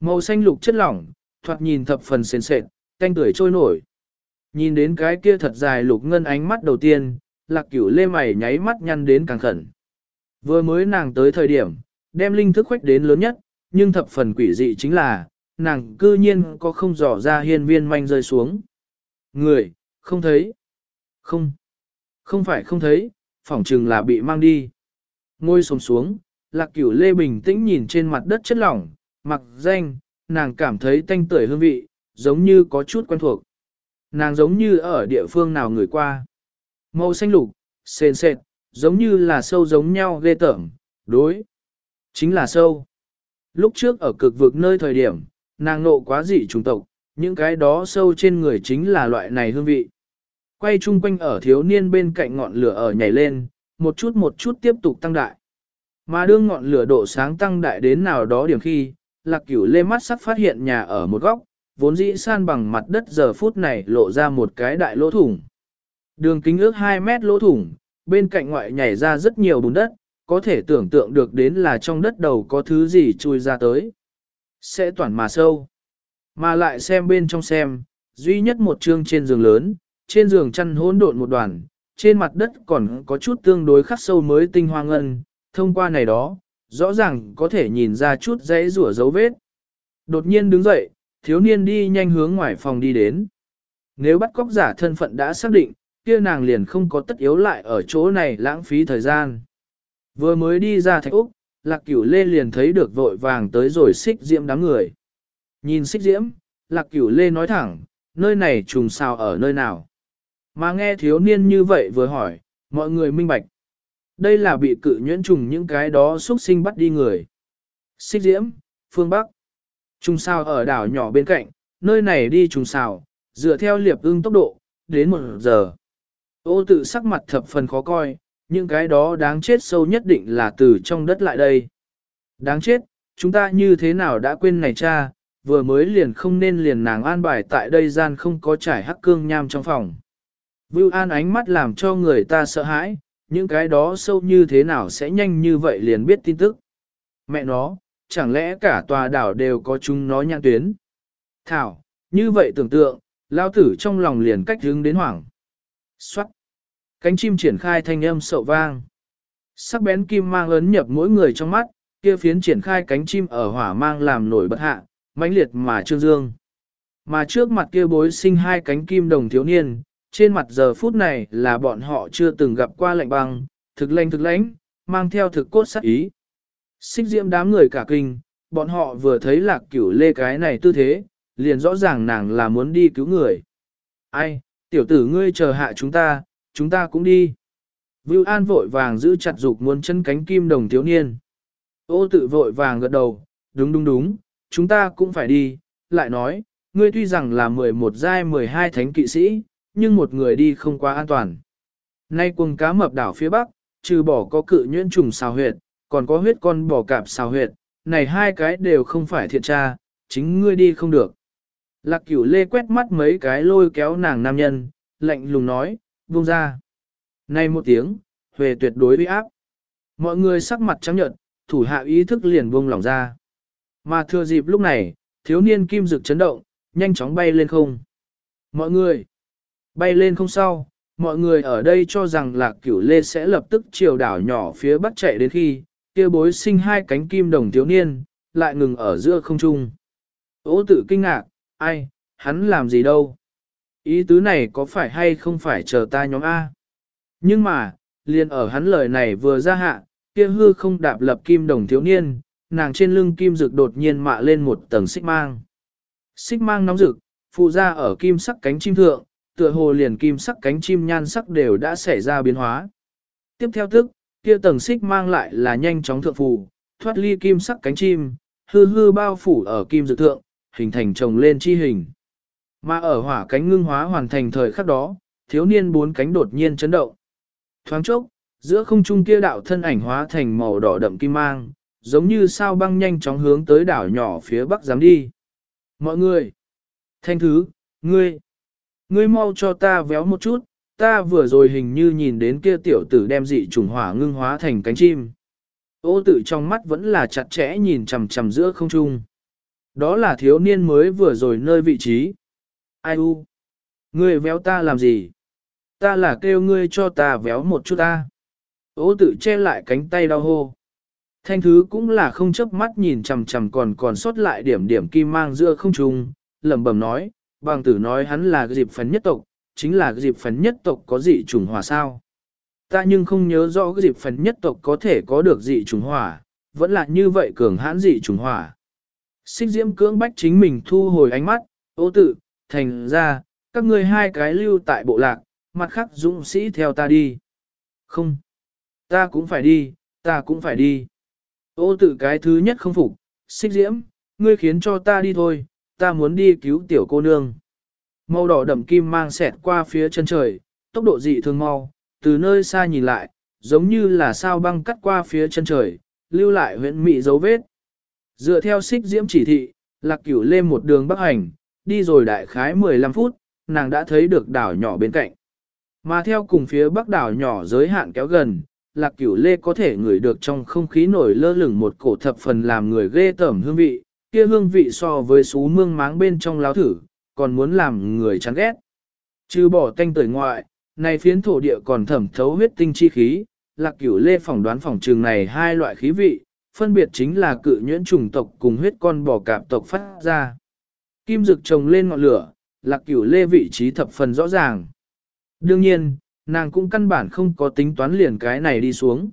Màu xanh lục chất lỏng, thoạt nhìn thập phần sền sệt, canh tưởi trôi nổi. Nhìn đến cái kia thật dài lục ngân ánh mắt đầu tiên, lạc cửu lê mày nháy mắt nhăn đến càng khẩn. Vừa mới nàng tới thời điểm, đem linh thức khuếch đến lớn nhất, nhưng thập phần quỷ dị chính là, nàng cư nhiên có không dò ra hiên viên manh rơi xuống. Người, không thấy. Không. Không phải không thấy, phỏng chừng là bị mang đi. Ngôi sống xuống, lạc cửu lê bình tĩnh nhìn trên mặt đất chất lỏng, mặc danh, nàng cảm thấy tanh tưởi hương vị, giống như có chút quen thuộc. Nàng giống như ở địa phương nào người qua. Màu xanh lục, sền sệt, giống như là sâu giống nhau ghê tởm, đối. Chính là sâu. Lúc trước ở cực vực nơi thời điểm, nàng nộ quá dị trùng tộc, những cái đó sâu trên người chính là loại này hương vị. Quay chung quanh ở thiếu niên bên cạnh ngọn lửa ở nhảy lên, một chút một chút tiếp tục tăng đại. Mà đương ngọn lửa độ sáng tăng đại đến nào đó điểm khi, lạc cửu lê mắt sắp phát hiện nhà ở một góc, vốn dĩ san bằng mặt đất giờ phút này lộ ra một cái đại lỗ thủng. Đường kính ước 2 mét lỗ thủng, bên cạnh ngoại nhảy ra rất nhiều bùn đất, có thể tưởng tượng được đến là trong đất đầu có thứ gì chui ra tới. Sẽ toàn mà sâu. Mà lại xem bên trong xem, duy nhất một chương trên giường lớn, trên giường chăn hỗn độn một đoàn, trên mặt đất còn có chút tương đối khắc sâu mới tinh hoa ngân, thông qua này đó, rõ ràng có thể nhìn ra chút dãy rủa dấu vết. Đột nhiên đứng dậy, thiếu niên đi nhanh hướng ngoài phòng đi đến. Nếu bắt cóc giả thân phận đã xác định, kia nàng liền không có tất yếu lại ở chỗ này lãng phí thời gian. Vừa mới đi ra thạch Úc, lạc cửu lê liền thấy được vội vàng tới rồi xích diễm đám người. Nhìn xích diễm, lạc cửu lê nói thẳng, nơi này trùng sao ở nơi nào. Mà nghe thiếu niên như vậy vừa hỏi, mọi người minh bạch. Đây là bị cự nhuyễn trùng những cái đó xuất sinh bắt đi người. Xích diễm, phương Bắc. Trùng sao ở đảo nhỏ bên cạnh, nơi này đi trùng sao, dựa theo liệp ưng tốc độ, đến một giờ. Ô tự sắc mặt thập phần khó coi, những cái đó đáng chết sâu nhất định là từ trong đất lại đây. Đáng chết, chúng ta như thế nào đã quên này cha, vừa mới liền không nên liền nàng an bài tại đây gian không có trải hắc cương nham trong phòng. Vưu An ánh mắt làm cho người ta sợ hãi, những cái đó sâu như thế nào sẽ nhanh như vậy liền biết tin tức. Mẹ nó, chẳng lẽ cả tòa đảo đều có chúng nó nhãn tuyến. Thảo, như vậy tưởng tượng, lao tử trong lòng liền cách hướng đến hoảng. Xoát. Cánh chim triển khai thanh âm sậu vang. Sắc bén kim mang ấn nhập mỗi người trong mắt, kia phiến triển khai cánh chim ở hỏa mang làm nổi bất hạ, mãnh liệt mà trương dương. Mà trước mặt kia bối sinh hai cánh kim đồng thiếu niên, trên mặt giờ phút này là bọn họ chưa từng gặp qua lạnh băng, thực lanh thực lãnh, mang theo thực cốt sát ý. Xích diễm đám người cả kinh, bọn họ vừa thấy lạc cửu lê cái này tư thế, liền rõ ràng nàng là muốn đi cứu người. Ai, tiểu tử ngươi chờ hạ chúng ta, chúng ta cũng đi. Vưu An vội vàng giữ chặt dục muốn chân cánh kim đồng thiếu niên. Ô tự vội vàng gật đầu, đúng đúng đúng, chúng ta cũng phải đi, lại nói, ngươi tuy rằng là 11 giai 12 thánh kỵ sĩ, nhưng một người đi không quá an toàn. Nay quần cá mập đảo phía bắc, trừ bỏ có cự nhuyễn trùng xào huyệt, còn có huyết con bò cạp xào huyệt, này hai cái đều không phải thiện tra, chính ngươi đi không được. Lạc cửu lê quét mắt mấy cái lôi kéo nàng nam nhân, lạnh lùng nói, buông ra. Nay một tiếng, huề tuyệt đối uy áp. Mọi người sắc mặt trắng nhợt, thủ hạ ý thức liền buông lỏng ra. Mà thừa dịp lúc này, thiếu niên kim dực chấn động, nhanh chóng bay lên không. Mọi người, bay lên không sau, mọi người ở đây cho rằng lạc cửu lê sẽ lập tức chiều đảo nhỏ phía bắc chạy đến khi, kia bối sinh hai cánh kim đồng thiếu niên, lại ngừng ở giữa không trung. Ô tự kinh ngạc, ai, hắn làm gì đâu? Ý tứ này có phải hay không phải chờ ta nhóm A? Nhưng mà, liền ở hắn lời này vừa ra hạ, kia hư không đạp lập kim đồng thiếu niên, nàng trên lưng kim rực đột nhiên mạ lên một tầng xích mang. Xích mang nóng rực, phụ ra ở kim sắc cánh chim thượng, tựa hồ liền kim sắc cánh chim nhan sắc đều đã xảy ra biến hóa. Tiếp theo tức, kia tầng xích mang lại là nhanh chóng thượng phù, thoát ly kim sắc cánh chim, hư hư bao phủ ở kim dược thượng, hình thành chồng lên chi hình. Mà ở hỏa cánh ngưng hóa hoàn thành thời khắc đó, thiếu niên bốn cánh đột nhiên chấn động. Thoáng chốc, giữa không trung kia đạo thân ảnh hóa thành màu đỏ đậm kim mang, giống như sao băng nhanh chóng hướng tới đảo nhỏ phía bắc dám đi. Mọi người! Thanh thứ, ngươi! Ngươi mau cho ta véo một chút, ta vừa rồi hình như nhìn đến kia tiểu tử đem dị trùng hỏa ngưng hóa thành cánh chim. Ô tử trong mắt vẫn là chặt chẽ nhìn chằm chằm giữa không trung. Đó là thiếu niên mới vừa rồi nơi vị trí. Ai u? Ngươi véo ta làm gì? Ta là kêu ngươi cho ta véo một chút ta. Ô Tử che lại cánh tay đau hô. Thanh thứ cũng là không chớp mắt nhìn chằm chằm còn còn sót lại điểm điểm kim mang giữa không trung, lẩm bẩm nói, bằng tử nói hắn là dịp phấn nhất tộc, chính là dịp phấn nhất tộc có dị trùng hỏa sao. Ta nhưng không nhớ rõ dịp phấn nhất tộc có thể có được dị trùng hỏa, vẫn là như vậy cường hãn dị trùng hỏa. Xích diễm cưỡng bách chính mình thu hồi ánh mắt, ô tự, thành ra, các ngươi hai cái lưu tại bộ lạc, mặt khác dũng sĩ theo ta đi. Không, ta cũng phải đi, ta cũng phải đi. Ô tự cái thứ nhất không phục, xích diễm, ngươi khiến cho ta đi thôi, ta muốn đi cứu tiểu cô nương. Màu đỏ đậm kim mang xẹt qua phía chân trời, tốc độ dị thường mau, từ nơi xa nhìn lại, giống như là sao băng cắt qua phía chân trời, lưu lại huyện mị dấu vết. Dựa theo xích diễm chỉ thị, lạc cửu lên một đường bắc hành, đi rồi đại khái 15 phút, nàng đã thấy được đảo nhỏ bên cạnh. Mà theo cùng phía bắc đảo nhỏ giới hạn kéo gần, lạc cửu lê có thể ngửi được trong không khí nổi lơ lửng một cổ thập phần làm người ghê tởm hương vị, kia hương vị so với xú mương máng bên trong láo thử, còn muốn làm người chán ghét. Trừ bỏ tanh tởi ngoại, này phiến thổ địa còn thẩm thấu huyết tinh chi khí, lạc cửu lê phỏng đoán phòng trường này hai loại khí vị, phân biệt chính là cự nhuyễn trùng tộc cùng huyết con bò cạp tộc phát ra. Kim dực trồng lên ngọn lửa, lạc cửu lê vị trí thập phần rõ ràng. Đương nhiên, nàng cũng căn bản không có tính toán liền cái này đi xuống.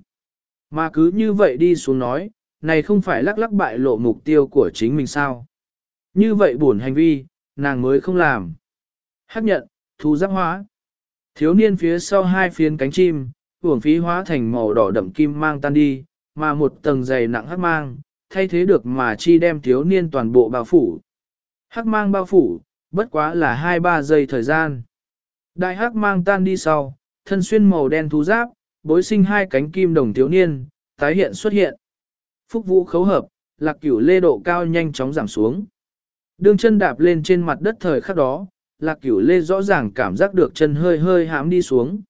Mà cứ như vậy đi xuống nói, này không phải lắc lắc bại lộ mục tiêu của chính mình sao. Như vậy buồn hành vi, nàng mới không làm. Hắc nhận, thu giáp hóa. Thiếu niên phía sau hai phiến cánh chim, hưởng phí hóa thành màu đỏ đậm kim mang tan đi, mà một tầng dày nặng hắc mang, thay thế được mà chi đem thiếu niên toàn bộ bao phủ. Hắc mang bao phủ, bất quá là 2-3 giây thời gian. Đại hắc mang tan đi sau, thân xuyên màu đen thú giáp, bối sinh hai cánh kim đồng thiếu niên, tái hiện xuất hiện. Phúc vũ khấu hợp, lạc cửu lê độ cao nhanh chóng giảm xuống. Đương chân đạp lên trên mặt đất thời khắc đó, lạc cửu lê rõ ràng cảm giác được chân hơi hơi hãm đi xuống.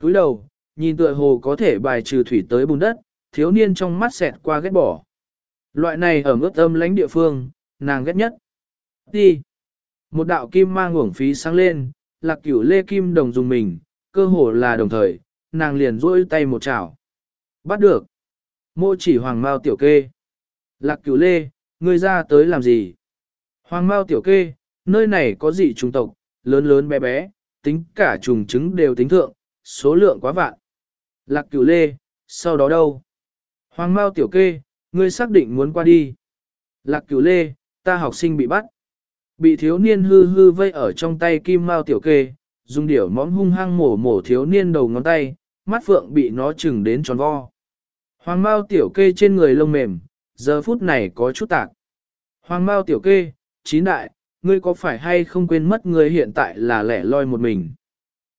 Túi đầu, nhìn tựa hồ có thể bài trừ thủy tới bùn đất, thiếu niên trong mắt xẹt qua ghét bỏ. Loại này ở ướt âm lãnh địa phương, nàng ghét nhất. Đi! Một đạo kim mang uổng phí sáng lên, lạc cửu lê kim đồng dùng mình, cơ hồ là đồng thời, nàng liền duỗi tay một chảo. Bắt được! Mô chỉ hoàng mao tiểu kê. Lạc cửu lê, ngươi ra tới làm gì? Hoàng mao tiểu kê, nơi này có gì trùng tộc, lớn lớn bé bé, tính cả trùng trứng đều tính thượng, số lượng quá vạn. Lạc cửu lê, sau đó đâu? Hoàng mao tiểu kê, ngươi xác định muốn qua đi. Lạc cửu lê, ta học sinh bị bắt. Bị thiếu niên hư hư vây ở trong tay kim mao tiểu kê, dùng điểu móng hung hăng mổ mổ thiếu niên đầu ngón tay, mắt phượng bị nó chừng đến tròn vo. Hoàng mao tiểu kê trên người lông mềm, giờ phút này có chút tạc. Hoàng mao tiểu kê, chín đại, ngươi có phải hay không quên mất ngươi hiện tại là lẻ loi một mình?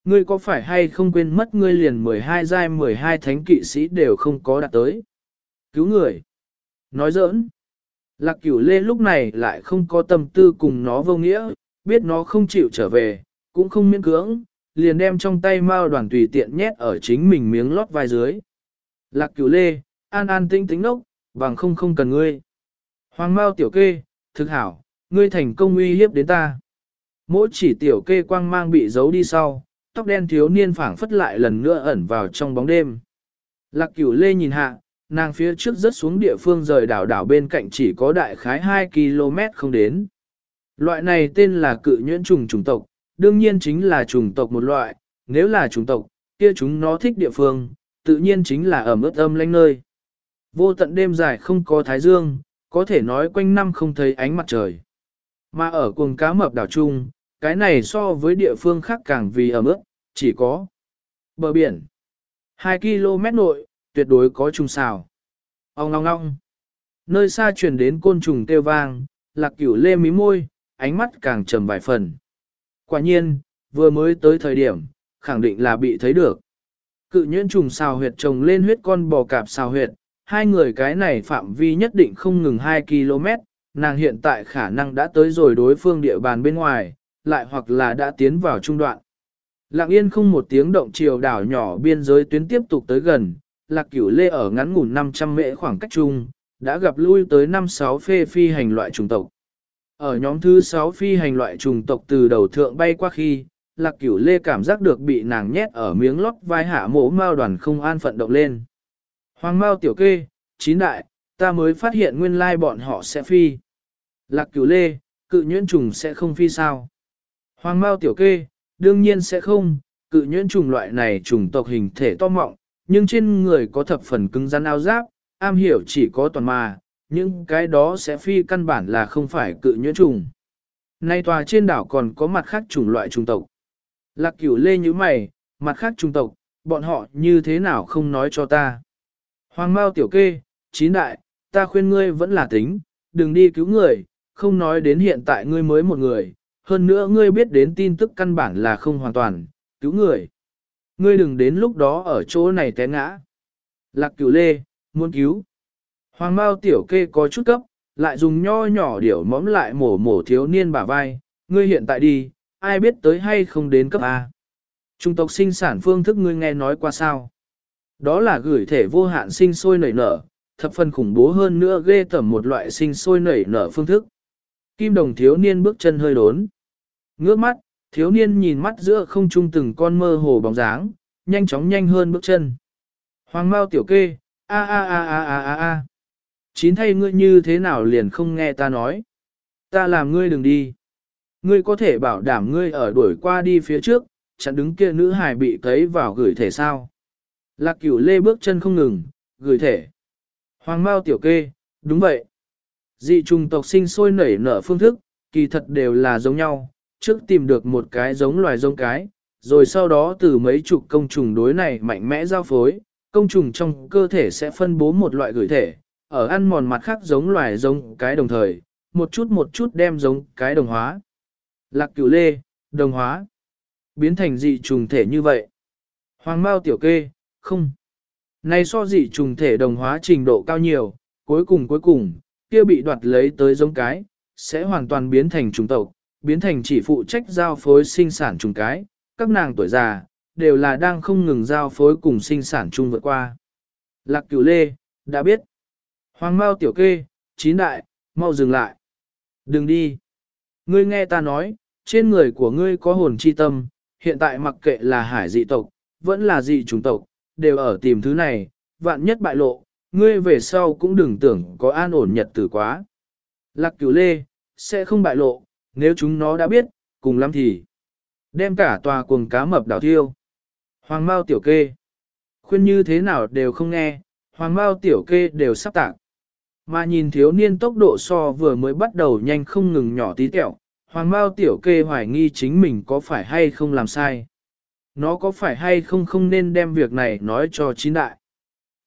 Ngươi có phải hay không quên mất ngươi liền 12 giai 12 thánh kỵ sĩ đều không có đạt tới? Cứu người! Nói giỡn! Lạc cửu lê lúc này lại không có tâm tư cùng nó vô nghĩa, biết nó không chịu trở về, cũng không miễn cưỡng, liền đem trong tay mao đoàn tùy tiện nhét ở chính mình miếng lót vai dưới. Lạc cửu lê, an an tinh tính nốc, vàng không không cần ngươi. Hoàng mao tiểu kê, thực hảo, ngươi thành công uy hiếp đến ta. Mỗi chỉ tiểu kê quang mang bị giấu đi sau, tóc đen thiếu niên phảng phất lại lần nữa ẩn vào trong bóng đêm. Lạc cửu lê nhìn hạ, nàng phía trước rớt xuống địa phương rời đảo đảo bên cạnh chỉ có đại khái 2 km không đến. Loại này tên là cự nhuyễn trùng trùng tộc, đương nhiên chính là trùng tộc một loại, nếu là trùng tộc, kia chúng nó thích địa phương, tự nhiên chính là ở ướt âm lánh nơi. Vô tận đêm dài không có thái dương, có thể nói quanh năm không thấy ánh mặt trời. Mà ở cuồng cá mập đảo Trung, cái này so với địa phương khác càng vì ở mức, chỉ có bờ biển. 2 km nội, tuyệt đối có trùng xào. Ông ngong ngong. Nơi xa truyền đến côn trùng kêu vang, lạc cửu lê mí môi, ánh mắt càng trầm vài phần. Quả nhiên, vừa mới tới thời điểm, khẳng định là bị thấy được. Cự nhuyễn trùng xào huyệt trồng lên huyết con bò cạp xào huyệt, hai người cái này phạm vi nhất định không ngừng 2 km, nàng hiện tại khả năng đã tới rồi đối phương địa bàn bên ngoài, lại hoặc là đã tiến vào trung đoạn. Lặng yên không một tiếng động chiều đảo nhỏ biên giới tuyến tiếp tục tới gần, lạc cửu lê ở ngắn ngủn 500 mễ khoảng cách chung, đã gặp lui tới 5-6 phê phi hành loại trùng tộc. Ở nhóm thứ 6 phi hành loại trùng tộc từ đầu thượng bay qua khi, lạc cửu lê cảm giác được bị nàng nhét ở miếng lót vai hạ mổ mao đoàn không an phận động lên. Hoàng mao tiểu kê, chín đại, ta mới phát hiện nguyên lai bọn họ sẽ phi. Lạc cửu lê, cự nhuyễn trùng sẽ không phi sao. Hoàng mao tiểu kê, đương nhiên sẽ không, cự nhuyễn trùng loại này trùng tộc hình thể to mọng, nhưng trên người có thập phần cứng rắn áo giáp, am hiểu chỉ có toàn mà, những cái đó sẽ phi căn bản là không phải cự nhuyễn trùng. Nay tòa trên đảo còn có mặt khác chủng loại trùng tộc. Lạc cửu lê như mày, mặt khác trung tộc, bọn họ như thế nào không nói cho ta. Hoàng Mao tiểu kê, chín đại, ta khuyên ngươi vẫn là tính, đừng đi cứu người, không nói đến hiện tại ngươi mới một người, hơn nữa ngươi biết đến tin tức căn bản là không hoàn toàn, cứu người. Ngươi đừng đến lúc đó ở chỗ này té ngã. Lạc cửu lê, muốn cứu. Hoàng Mao tiểu kê có chút cấp, lại dùng nho nhỏ điểu mõm lại mổ mổ thiếu niên bả vai, ngươi hiện tại đi, ai biết tới hay không đến cấp A. Trung tộc sinh sản phương thức ngươi nghe nói qua sao. Đó là gửi thể vô hạn sinh sôi nảy nở, thập phần khủng bố hơn nữa ghê tẩm một loại sinh sôi nảy nở phương thức. Kim đồng thiếu niên bước chân hơi đốn. Ngước mắt, thiếu niên nhìn mắt giữa không trung từng con mơ hồ bóng dáng, nhanh chóng nhanh hơn bước chân. Hoàng Mao tiểu kê, a a a a a a a. Chín thay ngươi như thế nào liền không nghe ta nói. Ta làm ngươi đừng đi. Ngươi có thể bảo đảm ngươi ở đuổi qua đi phía trước, chặn đứng kia nữ hài bị cấy vào gửi thể sao. Lạc cửu lê bước chân không ngừng, gửi thể. Hoàng Mao tiểu kê, đúng vậy. Dị trùng tộc sinh sôi nảy nở phương thức, kỳ thật đều là giống nhau, trước tìm được một cái giống loài giống cái, rồi sau đó từ mấy chục công trùng đối này mạnh mẽ giao phối, công trùng trong cơ thể sẽ phân bố một loại gửi thể, ở ăn mòn mặt khác giống loài giống cái đồng thời, một chút một chút đem giống cái đồng hóa. Lạc cửu lê, đồng hóa, biến thành dị trùng thể như vậy. Hoàng Mao tiểu kê, không. Này so dị trùng thể đồng hóa trình độ cao nhiều, cuối cùng cuối cùng, kia bị đoạt lấy tới giống cái, sẽ hoàn toàn biến thành trùng tộc, biến thành chỉ phụ trách giao phối sinh sản trùng cái, các nàng tuổi già, đều là đang không ngừng giao phối cùng sinh sản chung vượt qua. Lạc cửu lê, đã biết. Hoàng Mao tiểu kê, chín đại, mau dừng lại. Đừng đi. Ngươi nghe ta nói, trên người của ngươi có hồn chi tâm, hiện tại mặc kệ là hải dị tộc, vẫn là dị chủng tộc, đều ở tìm thứ này, vạn nhất bại lộ, ngươi về sau cũng đừng tưởng có an ổn nhật tử quá. Lạc cửu lê, sẽ không bại lộ, nếu chúng nó đã biết, cùng lắm thì đem cả tòa cuồng cá mập đảo thiêu. Hoàng Mao tiểu kê, khuyên như thế nào đều không nghe, Hoàng Mao tiểu kê đều sắp tạc. Mà nhìn thiếu niên tốc độ so vừa mới bắt đầu nhanh không ngừng nhỏ tí tẹo, Hoàng Mao tiểu kê hoài nghi chính mình có phải hay không làm sai. Nó có phải hay không không nên đem việc này nói cho chín đại.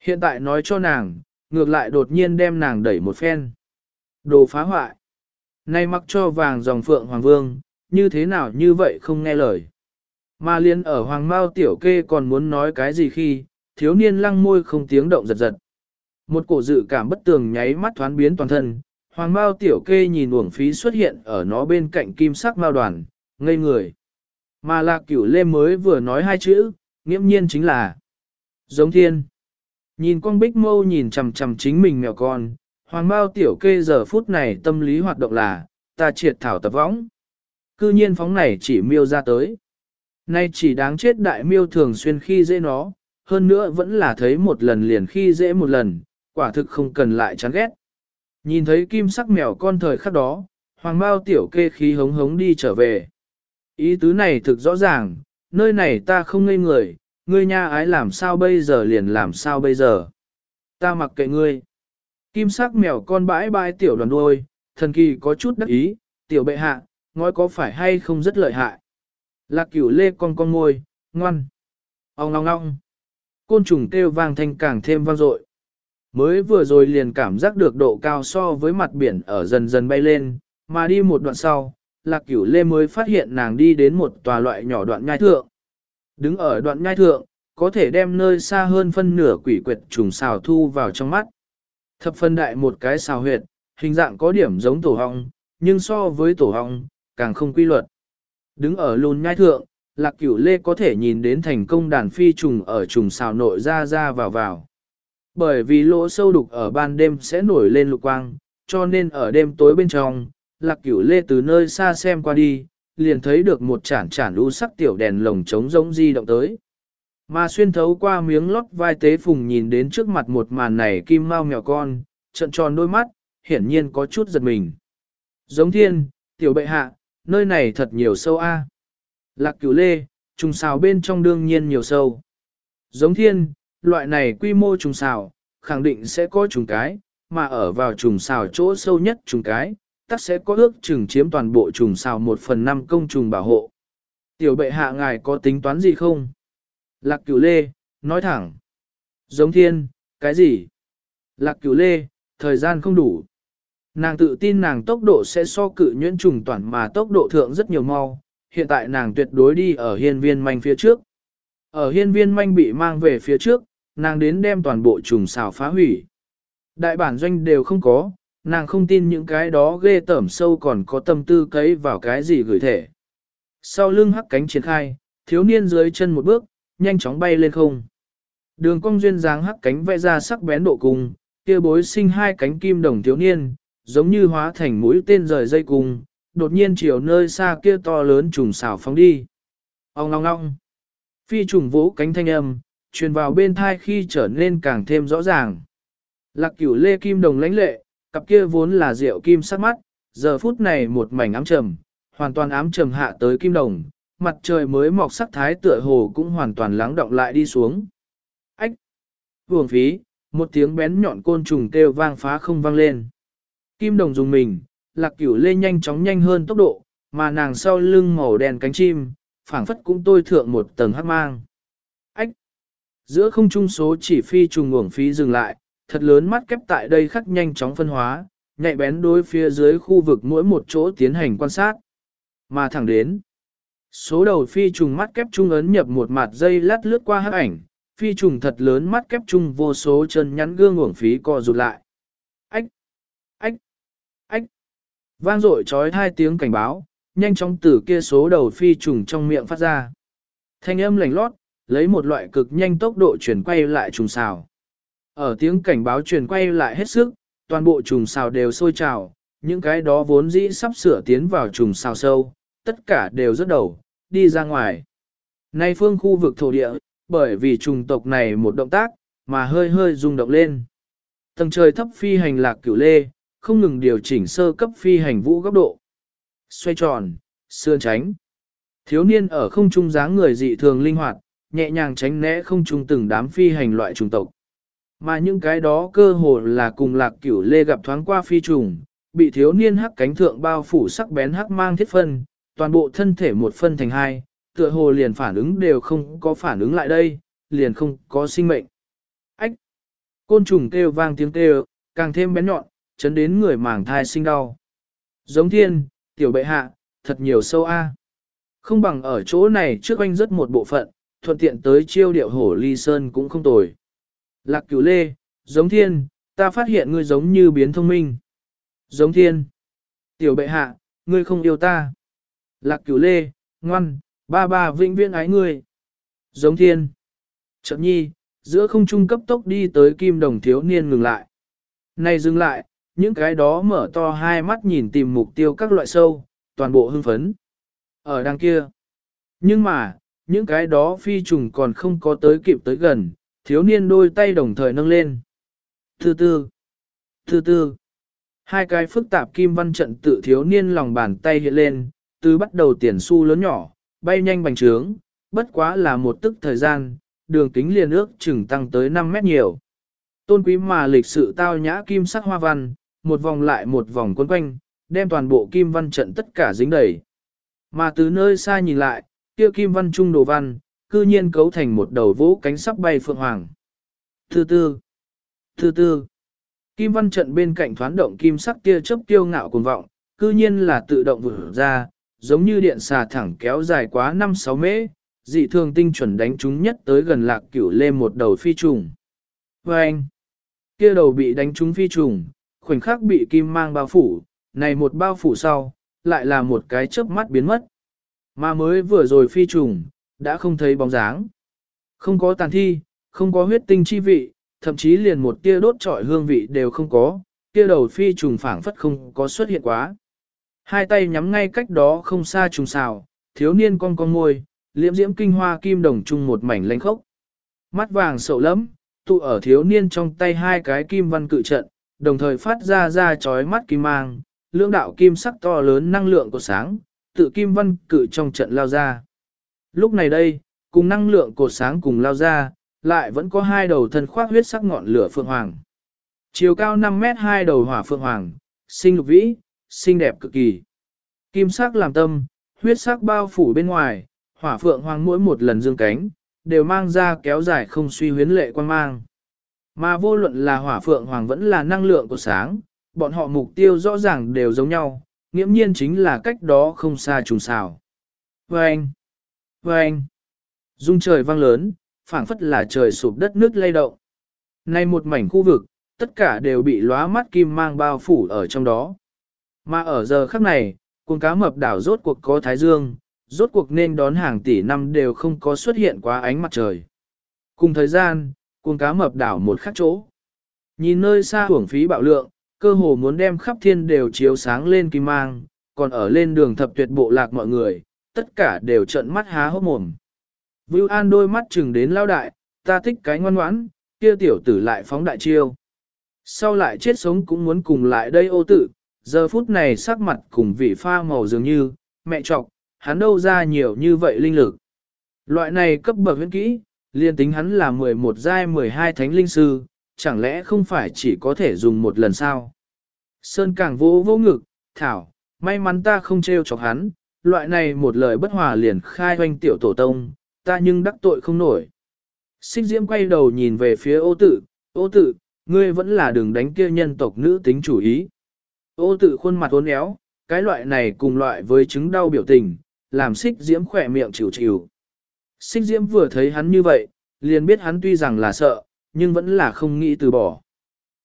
Hiện tại nói cho nàng, ngược lại đột nhiên đem nàng đẩy một phen. Đồ phá hoại. Nay mặc cho vàng dòng phượng hoàng vương, như thế nào như vậy không nghe lời. Mà liên ở hoàng mao tiểu kê còn muốn nói cái gì khi, thiếu niên lăng môi không tiếng động giật giật. Một cổ dự cảm bất tường nháy mắt thoán biến toàn thân, hoàng mao tiểu kê nhìn uổng phí xuất hiện ở nó bên cạnh kim sắc mao đoàn, ngây người. Mà lạc cửu lê mới vừa nói hai chữ, nghiễm nhiên chính là giống thiên. Nhìn con bích mâu nhìn chằm chằm chính mình mèo con, hoàng bao tiểu kê giờ phút này tâm lý hoạt động là, ta triệt thảo tập võng. Cư nhiên phóng này chỉ miêu ra tới. Nay chỉ đáng chết đại miêu thường xuyên khi dễ nó, hơn nữa vẫn là thấy một lần liền khi dễ một lần, quả thực không cần lại chán ghét. Nhìn thấy kim sắc mèo con thời khắc đó, hoàng bao tiểu kê khí hống hống đi trở về. Ý tứ này thực rõ ràng, nơi này ta không ngây người, ngươi nha ái làm sao bây giờ liền làm sao bây giờ. Ta mặc kệ ngươi. Kim sắc mèo con bãi bãi tiểu đoàn đuôi, thần kỳ có chút đắc ý, tiểu bệ hạ, ngói có phải hay không rất lợi hại. Lạc cửu lê con con ngôi, ngoan. Ông ngong ngong. Côn trùng kêu vang thanh càng thêm vang dội. Mới vừa rồi liền cảm giác được độ cao so với mặt biển ở dần dần bay lên, mà đi một đoạn sau, lạc cửu lê mới phát hiện nàng đi đến một tòa loại nhỏ đoạn nhai thượng. Đứng ở đoạn nhai thượng, có thể đem nơi xa hơn phân nửa quỷ quyệt trùng xào thu vào trong mắt. Thập phân đại một cái xào huyệt, hình dạng có điểm giống tổ hong, nhưng so với tổ hong, càng không quy luật. Đứng ở lùn nhai thượng, lạc cửu lê có thể nhìn đến thành công đàn phi trùng ở trùng xào nội ra ra vào vào. Bởi vì lỗ sâu đục ở ban đêm sẽ nổi lên lục quang, cho nên ở đêm tối bên trong, lạc cửu lê từ nơi xa xem qua đi, liền thấy được một chản chản u sắc tiểu đèn lồng trống rỗng di động tới. Mà xuyên thấu qua miếng lót vai tế phùng nhìn đến trước mặt một màn này kim mau mèo con, trận tròn đôi mắt, hiển nhiên có chút giật mình. Giống thiên, tiểu bệ hạ, nơi này thật nhiều sâu a. Lạc cửu lê, trùng xào bên trong đương nhiên nhiều sâu. Giống thiên, loại này quy mô trùng xào, khẳng định sẽ có trùng cái, mà ở vào trùng xào chỗ sâu nhất trùng cái, tắc sẽ có ước chừng chiếm toàn bộ trùng xào một phần năm công trùng bảo hộ. Tiểu bệ hạ ngài có tính toán gì không? Lạc cửu lê, nói thẳng. Giống thiên, cái gì? Lạc cửu lê, thời gian không đủ. Nàng tự tin nàng tốc độ sẽ so cự nhuyễn trùng toàn mà tốc độ thượng rất nhiều mau, hiện tại nàng tuyệt đối đi ở hiên viên manh phía trước. Ở hiên viên manh bị mang về phía trước, nàng đến đem toàn bộ trùng xào phá hủy. Đại bản doanh đều không có, nàng không tin những cái đó ghê tởm sâu còn có tâm tư cấy vào cái gì gửi thể. Sau lưng hắc cánh triển khai, thiếu niên dưới chân một bước, nhanh chóng bay lên không. Đường cong duyên dáng hắc cánh vẽ ra sắc bén độ cùng, kia bối sinh hai cánh kim đồng thiếu niên, giống như hóa thành mũi tên rời dây cùng, đột nhiên chiều nơi xa kia to lớn trùng xảo phóng đi. Ông ngong ngong. Phi trùng vỗ cánh thanh âm, truyền vào bên thai khi trở nên càng thêm rõ ràng. Lạc cửu lê kim đồng lãnh lệ, cặp kia vốn là rượu kim sắc mắt, giờ phút này một mảnh ám trầm, hoàn toàn ám trầm hạ tới kim đồng, mặt trời mới mọc sắc thái tựa hồ cũng hoàn toàn lắng động lại đi xuống. Ách! Vương phí, một tiếng bén nhọn côn trùng kêu vang phá không vang lên. Kim đồng dùng mình, lạc cửu lê nhanh chóng nhanh hơn tốc độ, mà nàng sau lưng màu đen cánh chim, phảng phất cũng tôi thượng một tầng hắc mang. Ách! Giữa không trung số chỉ phi trùng uổng phí dừng lại, thật lớn mắt kép tại đây khắc nhanh chóng phân hóa, nhạy bén đối phía dưới khu vực mỗi một chỗ tiến hành quan sát. Mà thẳng đến, số đầu phi trùng mắt kép trung ấn nhập một mặt dây lát lướt qua hắc ảnh, phi trùng thật lớn mắt kép trung vô số chân nhắn gương uổng phí co rụt lại. Ách! Ách! Ách! Vang dội trói hai tiếng cảnh báo, nhanh chóng từ kia số đầu phi trùng trong miệng phát ra. Thanh âm lành lót, lấy một loại cực nhanh tốc độ chuyển quay lại trùng xào. Ở tiếng cảnh báo chuyển quay lại hết sức, toàn bộ trùng xào đều sôi trào, những cái đó vốn dĩ sắp sửa tiến vào trùng xào sâu, tất cả đều rớt đầu, đi ra ngoài. Nay phương khu vực thổ địa, bởi vì trùng tộc này một động tác, mà hơi hơi rung động lên. Tầng trời thấp phi hành lạc cửu lê, không ngừng điều chỉnh sơ cấp phi hành vũ góc độ. Xoay tròn, sườn tránh. Thiếu niên ở không trung dáng người dị thường linh hoạt, nhẹ nhàng tránh né không trung từng đám phi hành loại trùng tộc. Mà những cái đó cơ hồ là cùng lạc cửu lê gặp thoáng qua phi trùng, bị thiếu niên hắc cánh thượng bao phủ sắc bén hắc mang thiết phân, toàn bộ thân thể một phân thành hai, tựa hồ liền phản ứng đều không có phản ứng lại đây, liền không có sinh mệnh. Ách! Côn trùng kêu vang tiếng kêu, càng thêm bén nhọn, chấn đến người màng thai sinh đau. Giống thiên, tiểu bệ hạ, thật nhiều sâu a. Không bằng ở chỗ này trước anh rất một bộ phận, thuận tiện tới chiêu điệu hổ ly sơn cũng không tồi. Lạc cửu lê, giống thiên, ta phát hiện ngươi giống như biến thông minh. Giống thiên. Tiểu bệ hạ, ngươi không yêu ta. Lạc cửu lê, ngoan, ba ba vĩnh viễn ái ngươi. Giống thiên. Chậm nhi, giữa không trung cấp tốc đi tới kim đồng thiếu niên ngừng lại. Này dừng lại, những cái đó mở to hai mắt nhìn tìm mục tiêu các loại sâu, toàn bộ hưng phấn. Ở đằng kia. Nhưng mà, những cái đó phi trùng còn không có tới kịp tới gần, thiếu niên đôi tay đồng thời nâng lên. Thứ tư, Thứ tư, hai cái phức tạp kim văn trận tự thiếu niên lòng bàn tay hiện lên, từ bắt đầu tiền xu lớn nhỏ, bay nhanh bành trướng, bất quá là một tức thời gian, đường kính liền ước chừng tăng tới 5 mét nhiều. Tôn quý mà lịch sự tao nhã kim sắc hoa văn, một vòng lại một vòng quấn quanh, đem toàn bộ kim văn trận tất cả dính đầy. Mà từ nơi xa nhìn lại, kia kim văn trung đồ văn, cư nhiên cấu thành một đầu vũ cánh sắp bay phượng hoàng. Thứ tư, thứ tư, kim văn trận bên cạnh thoán động kim sắc tia chớp tiêu ngạo cuồng vọng, cư nhiên là tự động vỡ ra, giống như điện xà thẳng kéo dài quá 5-6 mễ, dị thường tinh chuẩn đánh chúng nhất tới gần lạc cửu lê một đầu phi trùng. Và anh, kia đầu bị đánh trúng phi trùng, khoảnh khắc bị kim mang bao phủ, này một bao phủ sau, lại là một cái chớp mắt biến mất. Mà mới vừa rồi phi trùng, đã không thấy bóng dáng. Không có tàn thi, không có huyết tinh chi vị, thậm chí liền một tia đốt trọi hương vị đều không có, kia đầu phi trùng phảng phất không có xuất hiện quá. Hai tay nhắm ngay cách đó không xa trùng xào, thiếu niên con con môi, liễm diễm kinh hoa kim đồng chung một mảnh lanh khốc. Mắt vàng sậu lắm, tụ ở thiếu niên trong tay hai cái kim văn cự trận, đồng thời phát ra ra chói mắt kim mang, lưỡng đạo kim sắc to lớn năng lượng của sáng, tự kim văn cự trong trận lao ra. Lúc này đây, cùng năng lượng cột sáng cùng lao ra, lại vẫn có hai đầu thân khoác huyết sắc ngọn lửa phượng hoàng. Chiều cao 5 mét hai đầu hỏa phượng hoàng, sinh lục vĩ, xinh đẹp cực kỳ. Kim sắc làm tâm, huyết sắc bao phủ bên ngoài, hỏa phượng hoàng mỗi một lần dương cánh, đều mang ra kéo dài không suy huyến lệ quan mang. Mà vô luận là hỏa phượng hoàng vẫn là năng lượng của sáng, bọn họ mục tiêu rõ ràng đều giống nhau, nghiễm nhiên chính là cách đó không xa trùng xào. Vâng! Vâng! Dung trời vang lớn, phảng phất là trời sụp đất nước lay động. Nay một mảnh khu vực, tất cả đều bị lóa mắt kim mang bao phủ ở trong đó. Mà ở giờ khắc này, cuồng cá mập đảo rốt cuộc có thái dương, rốt cuộc nên đón hàng tỷ năm đều không có xuất hiện quá ánh mặt trời. Cùng thời gian, cuồng cá mập đảo một khắc chỗ. Nhìn nơi xa hưởng phí bạo lượng, cơ hồ muốn đem khắp thiên đều chiếu sáng lên kim mang, còn ở lên đường thập tuyệt bộ lạc mọi người, tất cả đều trợn mắt há hốc mồm. Vưu An đôi mắt chừng đến lao đại, ta thích cái ngoan ngoãn, kia tiểu tử lại phóng đại chiêu. Sau lại chết sống cũng muốn cùng lại đây ô tự, giờ phút này sắc mặt cùng vị pha màu dường như, mẹ trọc, hắn đâu ra nhiều như vậy linh lực. Loại này cấp bậc huyễn kỹ, liên tính hắn là 11 giai 12 thánh linh sư, chẳng lẽ không phải chỉ có thể dùng một lần sao? Sơn càng vỗ vô ngực, thảo, may mắn ta không trêu chọc hắn, loại này một lời bất hòa liền khai hoanh tiểu tổ tông, ta nhưng đắc tội không nổi. Xích diễm quay đầu nhìn về phía ô tự, ô tự, ngươi vẫn là đường đánh kia nhân tộc nữ tính chủ ý. Ô tự khuôn mặt uốn éo, cái loại này cùng loại với chứng đau biểu tình, làm xích diễm khỏe miệng chịu chịu. Xích diễm vừa thấy hắn như vậy, liền biết hắn tuy rằng là sợ, nhưng vẫn là không nghĩ từ bỏ.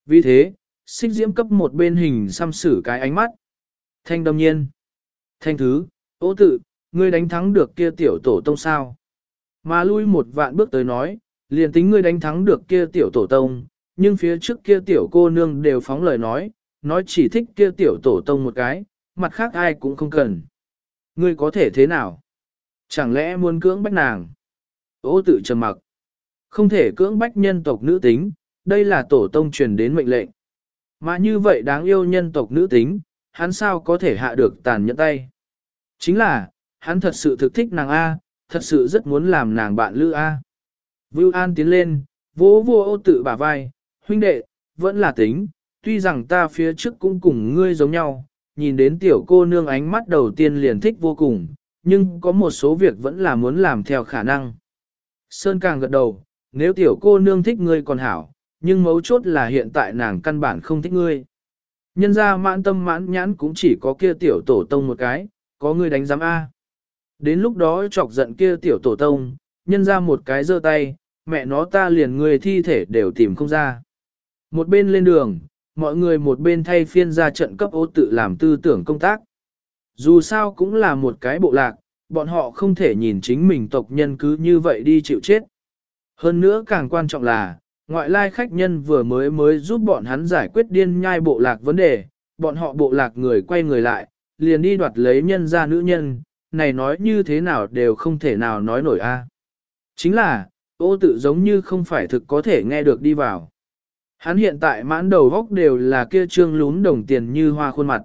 Vì thế, xích diễm cấp một bên hình xăm xử cái ánh mắt. Thanh đâm nhiên. Thanh thứ, ô tự, ngươi đánh thắng được kia tiểu tổ tông sao. Mà lui một vạn bước tới nói, liền tính ngươi đánh thắng được kia tiểu tổ tông, nhưng phía trước kia tiểu cô nương đều phóng lời nói, nói chỉ thích kia tiểu tổ tông một cái, mặt khác ai cũng không cần. Ngươi có thể thế nào? Chẳng lẽ muốn cưỡng bách nàng? Ô tự trầm mặc. Không thể cưỡng bách nhân tộc nữ tính, đây là tổ tông truyền đến mệnh lệnh. Mà như vậy đáng yêu nhân tộc nữ tính, hắn sao có thể hạ được tàn nhẫn tay? Chính là, hắn thật sự thực thích nàng A, thật sự rất muốn làm nàng bạn lữ A. Vưu An tiến lên, vỗ vô ô tự bả vai, huynh đệ, vẫn là tính, tuy rằng ta phía trước cũng cùng ngươi giống nhau, nhìn đến tiểu cô nương ánh mắt đầu tiên liền thích vô cùng, nhưng có một số việc vẫn là muốn làm theo khả năng. Sơn càng gật đầu, nếu tiểu cô nương thích ngươi còn hảo, nhưng mấu chốt là hiện tại nàng căn bản không thích ngươi. Nhân ra mãn tâm mãn nhãn cũng chỉ có kia tiểu tổ tông một cái, có ngươi đánh giám A. Đến lúc đó chọc giận kia tiểu tổ tông, nhân ra một cái giơ tay, mẹ nó ta liền người thi thể đều tìm không ra. Một bên lên đường, mọi người một bên thay phiên ra trận cấp ô tự làm tư tưởng công tác. Dù sao cũng là một cái bộ lạc, bọn họ không thể nhìn chính mình tộc nhân cứ như vậy đi chịu chết. Hơn nữa càng quan trọng là, ngoại lai khách nhân vừa mới mới giúp bọn hắn giải quyết điên nhai bộ lạc vấn đề, bọn họ bộ lạc người quay người lại, liền đi đoạt lấy nhân ra nữ nhân, này nói như thế nào đều không thể nào nói nổi a. À. Chính là, ô tự giống như không phải thực có thể nghe được đi vào. Hắn hiện tại mãn đầu góc đều là kia trương lún đồng tiền như hoa khuôn mặt.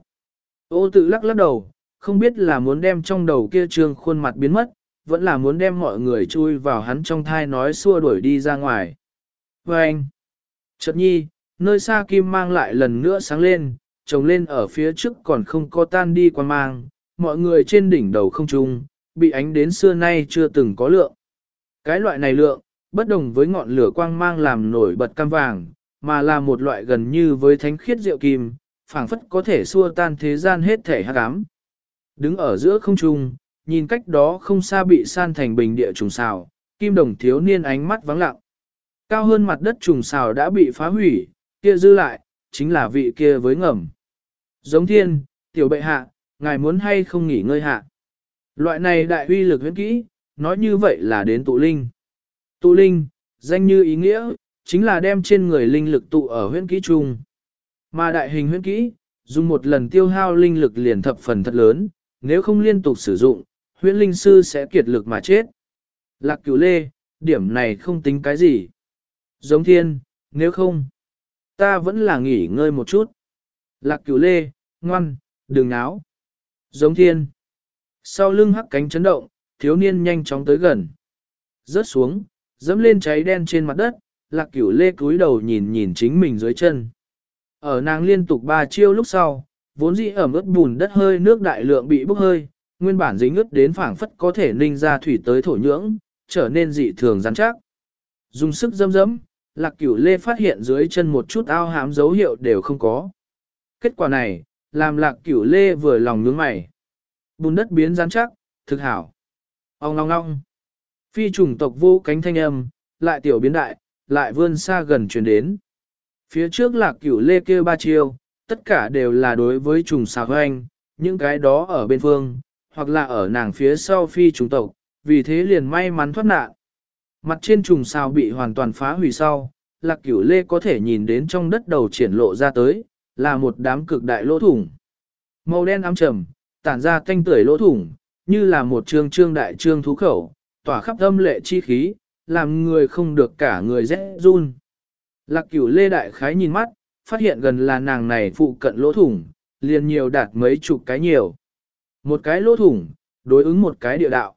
Ô tự lắc lắc đầu, không biết là muốn đem trong đầu kia trương khuôn mặt biến mất, vẫn là muốn đem mọi người chui vào hắn trong thai nói xua đuổi đi ra ngoài. Và anh, chợt nhi, nơi xa kim mang lại lần nữa sáng lên, trồng lên ở phía trước còn không có tan đi quan mang, mọi người trên đỉnh đầu không trung, bị ánh đến xưa nay chưa từng có lượng. Cái loại này lượng, bất đồng với ngọn lửa quang mang làm nổi bật cam vàng, mà là một loại gần như với thánh khiết rượu kim, phảng phất có thể xua tan thế gian hết thể hắc ám. Đứng ở giữa không trung, nhìn cách đó không xa bị san thành bình địa trùng xào, kim đồng thiếu niên ánh mắt vắng lặng. Cao hơn mặt đất trùng xào đã bị phá hủy, kia dư lại, chính là vị kia với ngầm. Giống thiên, tiểu bệ hạ, ngài muốn hay không nghỉ ngơi hạ. Loại này đại huy lực huyễn kỹ, nói như vậy là đến tụ linh. Tụ linh, danh như ý nghĩa, chính là đem trên người linh lực tụ ở huyễn kỹ trùng, Mà đại hình huyễn kỹ, dùng một lần tiêu hao linh lực liền thập phần thật lớn, nếu không liên tục sử dụng, huyễn linh sư sẽ kiệt lực mà chết. Lạc cửu lê, điểm này không tính cái gì. Giống thiên, nếu không, ta vẫn là nghỉ ngơi một chút. Lạc cửu lê, ngoan, đừng náo. Giống thiên. Sau lưng hắc cánh chấn động, thiếu niên nhanh chóng tới gần. Rớt xuống, dẫm lên cháy đen trên mặt đất, lạc cửu lê cúi đầu nhìn nhìn chính mình dưới chân. Ở nàng liên tục ba chiêu lúc sau, vốn dĩ ẩm ướt bùn đất hơi nước đại lượng bị bốc hơi, nguyên bản dính ướt đến phảng phất có thể ninh ra thủy tới thổ nhưỡng, trở nên dị thường rắn chắc. Dùng sức dâm dẫm, lạc cửu lê phát hiện dưới chân một chút ao hám dấu hiệu đều không có. Kết quả này, làm lạc cửu lê vừa lòng nhướng mày. Bùn đất biến rắn chắc, thực hảo. Ông long ngong. Phi trùng tộc vô cánh thanh âm, lại tiểu biến đại, lại vươn xa gần chuyển đến. Phía trước lạc cửu lê kêu ba chiêu, tất cả đều là đối với trùng xà hoanh, những cái đó ở bên phương, hoặc là ở nàng phía sau phi trùng tộc, vì thế liền may mắn thoát nạn. Mặt trên trùng xào bị hoàn toàn phá hủy sau, lạc cửu lê có thể nhìn đến trong đất đầu triển lộ ra tới, là một đám cực đại lỗ thủng. Màu đen ám trầm, tản ra thanh tưởi lỗ thủng, như là một trương trương đại trương thú khẩu, tỏa khắp âm lệ chi khí, làm người không được cả người rẽ run. Lạc cửu lê đại khái nhìn mắt, phát hiện gần là nàng này phụ cận lỗ thủng, liền nhiều đạt mấy chục cái nhiều. Một cái lỗ thủng, đối ứng một cái địa đạo.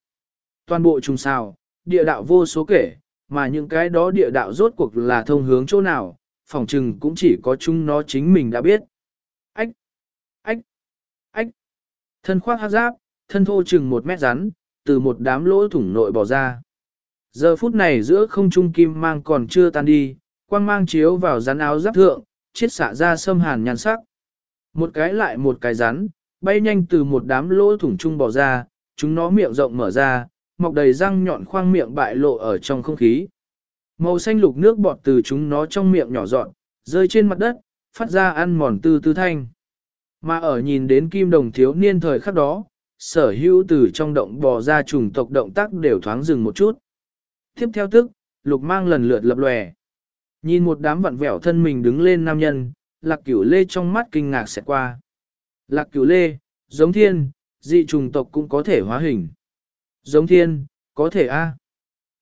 Toàn bộ trùng sao, địa đạo vô số kể, mà những cái đó địa đạo rốt cuộc là thông hướng chỗ nào, phòng trừng cũng chỉ có chúng nó chính mình đã biết. Ách! Ách! Ách! Thân khoác hát giáp, thân thô chừng một mét rắn, từ một đám lỗ thủng nội bỏ ra. Giờ phút này giữa không trung kim mang còn chưa tan đi, quang mang chiếu vào rắn áo giáp thượng, chiết xạ ra sâm hàn nhàn sắc. Một cái lại một cái rắn, bay nhanh từ một đám lỗ thủng chung bỏ ra, chúng nó miệng rộng mở ra, mọc đầy răng nhọn khoang miệng bại lộ ở trong không khí. Màu xanh lục nước bọt từ chúng nó trong miệng nhỏ dọn, rơi trên mặt đất, phát ra ăn mòn tư tư thanh. Mà ở nhìn đến kim đồng thiếu niên thời khắc đó, sở hữu từ trong động bò ra trùng tộc động tác đều thoáng dừng một chút. Tiếp theo tức, lục mang lần lượt lập lòe. Nhìn một đám vặn vẹo thân mình đứng lên nam nhân, lạc cửu lê trong mắt kinh ngạc sẽ qua. Lạc cửu lê, giống thiên, dị trùng tộc cũng có thể hóa hình. Giống thiên, có thể A.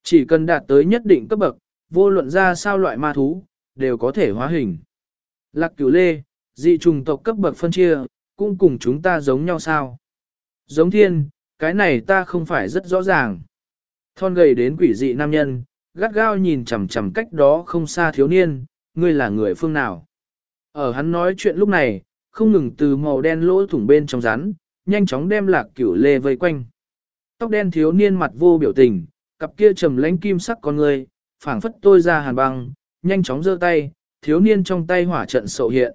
Chỉ cần đạt tới nhất định cấp bậc, vô luận ra sao loại ma thú, đều có thể hóa hình. Lạc cửu lê, dị trùng tộc cấp bậc phân chia, cũng cùng chúng ta giống nhau sao? Giống thiên, cái này ta không phải rất rõ ràng. Thon gầy đến quỷ dị nam nhân, gắt gao nhìn chằm chằm cách đó không xa thiếu niên, ngươi là người phương nào. Ở hắn nói chuyện lúc này, không ngừng từ màu đen lỗ thủng bên trong rắn, nhanh chóng đem lạc cửu lê vây quanh. Tóc đen thiếu niên mặt vô biểu tình, cặp kia trầm lánh kim sắc con người, phảng phất tôi ra hàn băng, nhanh chóng giơ tay, thiếu niên trong tay hỏa trận sậu hiện.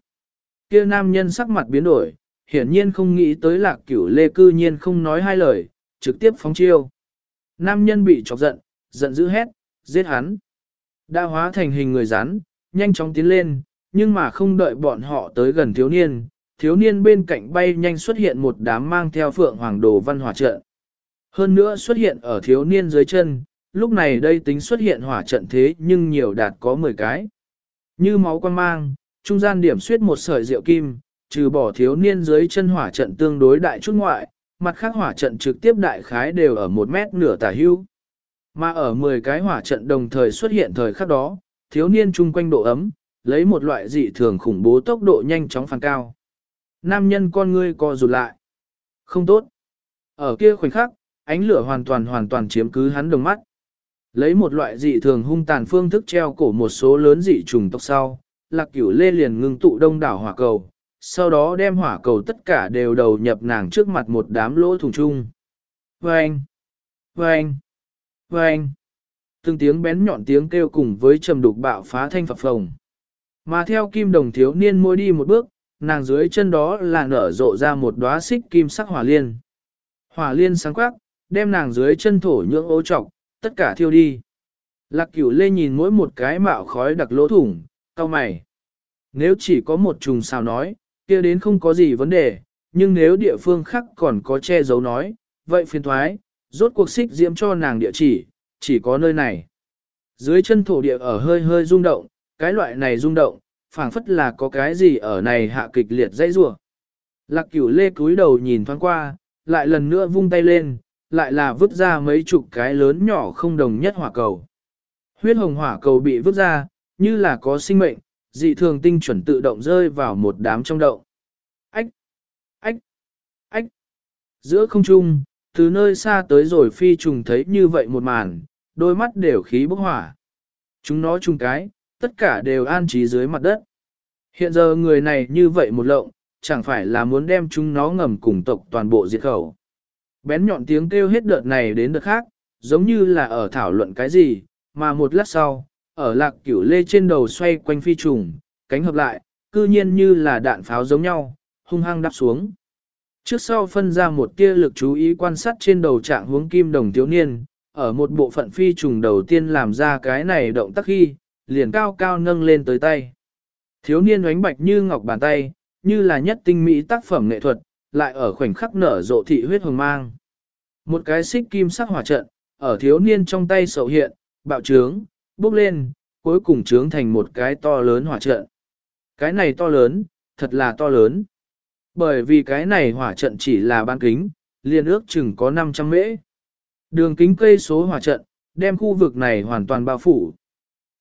Kia nam nhân sắc mặt biến đổi, hiển nhiên không nghĩ tới lạc cửu lê cư nhiên không nói hai lời, trực tiếp phóng chiêu. Nam nhân bị chọc giận, giận dữ hét, giết hắn. Đã hóa thành hình người rắn, nhanh chóng tiến lên, nhưng mà không đợi bọn họ tới gần thiếu niên, thiếu niên bên cạnh bay nhanh xuất hiện một đám mang theo phượng hoàng đồ văn hỏa trận. Hơn nữa xuất hiện ở thiếu niên dưới chân, lúc này đây tính xuất hiện hỏa trận thế nhưng nhiều đạt có 10 cái. Như máu quan mang, trung gian điểm suyết một sợi rượu kim, trừ bỏ thiếu niên dưới chân hỏa trận tương đối đại chút ngoại, mặt khác hỏa trận trực tiếp đại khái đều ở một mét nửa tả hưu. Mà ở 10 cái hỏa trận đồng thời xuất hiện thời khắc đó, thiếu niên chung quanh độ ấm, lấy một loại dị thường khủng bố tốc độ nhanh chóng phản cao. Nam nhân con ngươi co rụt lại. Không tốt. Ở kia khoảnh khắc, ánh lửa hoàn toàn hoàn toàn chiếm cứ hắn đồng mắt. Lấy một loại dị thường hung tàn phương thức treo cổ một số lớn dị trùng tộc sau, lạc cửu lê liền ngưng tụ đông đảo hỏa cầu, sau đó đem hỏa cầu tất cả đều đầu nhập nàng trước mặt một đám lỗ thùng chung. Vâng! Vâng! Anh. Từng tiếng bén nhọn tiếng kêu cùng với trầm đục bạo phá thanh phập phồng. Mà theo kim đồng thiếu niên môi đi một bước, nàng dưới chân đó là nở rộ ra một đóa xích kim sắc hỏa liên. Hỏa liên sáng quắc, đem nàng dưới chân thổ nhưỡng ô trọc, tất cả thiêu đi. Lạc cửu lê nhìn mỗi một cái mạo khói đặc lỗ thủng, cao mày. Nếu chỉ có một trùng sao nói, kia đến không có gì vấn đề, nhưng nếu địa phương khác còn có che giấu nói, vậy phiền thoái, rốt cuộc xích diễm cho nàng địa chỉ, chỉ có nơi này. Dưới chân thổ địa ở hơi hơi rung động, cái loại này rung động, phảng phất là có cái gì ở này hạ kịch liệt dây rủa. Lạc cửu lê cúi đầu nhìn thoáng qua, lại lần nữa vung tay lên, lại là vứt ra mấy chục cái lớn nhỏ không đồng nhất hỏa cầu. Huyết hồng hỏa cầu bị vứt ra, như là có sinh mệnh, dị thường tinh chuẩn tự động rơi vào một đám trong đậu. Ách! Ách! Ách! Giữa không trung, từ nơi xa tới rồi phi trùng thấy như vậy một màn, đôi mắt đều khí bốc hỏa. Chúng nó chung cái, tất cả đều an trí dưới mặt đất. Hiện giờ người này như vậy một lộng, chẳng phải là muốn đem chúng nó ngầm cùng tộc toàn bộ diệt khẩu. Bén nhọn tiếng kêu hết đợt này đến đợt khác, giống như là ở thảo luận cái gì, mà một lát sau, ở lạc cửu lê trên đầu xoay quanh phi trùng, cánh hợp lại, cư nhiên như là đạn pháo giống nhau, hung hăng đáp xuống. Trước sau phân ra một tia lực chú ý quan sát trên đầu trạng hướng kim đồng thiếu niên, ở một bộ phận phi trùng đầu tiên làm ra cái này động tác khi, liền cao cao nâng lên tới tay. Thiếu niên oánh bạch như ngọc bàn tay, như là nhất tinh mỹ tác phẩm nghệ thuật, lại ở khoảnh khắc nở rộ thị huyết hồng mang. Một cái xích kim sắc hỏa trận, ở thiếu niên trong tay sầu hiện, bạo trướng, bốc lên, cuối cùng trướng thành một cái to lớn hỏa trận. Cái này to lớn, thật là to lớn. Bởi vì cái này hỏa trận chỉ là ban kính, liên ước chừng có 500 mễ. Đường kính cây số hỏa trận, đem khu vực này hoàn toàn bao phủ.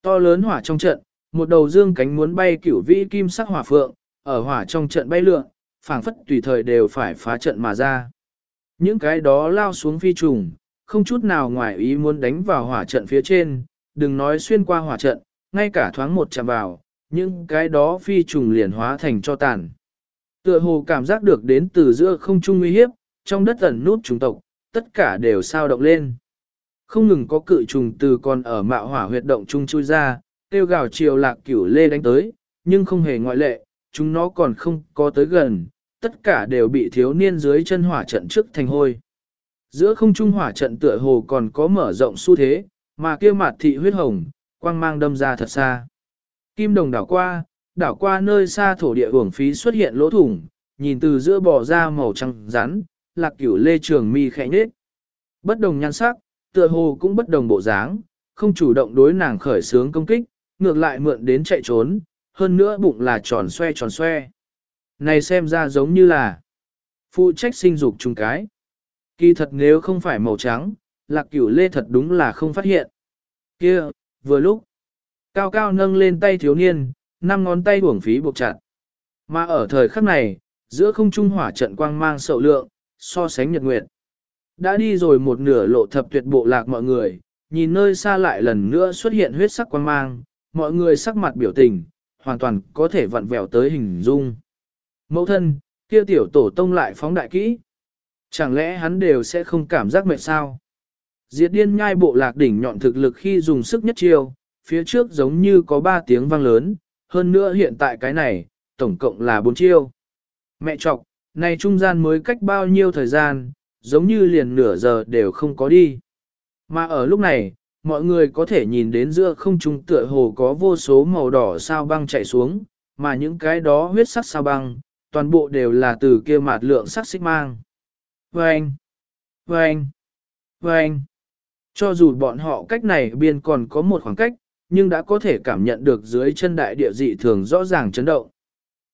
To lớn hỏa trong trận, một đầu dương cánh muốn bay cửu vĩ kim sắc hỏa phượng, ở hỏa trong trận bay lượn, phảng phất tùy thời đều phải phá trận mà ra. Những cái đó lao xuống phi trùng, không chút nào ngoài ý muốn đánh vào hỏa trận phía trên, đừng nói xuyên qua hỏa trận, ngay cả thoáng một chạm vào, những cái đó phi trùng liền hóa thành cho tàn. Tựa hồ cảm giác được đến từ giữa không trung nguy hiếp, trong đất ẩn nút trùng tộc, tất cả đều sao động lên. Không ngừng có cự trùng từ còn ở mạo hỏa huyệt động trung chui ra, tiêu gào chiều lạc cửu lê đánh tới, nhưng không hề ngoại lệ, chúng nó còn không có tới gần, tất cả đều bị thiếu niên dưới chân hỏa trận trước thành hôi. Giữa không trung hỏa trận tựa hồ còn có mở rộng xu thế, mà kia mặt thị huyết hồng, quang mang đâm ra thật xa. Kim đồng đảo qua, đảo qua nơi xa thổ địa hưởng phí xuất hiện lỗ thủng, nhìn từ giữa bò ra màu trắng rắn, lạc cửu lê trường mi khẽ nhết. Bất đồng nhan sắc, tựa hồ cũng bất đồng bộ dáng, không chủ động đối nàng khởi sướng công kích, ngược lại mượn đến chạy trốn, hơn nữa bụng là tròn xoe tròn xoe. Này xem ra giống như là phụ trách sinh dục chung cái. Kỳ thật nếu không phải màu trắng, lạc cửu lê thật đúng là không phát hiện. Kia, vừa lúc, cao cao nâng lên tay thiếu niên, năm ngón tay uổng phí buộc chặt. Mà ở thời khắc này, giữa không trung hỏa trận quang mang sậu lượng, so sánh nhật nguyệt. Đã đi rồi một nửa lộ thập tuyệt bộ lạc mọi người, nhìn nơi xa lại lần nữa xuất hiện huyết sắc quang mang, mọi người sắc mặt biểu tình, hoàn toàn có thể vặn vẹo tới hình dung. Mẫu thân, kia tiểu tổ tông lại phóng đại kỹ. Chẳng lẽ hắn đều sẽ không cảm giác mệt sao? Diệt điên nhai bộ lạc đỉnh nhọn thực lực khi dùng sức nhất chiêu, phía trước giống như có ba tiếng vang lớn, hơn nữa hiện tại cái này, tổng cộng là bốn chiêu. Mẹ chọc, này trung gian mới cách bao nhiêu thời gian, giống như liền nửa giờ đều không có đi. Mà ở lúc này, mọi người có thể nhìn đến giữa không trung tựa hồ có vô số màu đỏ sao băng chạy xuống, mà những cái đó huyết sắc sao băng, toàn bộ đều là từ kia mạt lượng sắc xích mang. Vâng! Vâng! Vâng! Cho dù bọn họ cách này biên còn có một khoảng cách, nhưng đã có thể cảm nhận được dưới chân đại địa dị thường rõ ràng chấn động.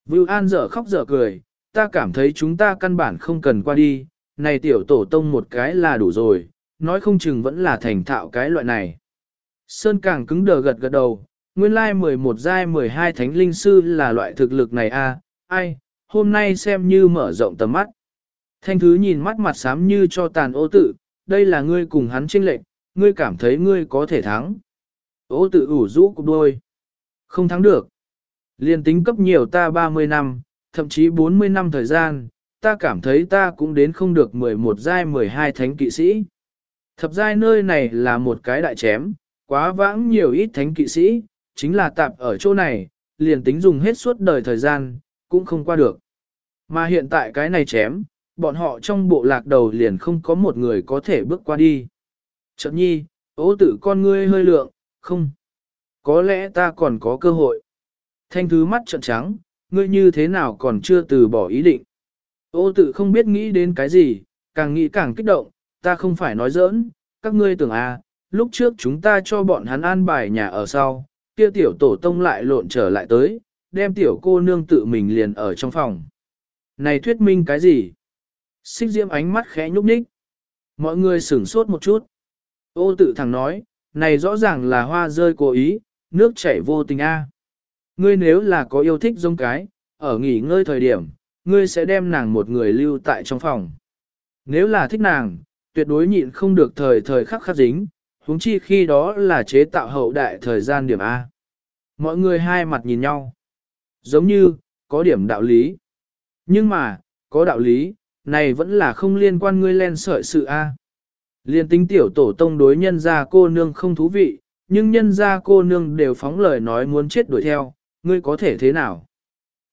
Vưu An dở khóc dở cười, ta cảm thấy chúng ta căn bản không cần qua đi, này tiểu tổ tông một cái là đủ rồi, nói không chừng vẫn là thành thạo cái loại này. Sơn càng cứng đờ gật gật đầu, nguyên lai 11 giai 12 thánh linh sư là loại thực lực này a, à, ai, hôm nay xem như mở rộng tầm mắt. Thanh thứ nhìn mắt mặt xám như cho tàn ô tự, đây là ngươi cùng hắn chênh lệnh, ngươi cảm thấy ngươi có thể thắng. Ô tự ủ rũ cục đôi. Không thắng được. Liên tính cấp nhiều ta 30 năm, thậm chí 40 năm thời gian, ta cảm thấy ta cũng đến không được 11 giai 12 thánh kỵ sĩ. Thập giai nơi này là một cái đại chém, quá vãng nhiều ít thánh kỵ sĩ, chính là tạp ở chỗ này, liền tính dùng hết suốt đời thời gian, cũng không qua được. Mà hiện tại cái này chém, bọn họ trong bộ lạc đầu liền không có một người có thể bước qua đi. Chậm nhi, ố Tử con ngươi hơi lượng, không. Có lẽ ta còn có cơ hội. Thanh thứ mắt trợn trắng, ngươi như thế nào còn chưa từ bỏ ý định. Ô tự không biết nghĩ đến cái gì, càng nghĩ càng kích động, ta không phải nói giỡn, các ngươi tưởng à, lúc trước chúng ta cho bọn hắn an bài nhà ở sau, kia tiểu tổ tông lại lộn trở lại tới, đem tiểu cô nương tự mình liền ở trong phòng. này thuyết minh cái gì? Xích diễm ánh mắt khẽ nhúc nhích. Mọi người sửng sốt một chút. Ô tự thẳng nói, này rõ ràng là hoa rơi cố ý, nước chảy vô tình a. Ngươi nếu là có yêu thích giống cái, ở nghỉ ngơi thời điểm, ngươi sẽ đem nàng một người lưu tại trong phòng. Nếu là thích nàng, tuyệt đối nhịn không được thời thời khắc khắc dính, huống chi khi đó là chế tạo hậu đại thời gian điểm A. Mọi người hai mặt nhìn nhau. Giống như, có điểm đạo lý. Nhưng mà, có đạo lý, này vẫn là không liên quan ngươi len sợi sự A. Liên tính tiểu tổ tông đối nhân gia cô nương không thú vị, nhưng nhân gia cô nương đều phóng lời nói muốn chết đuổi theo, ngươi có thể thế nào?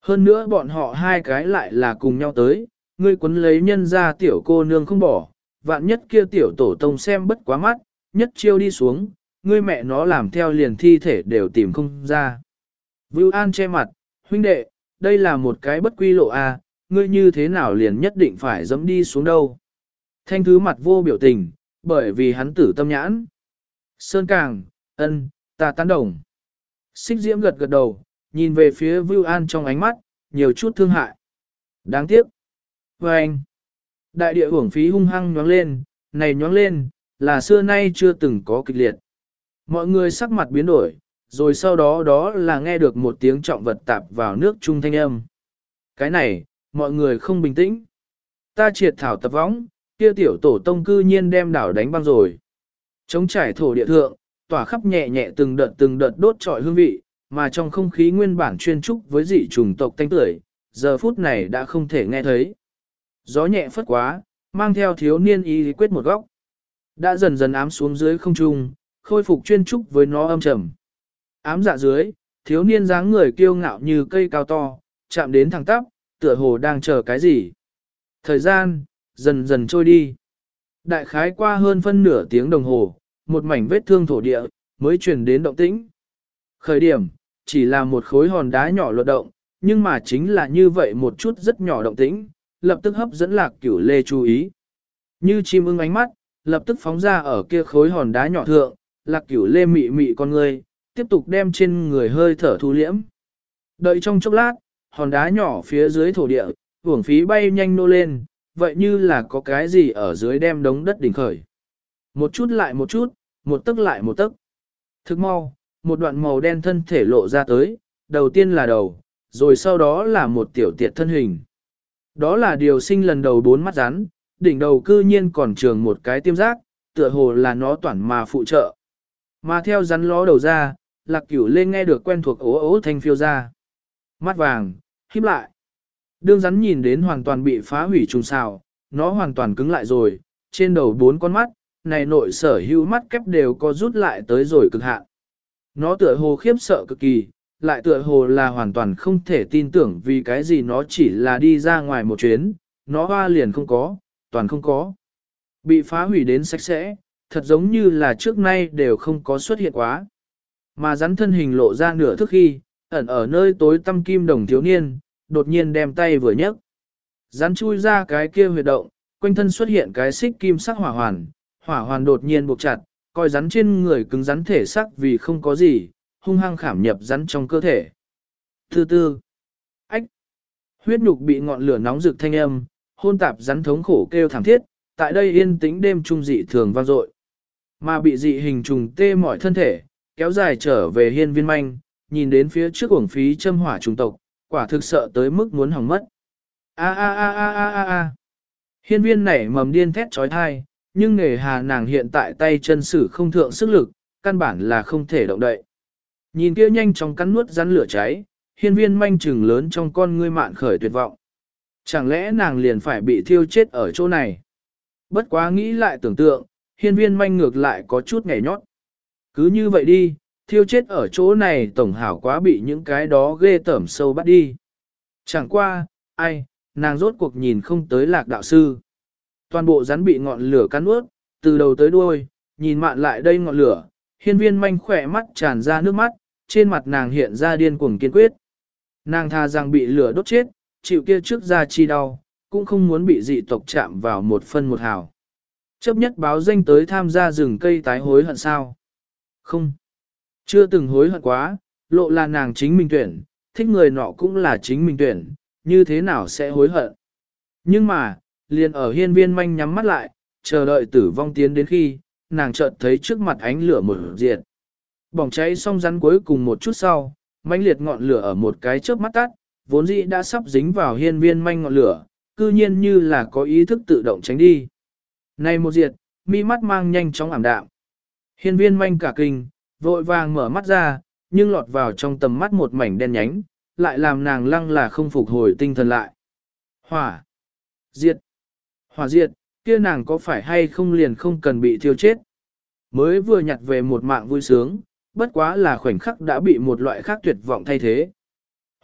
Hơn nữa bọn họ hai cái lại là cùng nhau tới, ngươi quấn lấy nhân gia tiểu cô nương không bỏ, vạn nhất kia tiểu tổ tông xem bất quá mắt, nhất chiêu đi xuống, ngươi mẹ nó làm theo liền thi thể đều tìm không ra. Vưu An che mặt, huynh đệ, đây là một cái bất quy lộ a, ngươi như thế nào liền nhất định phải dẫm đi xuống đâu. Thanh thứ mặt vô biểu tình, bởi vì hắn tử tâm nhãn. Sơn Càng, ân, ta tán đồng. Xích Diễm gật gật đầu, nhìn về phía Vưu An trong ánh mắt, nhiều chút thương hại. Đáng tiếc. Và anh, đại địa hưởng phí hung hăng nhoáng lên, này nhoáng lên, là xưa nay chưa từng có kịch liệt. Mọi người sắc mặt biến đổi, rồi sau đó đó là nghe được một tiếng trọng vật tạp vào nước trung thanh âm. Cái này, mọi người không bình tĩnh. Ta triệt thảo tập võng, kia tiểu tổ tông cư nhiên đem đảo đánh băng rồi. Chống trải thổ địa thượng, tỏa khắp nhẹ nhẹ từng đợt từng đợt đốt trọi hương vị, mà trong không khí nguyên bản chuyên trúc với dị trùng tộc thanh tưởi, giờ phút này đã không thể nghe thấy. Gió nhẹ phất quá, mang theo thiếu niên y quyết một góc. Đã dần dần ám xuống dưới không trung, khôi phục chuyên trúc với nó âm trầm. Ám dạ dưới, thiếu niên dáng người kiêu ngạo như cây cao to, chạm đến thẳng tắp, tựa hồ đang chờ cái gì. Thời gian, dần dần trôi đi. Đại khái qua hơn phân nửa tiếng đồng hồ, một mảnh vết thương thổ địa, mới truyền đến động tĩnh. Khởi điểm, chỉ là một khối hòn đá nhỏ luật động, nhưng mà chính là như vậy một chút rất nhỏ động tĩnh, lập tức hấp dẫn lạc cửu lê chú ý. Như chim ưng ánh mắt, lập tức phóng ra ở kia khối hòn đá nhỏ thượng, lạc cửu lê mị mị con người, tiếp tục đem trên người hơi thở thu liễm. Đợi trong chốc lát, hòn đá nhỏ phía dưới thổ địa, hưởng phí bay nhanh nô lên, vậy như là có cái gì ở dưới đem đống đất đỉnh khởi. Một chút lại một chút, một tấc lại một tấc. Thức mau, một đoạn màu đen thân thể lộ ra tới, đầu tiên là đầu, rồi sau đó là một tiểu tiệt thân hình. Đó là điều sinh lần đầu bốn mắt rắn, đỉnh đầu cư nhiên còn trường một cái tiêm giác, tựa hồ là nó toàn mà phụ trợ. Mà theo rắn ló đầu ra, lạc cửu lên nghe được quen thuộc ố ố thanh phiêu ra. Mắt vàng, híp lại. Đương rắn nhìn đến hoàn toàn bị phá hủy trùng xào, nó hoàn toàn cứng lại rồi, trên đầu bốn con mắt, này nội sở hữu mắt kép đều có rút lại tới rồi cực hạn. Nó tựa hồ khiếp sợ cực kỳ, lại tựa hồ là hoàn toàn không thể tin tưởng vì cái gì nó chỉ là đi ra ngoài một chuyến, nó hoa liền không có, toàn không có. Bị phá hủy đến sạch sẽ, thật giống như là trước nay đều không có xuất hiện quá. Mà rắn thân hình lộ ra nửa thức khi, ẩn ở nơi tối tăm kim đồng thiếu niên, đột nhiên đem tay vừa nhấc. Rắn chui ra cái kia huyệt động, quanh thân xuất hiện cái xích kim sắc hỏa hoàn, hỏa hoàn đột nhiên buộc chặt, coi rắn trên người cứng rắn thể sắc vì không có gì, hung hăng khảm nhập rắn trong cơ thể. Thứ tư, ách, huyết nhục bị ngọn lửa nóng rực thanh âm, hôn tạp rắn thống khổ kêu thảm thiết, tại đây yên tĩnh đêm trung dị thường vang dội. Mà bị dị hình trùng tê mọi thân thể, kéo dài trở về hiên viên manh, nhìn đến phía trước uổng phí châm hỏa trùng tộc, quả thực sợ tới mức muốn hỏng mất. A a a a a a a. Hiên viên nảy mầm điên thét trói thai, nhưng nghề hà nàng hiện tại tay chân sử không thượng sức lực, căn bản là không thể động đậy. Nhìn kia nhanh chóng cắn nuốt rắn lửa cháy, hiên viên manh trừng lớn trong con ngươi mạn khởi tuyệt vọng. Chẳng lẽ nàng liền phải bị thiêu chết ở chỗ này? Bất quá nghĩ lại tưởng tượng, hiên viên manh ngược lại có chút nhảy nhót. Cứ như vậy đi, thiêu chết ở chỗ này tổng hảo quá bị những cái đó ghê tởm sâu bắt đi. Chẳng qua, ai, nàng rốt cuộc nhìn không tới lạc đạo sư. Toàn bộ rắn bị ngọn lửa cắn ướt, từ đầu tới đuôi, nhìn mạn lại đây ngọn lửa, hiên viên manh khỏe mắt tràn ra nước mắt, trên mặt nàng hiện ra điên cuồng kiên quyết. Nàng tha rằng bị lửa đốt chết, chịu kia trước ra chi đau, cũng không muốn bị dị tộc chạm vào một phân một hào. Chấp nhất báo danh tới tham gia rừng cây tái hối hận sao? Không. Chưa từng hối hận quá, lộ là nàng chính mình tuyển, thích người nọ cũng là chính mình tuyển, như thế nào sẽ hối hận. Nhưng mà, liền ở hiên viên manh nhắm mắt lại, chờ đợi tử vong tiến đến khi, nàng chợt thấy trước mặt ánh lửa một diệt. Bỏng cháy xong rắn cuối cùng một chút sau, manh liệt ngọn lửa ở một cái chớp mắt tắt, vốn dĩ đã sắp dính vào hiên viên manh ngọn lửa, cư nhiên như là có ý thức tự động tránh đi. Này một diệt, mi mắt mang nhanh chóng ảm đạm. Hiên viên manh cả kinh, vội vàng mở mắt ra, nhưng lọt vào trong tầm mắt một mảnh đen nhánh, lại làm nàng lăng là không phục hồi tinh thần lại. Hỏa! Diệt! Hỏa diệt, kia nàng có phải hay không liền không cần bị thiêu chết. Mới vừa nhặt về một mạng vui sướng, bất quá là khoảnh khắc đã bị một loại khác tuyệt vọng thay thế.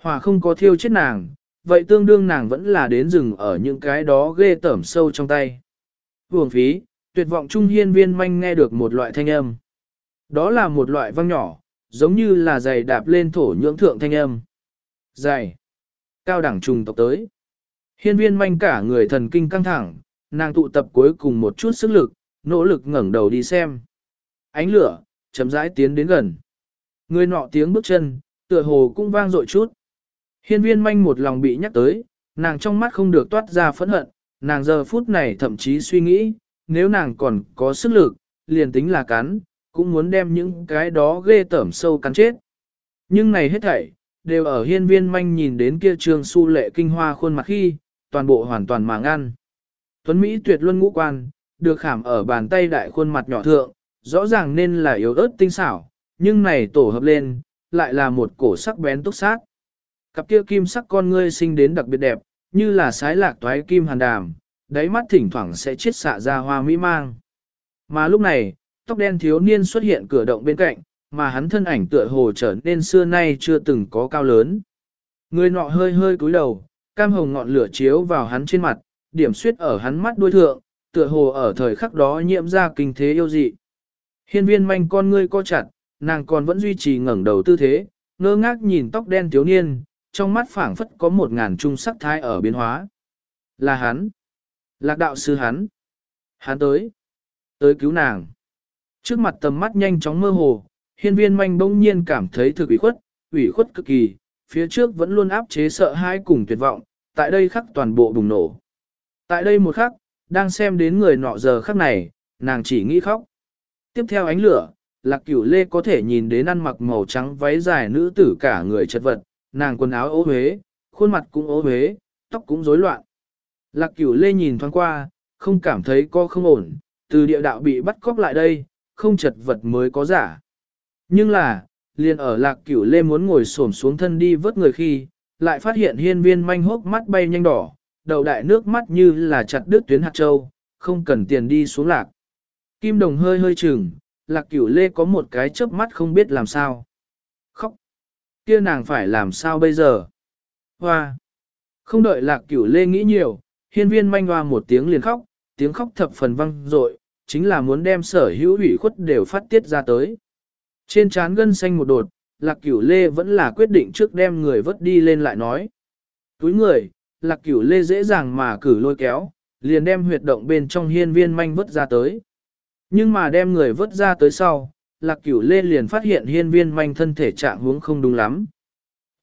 Hỏa không có thiêu chết nàng, vậy tương đương nàng vẫn là đến rừng ở những cái đó ghê tởm sâu trong tay. Vương phí, tuyệt vọng trung hiên viên manh nghe được một loại thanh âm. Đó là một loại vang nhỏ, giống như là giày đạp lên thổ nhưỡng thượng thanh âm. Giày. Cao đẳng trùng tộc tới. Hiên viên manh cả người thần kinh căng thẳng, nàng tụ tập cuối cùng một chút sức lực, nỗ lực ngẩng đầu đi xem. Ánh lửa, chấm rãi tiến đến gần. Người nọ tiếng bước chân, tựa hồ cũng vang dội chút. Hiên viên manh một lòng bị nhắc tới, nàng trong mắt không được toát ra phẫn hận, nàng giờ phút này thậm chí suy nghĩ, nếu nàng còn có sức lực, liền tính là cắn, cũng muốn đem những cái đó ghê tởm sâu cắn chết. Nhưng này hết thảy, đều ở hiên viên manh nhìn đến kia trường su lệ kinh hoa khuôn mặt khi, toàn bộ hoàn toàn mà ngăn. Tuấn Mỹ tuyệt luân ngũ quan, được khảm ở bàn tay đại khuôn mặt nhỏ thượng, rõ ràng nên là yếu ớt tinh xảo, nhưng này tổ hợp lên, lại là một cổ sắc bén túc sát. Cặp kia kim sắc con ngươi sinh đến đặc biệt đẹp, như là sái lạc toái kim hàn đàm, đáy mắt thỉnh thoảng sẽ chiết xạ ra hoa mỹ mang. Mà lúc này, tóc đen thiếu niên xuất hiện cửa động bên cạnh, mà hắn thân ảnh tựa hồ trở nên xưa nay chưa từng có cao lớn. Người nọ hơi hơi cúi đầu, cam hồng ngọn lửa chiếu vào hắn trên mặt, điểm suyết ở hắn mắt đuôi thượng, tựa hồ ở thời khắc đó nhiễm ra kinh thế yêu dị. Hiên viên manh con ngươi co chặt, nàng còn vẫn duy trì ngẩng đầu tư thế, ngơ ngác nhìn tóc đen thiếu niên, trong mắt phảng phất có một ngàn trung sắc thái ở biến hóa. Là hắn. Lạc đạo sư hắn. Hắn tới. Tới cứu nàng. Trước mặt tầm mắt nhanh chóng mơ hồ, hiên viên manh bỗng nhiên cảm thấy thực ủy khuất, ủy khuất cực kỳ, phía trước vẫn luôn áp chế sợ hãi cùng tuyệt vọng, tại đây khắc toàn bộ bùng nổ. Tại đây một khắc, đang xem đến người nọ giờ khắc này, nàng chỉ nghĩ khóc. Tiếp theo ánh lửa, lạc cửu lê có thể nhìn đến ăn mặc màu trắng váy dài nữ tử cả người chật vật, nàng quần áo ố huế, khuôn mặt cũng ố huế, tóc cũng rối loạn. Lạc cửu lê nhìn thoáng qua, không cảm thấy có không ổn, từ địa đạo bị bắt cóc lại đây, không chật vật mới có giả. Nhưng là, liền ở lạc cửu lê muốn ngồi xổm xuống thân đi vớt người khi, lại phát hiện hiên viên manh hốc mắt bay nhanh đỏ, đầu đại nước mắt như là chặt đứt tuyến hạt châu, không cần tiền đi xuống lạc. Kim đồng hơi hơi chừng, lạc cửu lê có một cái chớp mắt không biết làm sao. Khóc. kia nàng phải làm sao bây giờ? Hoa. Không đợi lạc cửu lê nghĩ nhiều, hiên viên manh hoa một tiếng liền khóc, tiếng khóc thập phần vang dội, chính là muốn đem sở hữu ủy khuất đều phát tiết ra tới. Trên trán gân xanh một đột, lạc cửu lê vẫn là quyết định trước đem người vớt đi lên lại nói. Túi người, lạc cửu lê dễ dàng mà cử lôi kéo, liền đem huyệt động bên trong hiên viên manh vớt ra tới. Nhưng mà đem người vớt ra tới sau, lạc cửu lê liền phát hiện hiên viên manh thân thể trạng huống không đúng lắm.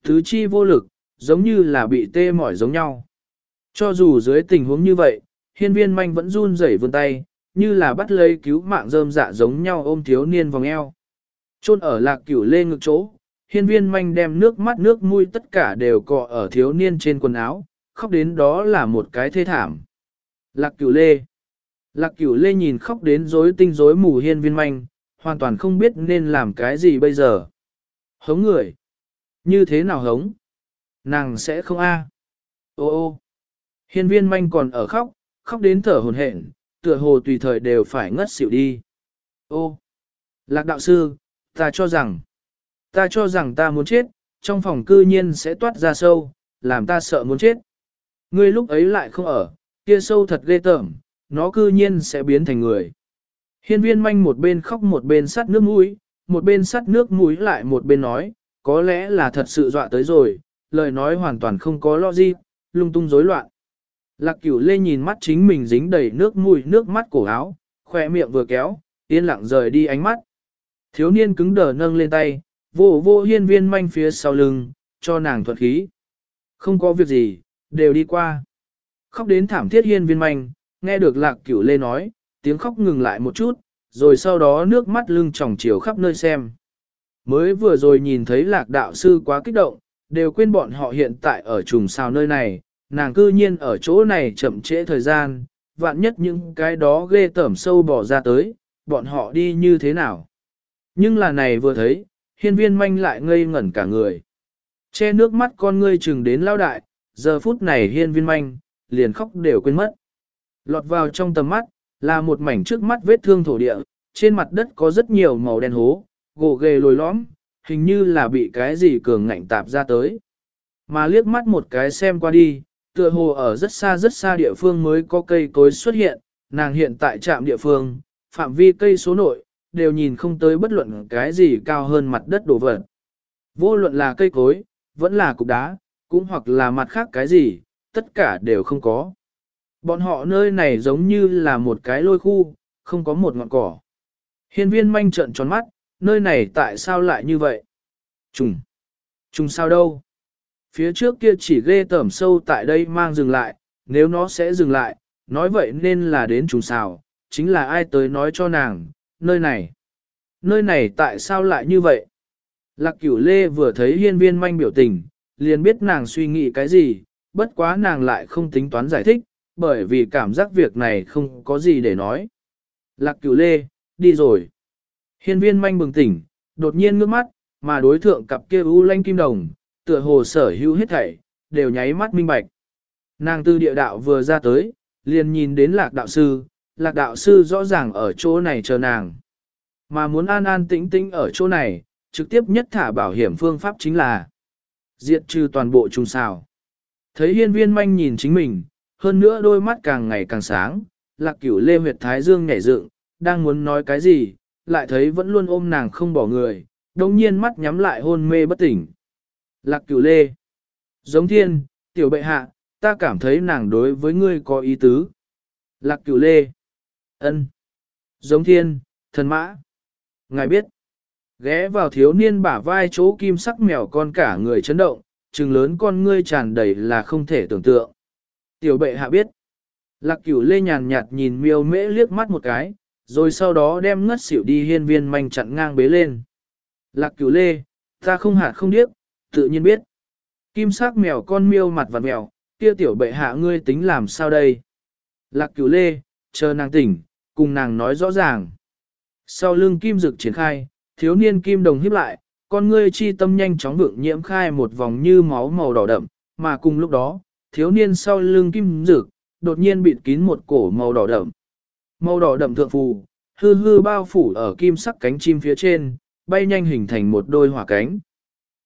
Thứ chi vô lực, giống như là bị tê mỏi giống nhau. Cho dù dưới tình huống như vậy, hiên viên manh vẫn run rẩy vươn tay, như là bắt lấy cứu mạng rơm dạ giống nhau ôm thiếu niên vòng eo. trôn ở lạc cửu lê ngực chỗ, hiên viên manh đem nước mắt nước mũi tất cả đều cọ ở thiếu niên trên quần áo, khóc đến đó là một cái thê thảm. Lạc cửu lê. Lạc cửu lê nhìn khóc đến rối tinh rối mù hiên viên manh, hoàn toàn không biết nên làm cái gì bây giờ. Hống người. Như thế nào hống? Nàng sẽ không a. Ô ô. Hiên viên manh còn ở khóc, khóc đến thở hồn hển, tựa hồ tùy thời đều phải ngất xỉu đi. Ô. Lạc đạo sư, ta cho rằng, ta cho rằng ta muốn chết, trong phòng cư nhiên sẽ toát ra sâu, làm ta sợ muốn chết. Ngươi lúc ấy lại không ở, kia sâu thật ghê tởm, nó cư nhiên sẽ biến thành người. Hiên viên manh một bên khóc một bên sắt nước mũi, một bên sắt nước mũi lại một bên nói, có lẽ là thật sự dọa tới rồi, lời nói hoàn toàn không có lo gì, lung tung rối loạn. Lạc cửu lê nhìn mắt chính mình dính đầy nước mũi nước mắt cổ áo, khỏe miệng vừa kéo, yên lặng rời đi ánh mắt. Thiếu niên cứng đờ nâng lên tay, vô vô hiên viên manh phía sau lưng, cho nàng thuật khí. Không có việc gì, đều đi qua. Khóc đến thảm thiết hiên viên manh, nghe được lạc cửu lê nói, tiếng khóc ngừng lại một chút, rồi sau đó nước mắt lưng tròng chiều khắp nơi xem. Mới vừa rồi nhìn thấy lạc đạo sư quá kích động, đều quên bọn họ hiện tại ở trùng sao nơi này, nàng cư nhiên ở chỗ này chậm trễ thời gian, vạn nhất những cái đó ghê tởm sâu bỏ ra tới, bọn họ đi như thế nào. Nhưng là này vừa thấy, hiên viên manh lại ngây ngẩn cả người. Che nước mắt con ngươi chừng đến lao đại, giờ phút này hiên viên manh, liền khóc đều quên mất. Lọt vào trong tầm mắt, là một mảnh trước mắt vết thương thổ địa, trên mặt đất có rất nhiều màu đen hố, gồ ghề lồi lõm, hình như là bị cái gì cường ngạnh tạp ra tới. Mà liếc mắt một cái xem qua đi, tựa hồ ở rất xa rất xa địa phương mới có cây cối xuất hiện, nàng hiện tại trạm địa phương, phạm vi cây số nội, đều nhìn không tới bất luận cái gì cao hơn mặt đất đổ vật. Vô luận là cây cối, vẫn là cục đá, cũng hoặc là mặt khác cái gì, tất cả đều không có. Bọn họ nơi này giống như là một cái lôi khu, không có một ngọn cỏ. Hiên viên manh trợn tròn mắt, nơi này tại sao lại như vậy? Trùng! Trùng sao đâu? Phía trước kia chỉ ghê tẩm sâu tại đây mang dừng lại, nếu nó sẽ dừng lại, nói vậy nên là đến trùng xào chính là ai tới nói cho nàng, nơi này. Nơi này tại sao lại như vậy? Lạc cửu lê vừa thấy hiên viên manh biểu tình, liền biết nàng suy nghĩ cái gì, bất quá nàng lại không tính toán giải thích, bởi vì cảm giác việc này không có gì để nói. Lạc cửu lê, đi rồi. Hiên viên manh bừng tỉnh, đột nhiên ngước mắt, mà đối thượng cặp kia u lanh kim đồng, tựa hồ sở hữu hết thảy, đều nháy mắt minh bạch. Nàng tư địa đạo vừa ra tới, liền nhìn đến lạc đạo sư, lạc đạo sư rõ ràng ở chỗ này chờ nàng. Mà muốn an an tĩnh tĩnh ở chỗ này, trực tiếp nhất thả bảo hiểm phương pháp chính là diệt trừ toàn bộ trùng xào. Thấy hiên viên manh nhìn chính mình, hơn nữa đôi mắt càng ngày càng sáng, lạc cửu lê huyệt thái dương nhảy dựng, đang muốn nói cái gì, lại thấy vẫn luôn ôm nàng không bỏ người, đồng nhiên mắt nhắm lại hôn mê bất tỉnh. Lạc cửu lê. Giống thiên, tiểu bệ hạ, ta cảm thấy nàng đối với ngươi có ý tứ. Lạc cửu lê. ân, Giống thiên, thần mã. Ngài biết. Ghé vào thiếu niên bả vai chỗ kim sắc mèo con cả người chấn động, trừng lớn con ngươi tràn đầy là không thể tưởng tượng. Tiểu bệ hạ biết. Lạc cửu lê nhàn nhạt nhìn miêu mễ liếc mắt một cái, rồi sau đó đem ngất xỉu đi hiên viên manh chặn ngang bế lên. Lạc cửu lê, ta không hạt không điếc, tự nhiên biết. Kim sắc mèo con miêu mặt vặt mèo, kia tiểu bệ hạ ngươi tính làm sao đây? Lạc cửu lê, chờ nàng tỉnh, cùng nàng nói rõ ràng. Sau lưng kim dực triển khai, thiếu niên kim đồng hiếp lại, con ngươi chi tâm nhanh chóng vượng nhiễm khai một vòng như máu màu đỏ đậm, mà cùng lúc đó, thiếu niên sau lưng kim dực, đột nhiên bịt kín một cổ màu đỏ đậm. Màu đỏ đậm thượng phù, hư hư bao phủ ở kim sắc cánh chim phía trên, bay nhanh hình thành một đôi hỏa cánh.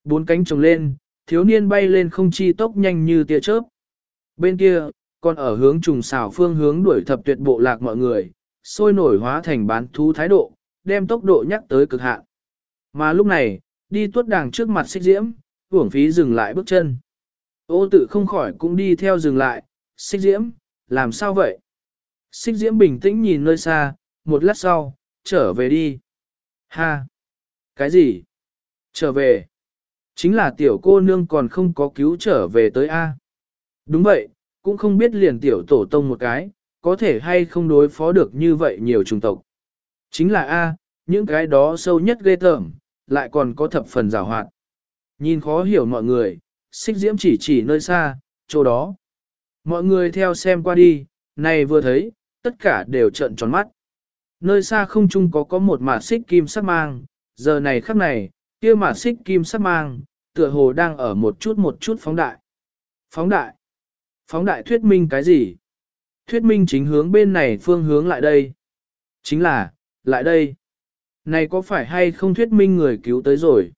Bốn cánh trồng lên, thiếu niên bay lên không chi tốc nhanh như tia chớp. Bên kia, còn ở hướng trùng xảo phương hướng đuổi thập tuyệt bộ lạc mọi người, sôi nổi hóa thành bán thú thái độ, đem tốc độ nhắc tới cực hạn. Mà lúc này, đi tuốt đàng trước mặt xích diễm, uổng phí dừng lại bước chân. Ô tự không khỏi cũng đi theo dừng lại, xích diễm, làm sao vậy? Xích diễm bình tĩnh nhìn nơi xa, một lát sau, trở về đi. Ha! Cái gì? Trở về. Chính là tiểu cô nương còn không có cứu trở về tới A. Đúng vậy, cũng không biết liền tiểu tổ tông một cái, có thể hay không đối phó được như vậy nhiều chủng tộc. Chính là A, những cái đó sâu nhất ghê tởm, lại còn có thập phần rào hoạt. Nhìn khó hiểu mọi người, xích diễm chỉ chỉ nơi xa, chỗ đó. Mọi người theo xem qua đi, này vừa thấy, tất cả đều trợn tròn mắt. Nơi xa không chung có có một mả xích kim sắc mang, giờ này khắc này, kia mà xích kim sắc mang, tựa hồ đang ở một chút một chút phóng đại. Phóng đại? Phóng đại thuyết minh cái gì? Thuyết minh chính hướng bên này phương hướng lại đây. Chính là, lại đây. Này có phải hay không thuyết minh người cứu tới rồi?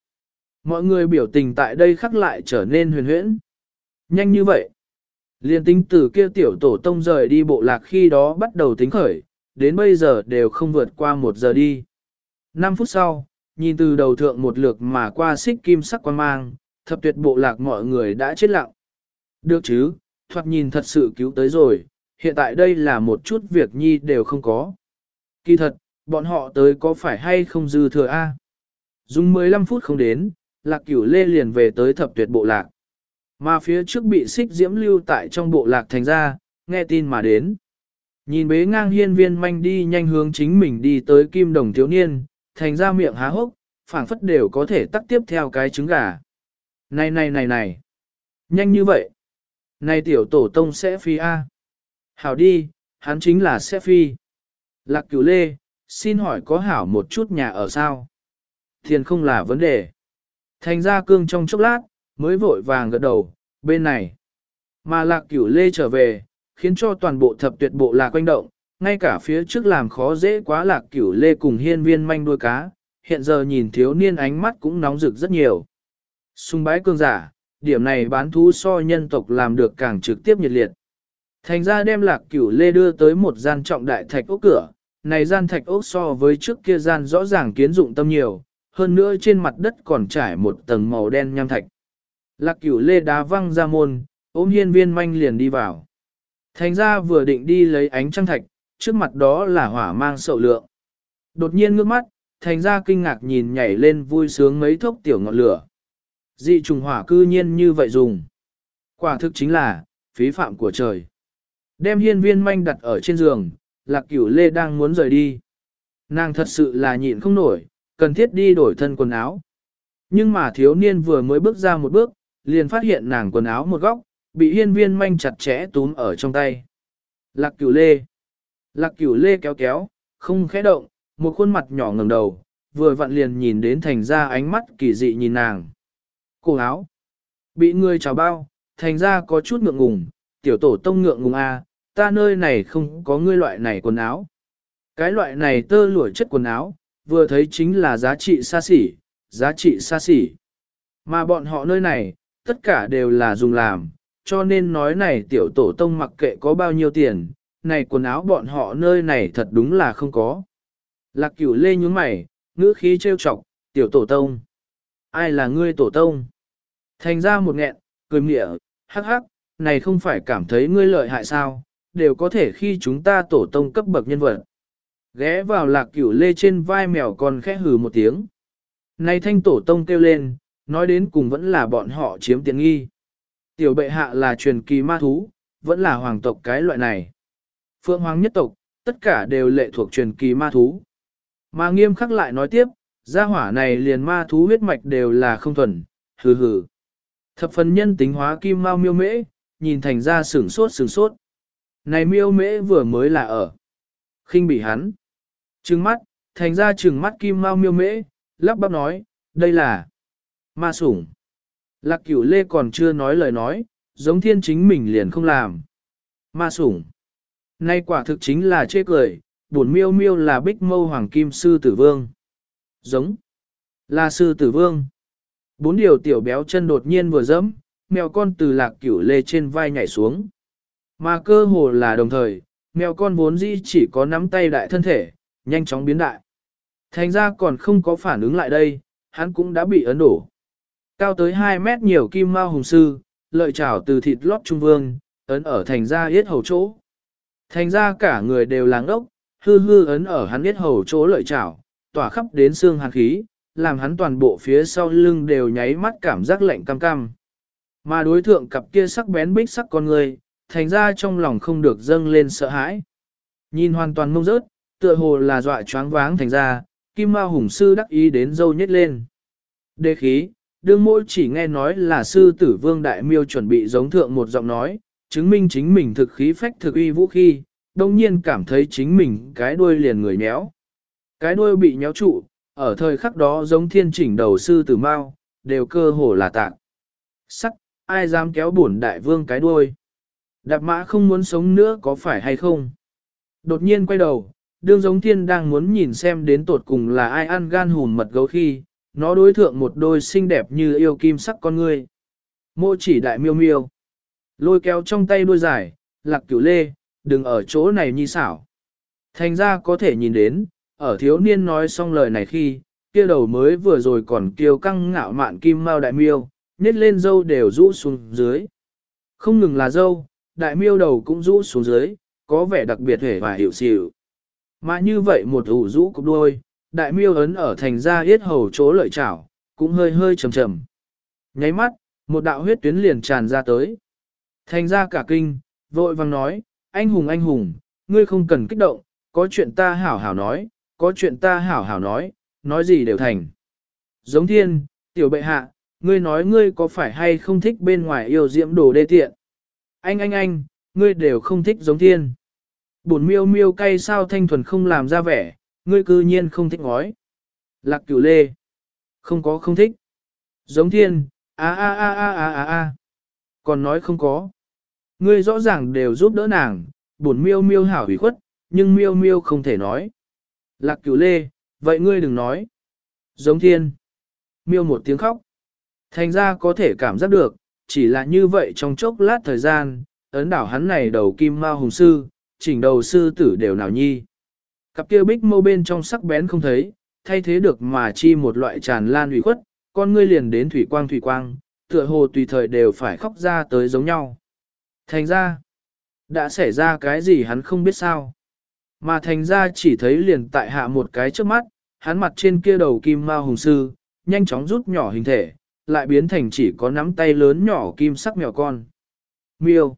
Mọi người biểu tình tại đây khắc lại trở nên huyền huyễn. Nhanh như vậy. Liên tính từ kia tiểu tổ tông rời đi bộ lạc khi đó bắt đầu tính khởi, đến bây giờ đều không vượt qua một giờ đi. 5 phút sau, nhìn từ đầu thượng một lượt mà qua xích kim sắc quan mang, thập tuyệt bộ lạc mọi người đã chết lặng. Được chứ, thoạt nhìn thật sự cứu tới rồi, hiện tại đây là một chút việc nhi đều không có. Kỳ thật, bọn họ tới có phải hay không dư thừa a? Dùng 15 phút không đến, lạc cửu lê liền về tới thập tuyệt bộ lạc. Mà phía trước bị xích diễm lưu tại trong bộ lạc thành ra, nghe tin mà đến. Nhìn bế ngang hiên viên manh đi nhanh hướng chính mình đi tới kim đồng thiếu niên, thành ra miệng há hốc, phảng phất đều có thể tắt tiếp theo cái trứng gà. Này này này này, nhanh như vậy. Này tiểu tổ tông sẽ phi A. Hảo đi, hắn chính là sẽ phi. Lạc cửu lê, xin hỏi có hảo một chút nhà ở sao? Tiền không là vấn đề. Thành ra cương trong chốc lát, mới vội vàng gật đầu, bên này. Mà lạc cửu lê trở về, khiến cho toàn bộ thập tuyệt bộ là quanh động, ngay cả phía trước làm khó dễ quá lạc cửu lê cùng hiên viên manh đuôi cá, hiện giờ nhìn thiếu niên ánh mắt cũng nóng rực rất nhiều. Xung bái cương giả, điểm này bán thú so nhân tộc làm được càng trực tiếp nhiệt liệt. Thành ra đem lạc cửu lê đưa tới một gian trọng đại thạch ốc cửa, này gian thạch ốc so với trước kia gian rõ ràng kiến dụng tâm nhiều, hơn nữa trên mặt đất còn trải một tầng màu đen nham thạch. Lạc cửu lê đá văng ra môn, ôm hiên viên manh liền đi vào. Thành ra vừa định đi lấy ánh trăng thạch, trước mặt đó là hỏa mang sậu lượng. Đột nhiên ngước mắt, thành ra kinh ngạc nhìn nhảy lên vui sướng mấy thốc tiểu ngọn lửa. Dị trùng hỏa cư nhiên như vậy dùng. Quả thực chính là, phí phạm của trời. Đem hiên viên manh đặt ở trên giường, lạc cửu lê đang muốn rời đi. Nàng thật sự là nhịn không nổi, cần thiết đi đổi thân quần áo. Nhưng mà thiếu niên vừa mới bước ra một bước, liền phát hiện nàng quần áo một góc, bị hiên viên manh chặt chẽ túm ở trong tay. Lạc cửu lê. Lạc cửu lê kéo kéo, không khẽ động, một khuôn mặt nhỏ ngẩng đầu, vừa vặn liền nhìn đến thành ra ánh mắt kỳ dị nhìn nàng. Cổ áo. Bị người chào bao, thành ra có chút ngượng ngùng, tiểu tổ tông ngượng ngùng a, à, ta nơi này không có ngươi loại này quần áo. Cái loại này tơ lụa chất quần áo, vừa thấy chính là giá trị xa xỉ, giá trị xa xỉ. Mà bọn họ nơi này, tất cả đều là dùng làm, cho nên nói này tiểu tổ tông mặc kệ có bao nhiêu tiền, này quần áo bọn họ nơi này thật đúng là không có. Lạc cửu lê nhún mày, ngữ khí trêu chọc, tiểu tổ tông. Ai là ngươi tổ tông? Thành ra một nghẹn, cười mỉa, hắc hắc, này không phải cảm thấy ngươi lợi hại sao, đều có thể khi chúng ta tổ tông cấp bậc nhân vật. Ghé vào lạc cửu lê trên vai mèo còn khẽ hừ một tiếng. Này thanh tổ tông kêu lên, nói đến cùng vẫn là bọn họ chiếm tiện nghi. Tiểu bệ hạ là truyền kỳ ma thú, vẫn là hoàng tộc cái loại này. Phượng hoàng nhất tộc, tất cả đều lệ thuộc truyền kỳ ma thú. Mà nghiêm khắc lại nói tiếp, gia hỏa này liền ma thú huyết mạch đều là không thuần, hừ hừ. Thập phần nhân tính hóa kim mau miêu mễ, nhìn thành ra sửng sốt sửng sốt. Này miêu mễ vừa mới là ở. khinh bị hắn. Trừng mắt, thành ra trừng mắt kim mau miêu mễ, lắp bắp nói, đây là ma sủng. Lạc cửu lê còn chưa nói lời nói, giống thiên chính mình liền không làm. Ma sủng. Nay quả thực chính là chê cười, buồn miêu miêu là bích mâu hoàng kim sư tử vương. Giống. Là sư tử vương. Bốn điều tiểu béo chân đột nhiên vừa dẫm, mèo con từ lạc cửu lê trên vai nhảy xuống. Mà cơ hồ là đồng thời, mèo con vốn dĩ chỉ có nắm tay đại thân thể, nhanh chóng biến đại. Thành ra còn không có phản ứng lại đây, hắn cũng đã bị ấn đổ. Cao tới 2 mét nhiều kim mao hùng sư, lợi trảo từ thịt lót trung vương, ấn ở thành ra yết hầu chỗ. Thành ra cả người đều láng ốc, hư hư ấn ở hắn biết hầu chỗ lợi trảo, tỏa khắp đến xương hàn khí, làm hắn toàn bộ phía sau lưng đều nháy mắt cảm giác lạnh cam cam. Mà đối thượng cặp kia sắc bén bích sắc con người, thành ra trong lòng không được dâng lên sợ hãi. Nhìn hoàn toàn mông rớt, tựa hồ là dọa choáng váng thành ra, kim ma hùng sư đắc ý đến dâu nhét lên. Đề khí, đương môi chỉ nghe nói là sư tử vương đại miêu chuẩn bị giống thượng một giọng nói, chứng minh chính mình thực khí phách thực uy vũ khi, đồng nhiên cảm thấy chính mình cái đuôi liền người nhéo. Cái đuôi bị nhéo trụ, ở thời khắc đó giống thiên chỉnh đầu sư tử mao, đều cơ hồ là tạng. Sắc, ai dám kéo bổn đại vương cái đuôi. Đạp mã không muốn sống nữa có phải hay không? Đột nhiên quay đầu, đương giống thiên đang muốn nhìn xem đến tột cùng là ai ăn gan hùn mật gấu khi, nó đối thượng một đôi xinh đẹp như yêu kim sắc con ngươi. Mô chỉ đại miêu miêu. Lôi kéo trong tay đuôi dài, lạc cửu lê, đừng ở chỗ này nhi xảo. Thành ra có thể nhìn đến, ở thiếu niên nói xong lời này khi, kia đầu mới vừa rồi còn kiêu căng ngạo mạn kim mao đại miêu, nết lên dâu đều rũ xuống dưới. Không ngừng là dâu, đại miêu đầu cũng rũ xuống dưới, có vẻ đặc biệt hề và hiểu xỉu. Mà như vậy một ủ rũ cục đôi, đại miêu ấn ở thành ra yết hầu chỗ lợi chảo, cũng hơi hơi trầm trầm. Nháy mắt, một đạo huyết tuyến liền tràn ra tới. Thành ra cả kinh, vội vang nói, anh hùng anh hùng, ngươi không cần kích động, có chuyện ta hảo hảo nói, có chuyện ta hảo hảo nói, nói gì đều thành. Giống thiên, tiểu bệ hạ, ngươi nói ngươi có phải hay không thích bên ngoài yêu diễm đồ đê tiện. Anh anh anh, ngươi đều không thích giống thiên. Bổn miêu miêu cay sao thanh thuần không làm ra vẻ, ngươi cư nhiên không thích ngói. Lạc cửu lê. Không có không thích. Giống thiên, a a a a a a a. Còn nói không có. Ngươi rõ ràng đều giúp đỡ nàng, bổn miêu miêu hảo hủy khuất, nhưng miêu miêu không thể nói. Lạc cửu lê, vậy ngươi đừng nói. Giống thiên. Miêu một tiếng khóc. Thành ra có thể cảm giác được, chỉ là như vậy trong chốc lát thời gian, ấn đảo hắn này đầu kim ma hùng sư, chỉnh đầu sư tử đều nào nhi. Cặp kia bích mâu bên trong sắc bén không thấy, thay thế được mà chi một loại tràn lan ủy khuất, con ngươi liền đến thủy quang thủy quang, tựa hồ tùy thời đều phải khóc ra tới giống nhau. Thành ra, đã xảy ra cái gì hắn không biết sao. Mà thành ra chỉ thấy liền tại hạ một cái trước mắt, hắn mặt trên kia đầu kim ma hùng sư, nhanh chóng rút nhỏ hình thể, lại biến thành chỉ có nắm tay lớn nhỏ kim sắc mèo con. Miêu.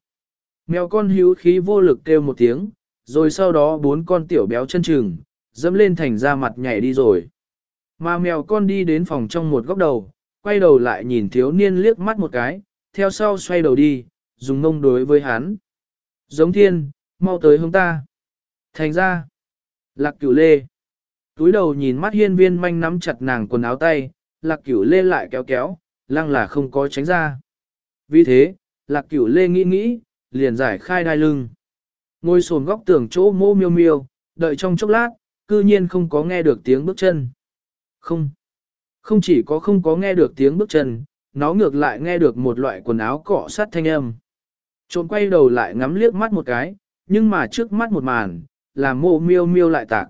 Mèo con hữu khí vô lực kêu một tiếng, rồi sau đó bốn con tiểu béo chân trừng, dẫm lên thành ra mặt nhảy đi rồi. Mà mèo con đi đến phòng trong một góc đầu, quay đầu lại nhìn thiếu niên liếc mắt một cái, theo sau xoay đầu đi, dùng mông đối với hắn. Giống thiên, mau tới hướng ta. Thành ra, lạc cửu lê. Túi đầu nhìn mắt hiên viên manh nắm chặt nàng quần áo tay, lạc cửu lê lại kéo kéo, lăng là không có tránh ra. Vì thế, lạc cửu lê nghĩ nghĩ, liền giải khai đai lưng. Ngồi sồn góc tường chỗ mô miêu miêu, đợi trong chốc lát, cư nhiên không có nghe được tiếng bước chân. Không. Không chỉ có không có nghe được tiếng bước chân, nó ngược lại nghe được một loại quần áo cọ sát thanh âm. Trộm quay đầu lại ngắm liếc mắt một cái, nhưng mà trước mắt một màn, làm mộ miêu miêu lại tạc.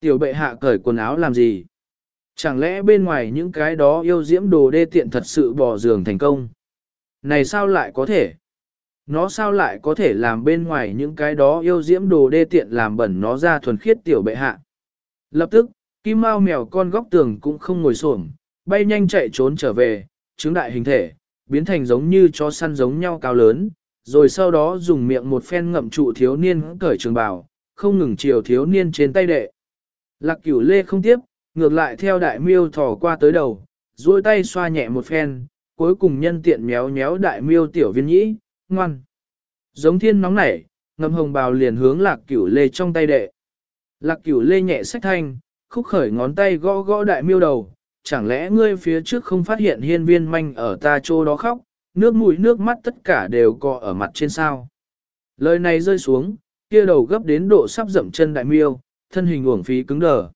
Tiểu bệ hạ cởi quần áo làm gì? Chẳng lẽ bên ngoài những cái đó yêu diễm đồ đê tiện thật sự bỏ giường thành công? Này sao lại có thể? Nó sao lại có thể làm bên ngoài những cái đó yêu diễm đồ đê tiện làm bẩn nó ra thuần khiết tiểu bệ hạ? Lập tức, kim mao mèo con góc tường cũng không ngồi xổm, bay nhanh chạy trốn trở về, trứng đại hình thể, biến thành giống như chó săn giống nhau cao lớn, rồi sau đó dùng miệng một phen ngậm trụ thiếu niên cởi trường bào, không ngừng chiều thiếu niên trên tay đệ. Lạc cửu lê không tiếp, ngược lại theo đại miêu thò qua tới đầu, duỗi tay xoa nhẹ một phen, cuối cùng nhân tiện méo méo đại miêu tiểu viên nhĩ, ngoan. Giống thiên nóng nảy, ngậm hồng bào liền hướng lạc cửu lê trong tay đệ. Lạc cửu lê nhẹ sách thanh, khúc khởi ngón tay gõ gõ đại miêu đầu, chẳng lẽ ngươi phía trước không phát hiện hiên viên manh ở ta chỗ đó khóc, nước mũi nước mắt tất cả đều cọ ở mặt trên sao. Lời này rơi xuống, kia đầu gấp đến độ sắp dậm chân đại miêu, thân hình uổng phí cứng đờ.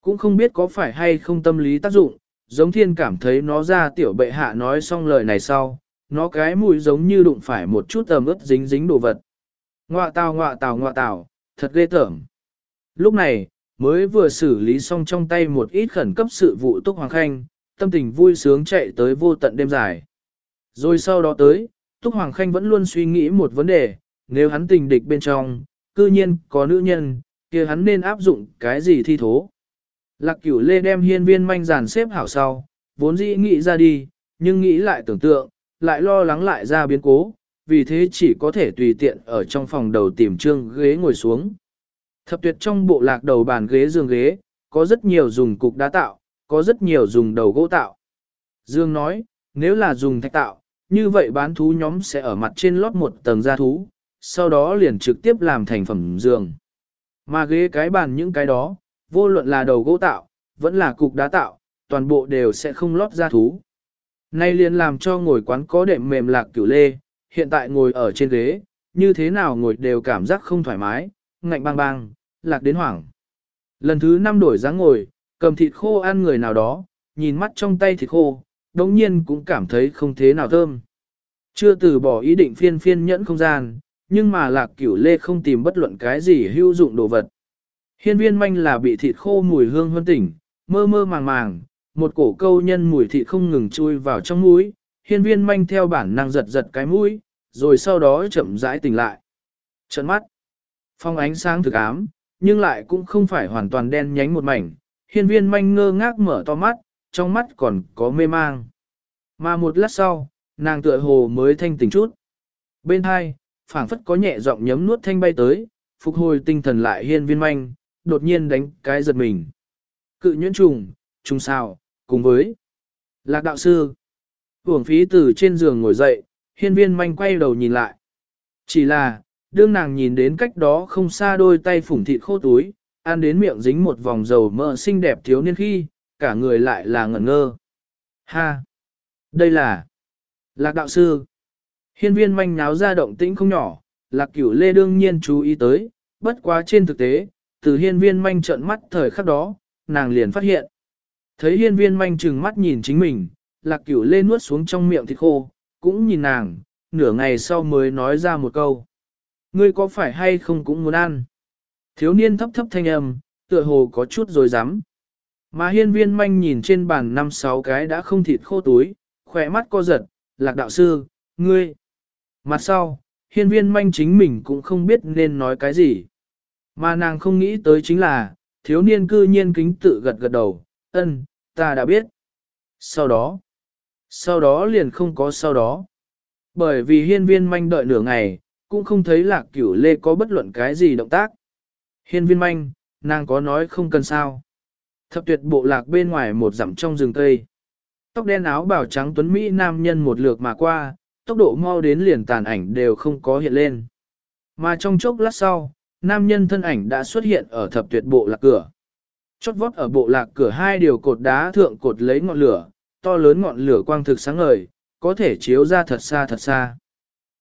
Cũng không biết có phải hay không tâm lý tác dụng, giống thiên cảm thấy nó ra tiểu bệ hạ nói xong lời này sau, nó cái mũi giống như đụng phải một chút ẩm ướt dính dính đồ vật. Ngoạ tào ngoạ tào ngoạ tào, thật ghê tởm. Lúc này, mới vừa xử lý xong trong tay một ít khẩn cấp sự vụ Túc Hoàng Khanh, tâm tình vui sướng chạy tới vô tận đêm dài. Rồi sau đó tới, Túc Hoàng Khanh vẫn luôn suy nghĩ một vấn đề, nếu hắn tình địch bên trong, cư nhiên có nữ nhân, kia hắn nên áp dụng cái gì thi thố. Lạc cửu lê đem hiên viên manh giàn xếp hảo sau, vốn dĩ nghĩ ra đi, nhưng nghĩ lại tưởng tượng, lại lo lắng lại ra biến cố, vì thế chỉ có thể tùy tiện ở trong phòng đầu tìm trương ghế ngồi xuống. Thập tuyệt trong bộ lạc đầu bàn ghế giường ghế, có rất nhiều dùng cục đá tạo, có rất nhiều dùng đầu gỗ tạo. Dương nói, nếu là dùng thạch tạo, như vậy bán thú nhóm sẽ ở mặt trên lót một tầng da thú, sau đó liền trực tiếp làm thành phẩm giường. Mà ghế cái bàn những cái đó, vô luận là đầu gỗ tạo, vẫn là cục đá tạo, toàn bộ đều sẽ không lót da thú. Nay liền làm cho ngồi quán có đệm mềm lạc cửu lê, hiện tại ngồi ở trên ghế, như thế nào ngồi đều cảm giác không thoải mái, ngạnh bang bang, lạc đến hoảng. Lần thứ năm đổi dáng ngồi, cầm thịt khô ăn người nào đó, nhìn mắt trong tay thịt khô, đồng nhiên cũng cảm thấy không thế nào thơm. Chưa từ bỏ ý định phiên phiên nhẫn không gian, nhưng mà lạc cửu lê không tìm bất luận cái gì hữu dụng đồ vật. Hiên viên manh là bị thịt khô mùi hương hơn tỉnh, mơ mơ màng màng, một cổ câu nhân mùi thịt không ngừng chui vào trong mũi, hiên viên manh theo bản năng giật giật cái mũi, rồi sau đó chậm rãi tỉnh lại. Trận mắt, phong ánh sáng thực ám, nhưng lại cũng không phải hoàn toàn đen nhánh một mảnh, hiên viên manh ngơ ngác mở to mắt, trong mắt còn có mê mang. Mà một lát sau, nàng tựa hồ mới thanh tỉnh chút. Bên hai, phảng phất có nhẹ giọng nhấm nuốt thanh bay tới, phục hồi tinh thần lại hiên viên manh, đột nhiên đánh cái giật mình. Cự nhuyễn trùng, trùng sao, cùng với lạc đạo sư. Hưởng phí từ trên giường ngồi dậy, hiên viên manh quay đầu nhìn lại. Chỉ là, đương nàng nhìn đến cách đó không xa đôi tay phủng thịt khô túi, ăn đến miệng dính một vòng dầu mỡ xinh đẹp thiếu niên khi, cả người lại là ngẩn ngơ. Ha! Đây là Lạc đạo sư. Hiên viên manh náo ra động tĩnh không nhỏ, lạc cửu lê đương nhiên chú ý tới, bất quá trên thực tế, từ hiên viên manh trợn mắt thời khắc đó, nàng liền phát hiện. Thấy hiên viên manh trừng mắt nhìn chính mình, lạc cửu lê nuốt xuống trong miệng thịt khô, cũng nhìn nàng, nửa ngày sau mới nói ra một câu. Ngươi có phải hay không cũng muốn ăn? Thiếu niên thấp thấp thanh âm, tựa hồ có chút rồi dám. Mà hiên viên manh nhìn trên bàn năm sáu cái đã không thịt khô túi, khỏe mắt co giật, lạc đạo sư, ngươi. Mặt sau, hiên viên manh chính mình cũng không biết nên nói cái gì. Mà nàng không nghĩ tới chính là, thiếu niên cư nhiên kính tự gật gật đầu, ân, ta đã biết. Sau đó, sau đó liền không có sau đó. Bởi vì hiên viên manh đợi nửa ngày, cũng không thấy lạc cửu lê có bất luận cái gì động tác. Hiên viên manh, nàng có nói không cần sao. Thập tuyệt bộ lạc bên ngoài một dặm trong rừng cây. Tóc đen áo bào trắng tuấn Mỹ nam nhân một lượt mà qua, tốc độ mau đến liền tàn ảnh đều không có hiện lên. Mà trong chốc lát sau, nam nhân thân ảnh đã xuất hiện ở thập tuyệt bộ lạc cửa. Chót vót ở bộ lạc cửa hai điều cột đá thượng cột lấy ngọn lửa, to lớn ngọn lửa quang thực sáng ngời, có thể chiếu ra thật xa thật xa.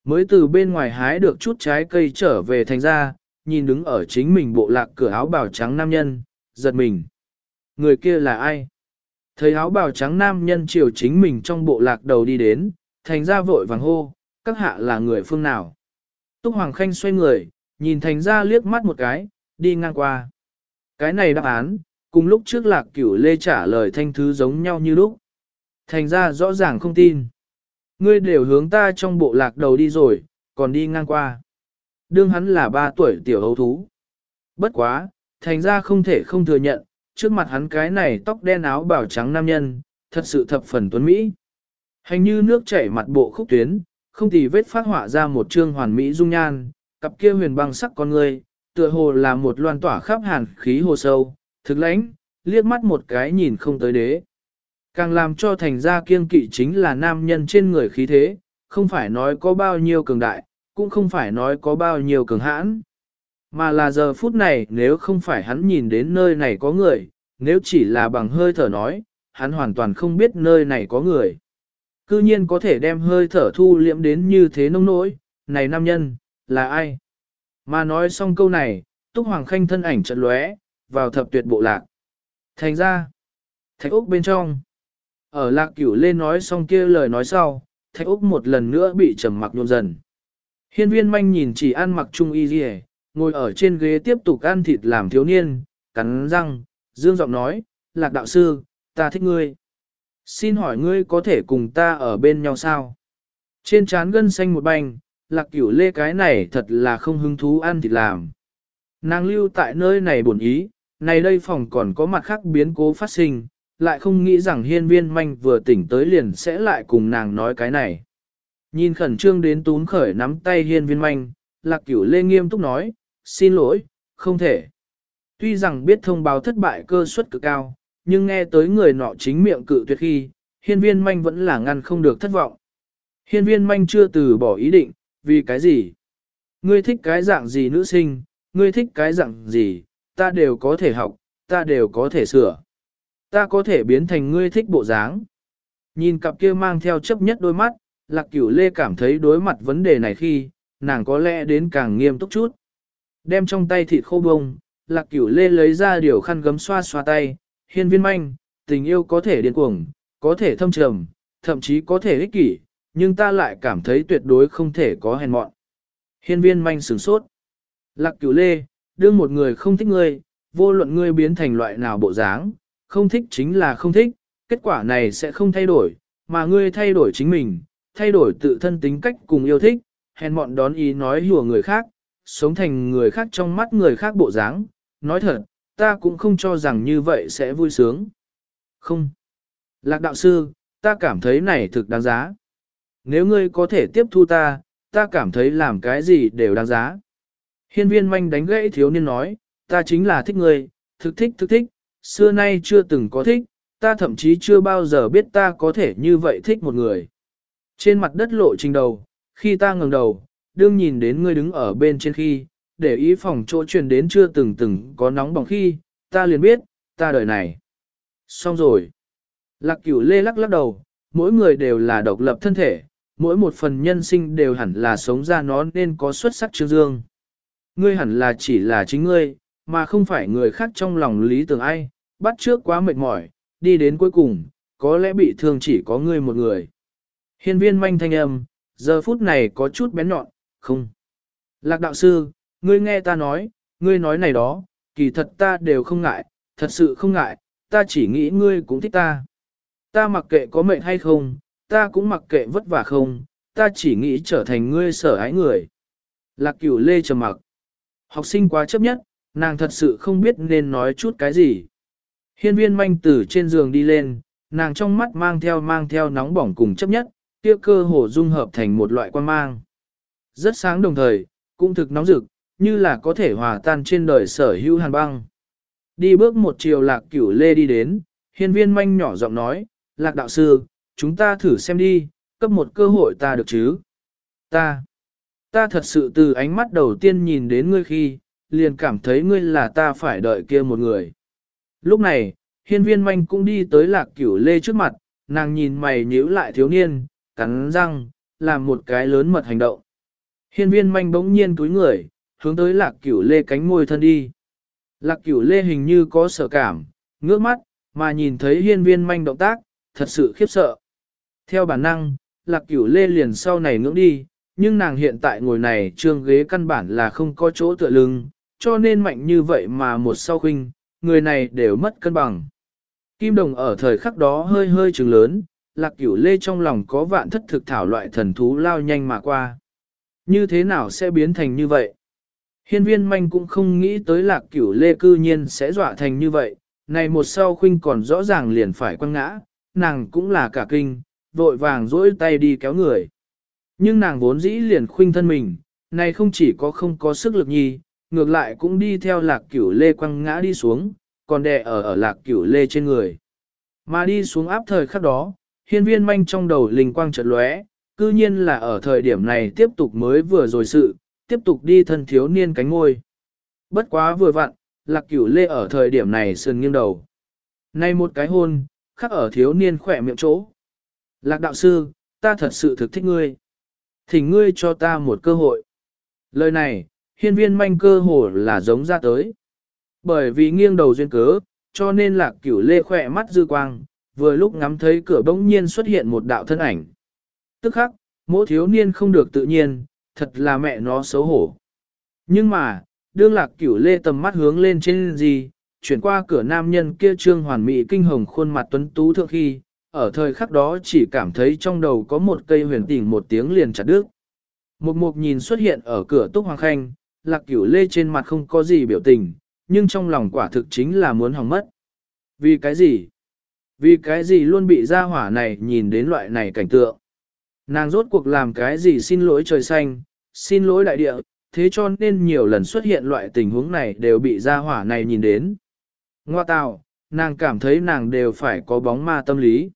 Mới từ bên ngoài hái được chút trái cây trở về thành ra, nhìn đứng ở chính mình bộ lạc cửa áo bào trắng nam nhân, giật mình. Người kia là ai? Thấy áo bào trắng nam nhân chiều chính mình trong bộ lạc đầu đi đến, thành ra vội vàng hô, các hạ là người phương nào. Túc Hoàng Khanh xoay người, nhìn thành ra liếc mắt một cái, đi ngang qua. Cái này đáp án, cùng lúc trước lạc cửu lê trả lời thanh thứ giống nhau như lúc. Thành ra rõ ràng không tin. Ngươi đều hướng ta trong bộ lạc đầu đi rồi, còn đi ngang qua. Đương hắn là ba tuổi tiểu hấu thú. Bất quá, thành ra không thể không thừa nhận, trước mặt hắn cái này tóc đen áo bảo trắng nam nhân, thật sự thập phần tuấn Mỹ. Hành như nước chảy mặt bộ khúc tuyến, không thì vết phát họa ra một trương hoàn mỹ dung nhan, cặp kia huyền băng sắc con người, tựa hồ là một loan tỏa khắp hàn khí hồ sâu, thực lãnh, liếc mắt một cái nhìn không tới đế. Càng làm cho thành ra kiên kỵ chính là nam nhân trên người khí thế, không phải nói có bao nhiêu cường đại, cũng không phải nói có bao nhiêu cường hãn. Mà là giờ phút này nếu không phải hắn nhìn đến nơi này có người, nếu chỉ là bằng hơi thở nói, hắn hoàn toàn không biết nơi này có người. Cư nhiên có thể đem hơi thở thu liễm đến như thế nông nỗi, này nam nhân, là ai? Mà nói xong câu này, Túc Hoàng Khanh thân ảnh trận lóe, vào thập tuyệt bộ lạc. Thành ra, thạch úc bên trong, ở lạc cửu lên nói xong kia lời nói sau, thạch úc một lần nữa bị trầm mặc nhuộm dần. Hiên viên manh nhìn chỉ ăn mặc trung y gì ngồi ở trên ghế tiếp tục ăn thịt làm thiếu niên, cắn răng, dương giọng nói, lạc đạo sư, ta thích ngươi. Xin hỏi ngươi có thể cùng ta ở bên nhau sao? Trên trán gân xanh một bành, lạc cửu lê cái này thật là không hứng thú ăn thịt làm. Nàng lưu tại nơi này buồn ý, này đây phòng còn có mặt khác biến cố phát sinh, lại không nghĩ rằng hiên viên manh vừa tỉnh tới liền sẽ lại cùng nàng nói cái này. Nhìn khẩn trương đến tún khởi nắm tay hiên viên manh, lạc cửu lê nghiêm túc nói, xin lỗi, không thể. Tuy rằng biết thông báo thất bại cơ suất cực cao, nhưng nghe tới người nọ chính miệng cự tuyệt khi, hiên viên manh vẫn là ngăn không được thất vọng. Hiên viên manh chưa từ bỏ ý định, vì cái gì? Ngươi thích cái dạng gì nữ sinh, ngươi thích cái dạng gì, ta đều có thể học, ta đều có thể sửa. Ta có thể biến thành ngươi thích bộ dáng. Nhìn cặp kia mang theo chấp nhất đôi mắt, lạc cửu lê cảm thấy đối mặt vấn đề này khi, nàng có lẽ đến càng nghiêm túc chút. Đem trong tay thịt khô bông, lạc cửu lê lấy ra điều khăn gấm xoa xoa tay, hiên viên manh, tình yêu có thể điên cuồng, có thể thâm trầm, thậm chí có thể ích kỷ, nhưng ta lại cảm thấy tuyệt đối không thể có hèn mọn. Hiên viên manh sửng sốt. Lạc cửu lê, đương một người không thích ngươi, vô luận ngươi biến thành loại nào bộ dáng, không thích chính là không thích, kết quả này sẽ không thay đổi, mà ngươi thay đổi chính mình, thay đổi tự thân tính cách cùng yêu thích, hèn mọn đón ý nói hùa người khác, sống thành người khác trong mắt người khác bộ dáng, nói thật, ta cũng không cho rằng như vậy sẽ vui sướng. Không. Lạc đạo sư, ta cảm thấy này thực đáng giá. nếu ngươi có thể tiếp thu ta, ta cảm thấy làm cái gì đều đáng giá. Hiên viên manh đánh gãy thiếu niên nói, ta chính là thích ngươi, thực thích thực thích, xưa nay chưa từng có thích, ta thậm chí chưa bao giờ biết ta có thể như vậy thích một người. Trên mặt đất lộ trình đầu, khi ta ngẩng đầu, đương nhìn đến ngươi đứng ở bên trên khi, để ý phòng chỗ truyền đến chưa từng từng có nóng bỏng khi, ta liền biết, ta đời này. Xong rồi. Lạc cửu lê lắc lắc đầu, mỗi người đều là độc lập thân thể, mỗi một phần nhân sinh đều hẳn là sống ra nó nên có xuất sắc trương dương. Ngươi hẳn là chỉ là chính ngươi, mà không phải người khác trong lòng lý tưởng ai, bắt trước quá mệt mỏi, đi đến cuối cùng, có lẽ bị thương chỉ có ngươi một người. Hiên viên manh thanh âm, giờ phút này có chút bén nhọn, không. Lạc đạo sư, ngươi nghe ta nói, ngươi nói này đó, kỳ thật ta đều không ngại, thật sự không ngại, ta chỉ nghĩ ngươi cũng thích ta. Ta mặc kệ có mệnh hay không, ta cũng mặc kệ vất vả không, ta chỉ nghĩ trở thành ngươi sở ái người. Lạc cửu lê trầm mặc. Học sinh quá chấp nhất, nàng thật sự không biết nên nói chút cái gì. Hiên viên manh tử trên giường đi lên, nàng trong mắt mang theo mang theo nóng bỏng cùng chấp nhất, kia cơ hồ dung hợp thành một loại quan mang. Rất sáng đồng thời, cũng thực nóng rực, như là có thể hòa tan trên đời sở hữu hàn băng. Đi bước một chiều lạc cửu lê đi đến, hiên viên manh nhỏ giọng nói, lạc đạo sư, chúng ta thử xem đi, cấp một cơ hội ta được chứ. Ta, ta thật sự từ ánh mắt đầu tiên nhìn đến ngươi khi, liền cảm thấy ngươi là ta phải đợi kia một người. Lúc này, hiên viên manh cũng đi tới lạc cửu lê trước mặt, nàng nhìn mày nhíu lại thiếu niên, cắn răng, làm một cái lớn mật hành động. Hiên viên manh bỗng nhiên túi người, hướng tới lạc cửu lê cánh môi thân đi. Lạc cửu lê hình như có sợ cảm, ngước mắt, mà nhìn thấy hiên viên manh động tác, thật sự khiếp sợ. Theo bản năng, lạc cửu lê liền sau này ngưỡng đi, nhưng nàng hiện tại ngồi này trương ghế căn bản là không có chỗ tựa lưng, cho nên mạnh như vậy mà một sau khinh, người này đều mất cân bằng. Kim đồng ở thời khắc đó hơi hơi trừng lớn, lạc cửu lê trong lòng có vạn thất thực thảo loại thần thú lao nhanh mà qua. Như thế nào sẽ biến thành như vậy? Hiên viên manh cũng không nghĩ tới lạc cửu lê cư nhiên sẽ dọa thành như vậy, này một sau khinh còn rõ ràng liền phải quăng ngã, nàng cũng là cả kinh, vội vàng dỗi tay đi kéo người. Nhưng nàng vốn dĩ liền khuynh thân mình, này không chỉ có không có sức lực nhi, ngược lại cũng đi theo lạc cửu lê quăng ngã đi xuống, còn đè ở ở lạc cửu lê trên người. Mà đi xuống áp thời khắc đó, hiên viên manh trong đầu linh quang chợt lóe, cư nhiên là ở thời điểm này tiếp tục mới vừa rồi sự, tiếp tục đi thân thiếu niên cánh ngôi. Bất quá vừa vặn, lạc cửu lê ở thời điểm này sườn nghiêng đầu. Nay một cái hôn, khắc ở thiếu niên khỏe miệng chỗ. Lạc đạo sư, ta thật sự thực thích ngươi. Thỉnh ngươi cho ta một cơ hội. Lời này, hiên viên manh cơ hồ là giống ra tới. Bởi vì nghiêng đầu duyên cớ, cho nên lạc cửu lê khỏe mắt dư quang, vừa lúc ngắm thấy cửa bỗng nhiên xuất hiện một đạo thân ảnh. Tức khắc, mỗi thiếu niên không được tự nhiên, thật là mẹ nó xấu hổ. Nhưng mà, đương lạc cửu lê tầm mắt hướng lên trên gì, chuyển qua cửa nam nhân kia trương hoàn mỹ kinh hồng khuôn mặt tuấn tú thượng khi, ở thời khắc đó chỉ cảm thấy trong đầu có một cây huyền tỉnh một tiếng liền chặt đứt. Một mục nhìn xuất hiện ở cửa túc hoàng khanh, lạc cửu lê trên mặt không có gì biểu tình, nhưng trong lòng quả thực chính là muốn hỏng mất. Vì cái gì? Vì cái gì luôn bị gia hỏa này nhìn đến loại này cảnh tượng? Nàng rốt cuộc làm cái gì xin lỗi trời xanh, xin lỗi đại địa, thế cho nên nhiều lần xuất hiện loại tình huống này đều bị gia hỏa này nhìn đến. Ngoa tào, nàng cảm thấy nàng đều phải có bóng ma tâm lý.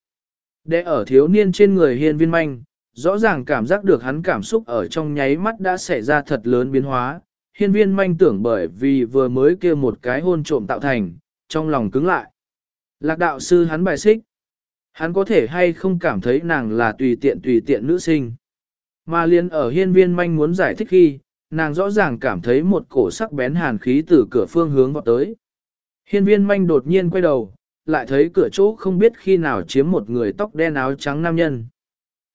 Để ở thiếu niên trên người hiên viên manh, rõ ràng cảm giác được hắn cảm xúc ở trong nháy mắt đã xảy ra thật lớn biến hóa. Hiên viên manh tưởng bởi vì vừa mới kia một cái hôn trộm tạo thành, trong lòng cứng lại. Lạc đạo sư hắn bài xích. Hắn có thể hay không cảm thấy nàng là tùy tiện tùy tiện nữ sinh. Mà liên ở hiên viên manh muốn giải thích khi, nàng rõ ràng cảm thấy một cổ sắc bén hàn khí từ cửa phương hướng vào tới. Hiên viên manh đột nhiên quay đầu, lại thấy cửa chỗ không biết khi nào chiếm một người tóc đen áo trắng nam nhân.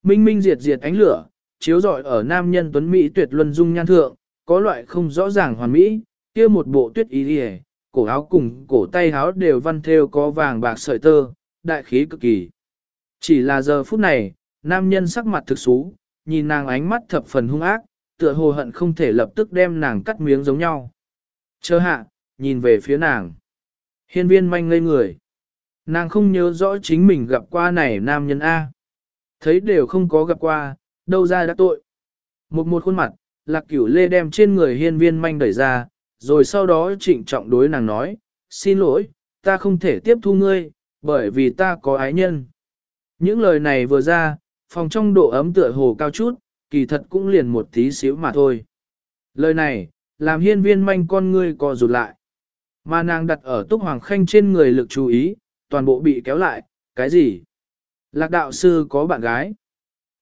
Minh minh diệt diệt ánh lửa, chiếu rọi ở nam nhân tuấn Mỹ tuyệt luân dung nhan thượng, có loại không rõ ràng hoàn mỹ, kia một bộ tuyết ý hề, cổ áo cùng cổ tay áo đều văn theo có vàng bạc sợi tơ, đại khí cực kỳ. Chỉ là giờ phút này, nam nhân sắc mặt thực xú, nhìn nàng ánh mắt thập phần hung ác, tựa hồ hận không thể lập tức đem nàng cắt miếng giống nhau. Chờ hạ, nhìn về phía nàng. Hiên viên manh ngây người. Nàng không nhớ rõ chính mình gặp qua này nam nhân A. Thấy đều không có gặp qua, đâu ra đã tội. Một một khuôn mặt, lạc cửu lê đem trên người hiên viên manh đẩy ra, rồi sau đó trịnh trọng đối nàng nói, xin lỗi, ta không thể tiếp thu ngươi, bởi vì ta có ái nhân. Những lời này vừa ra, phòng trong độ ấm tựa hồ cao chút, kỳ thật cũng liền một tí xíu mà thôi. Lời này, làm hiên viên manh con ngươi co rụt lại. Mà nàng đặt ở túc hoàng khanh trên người lực chú ý, toàn bộ bị kéo lại, cái gì? Lạc đạo sư có bạn gái.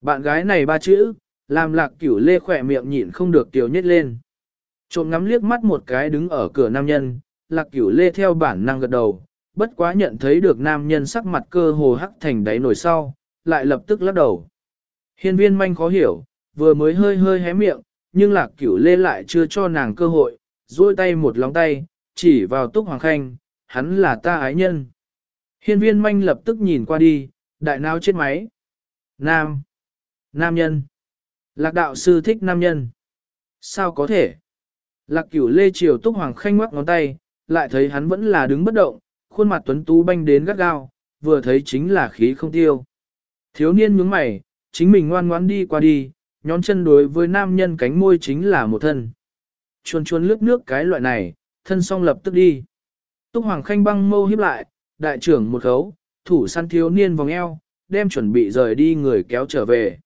Bạn gái này ba chữ, làm lạc cửu lê khỏe miệng nhịn không được tiểu nhất lên. Trộm ngắm liếc mắt một cái đứng ở cửa nam nhân, lạc cửu lê theo bản năng gật đầu, bất quá nhận thấy được nam nhân sắc mặt cơ hồ hắc thành đáy nổi sau, lại lập tức lắc đầu. Hiên viên manh khó hiểu, vừa mới hơi hơi hé miệng, nhưng lạc cửu lê lại chưa cho nàng cơ hội, duỗi tay một lóng tay, chỉ vào túc hoàng khanh, hắn là ta ái nhân. Hiên viên manh lập tức nhìn qua đi, đại nao chết máy. Nam. Nam nhân. Lạc đạo sư thích nam nhân. Sao có thể? Lạc cửu lê triều túc hoàng khanh ngoắc ngón tay, lại thấy hắn vẫn là đứng bất động, khuôn mặt tuấn tú banh đến gắt gao, vừa thấy chính là khí không tiêu. Thiếu niên nhướng mày, chính mình ngoan ngoãn đi qua đi, nhón chân đối với nam nhân cánh môi chính là một thân. Chuồn chuồn lướt nước cái loại này, thân song lập tức đi. Túc Hoàng Khanh băng mâu hiếp lại, đại trưởng một khấu, thủ săn thiếu niên vòng eo, đem chuẩn bị rời đi người kéo trở về.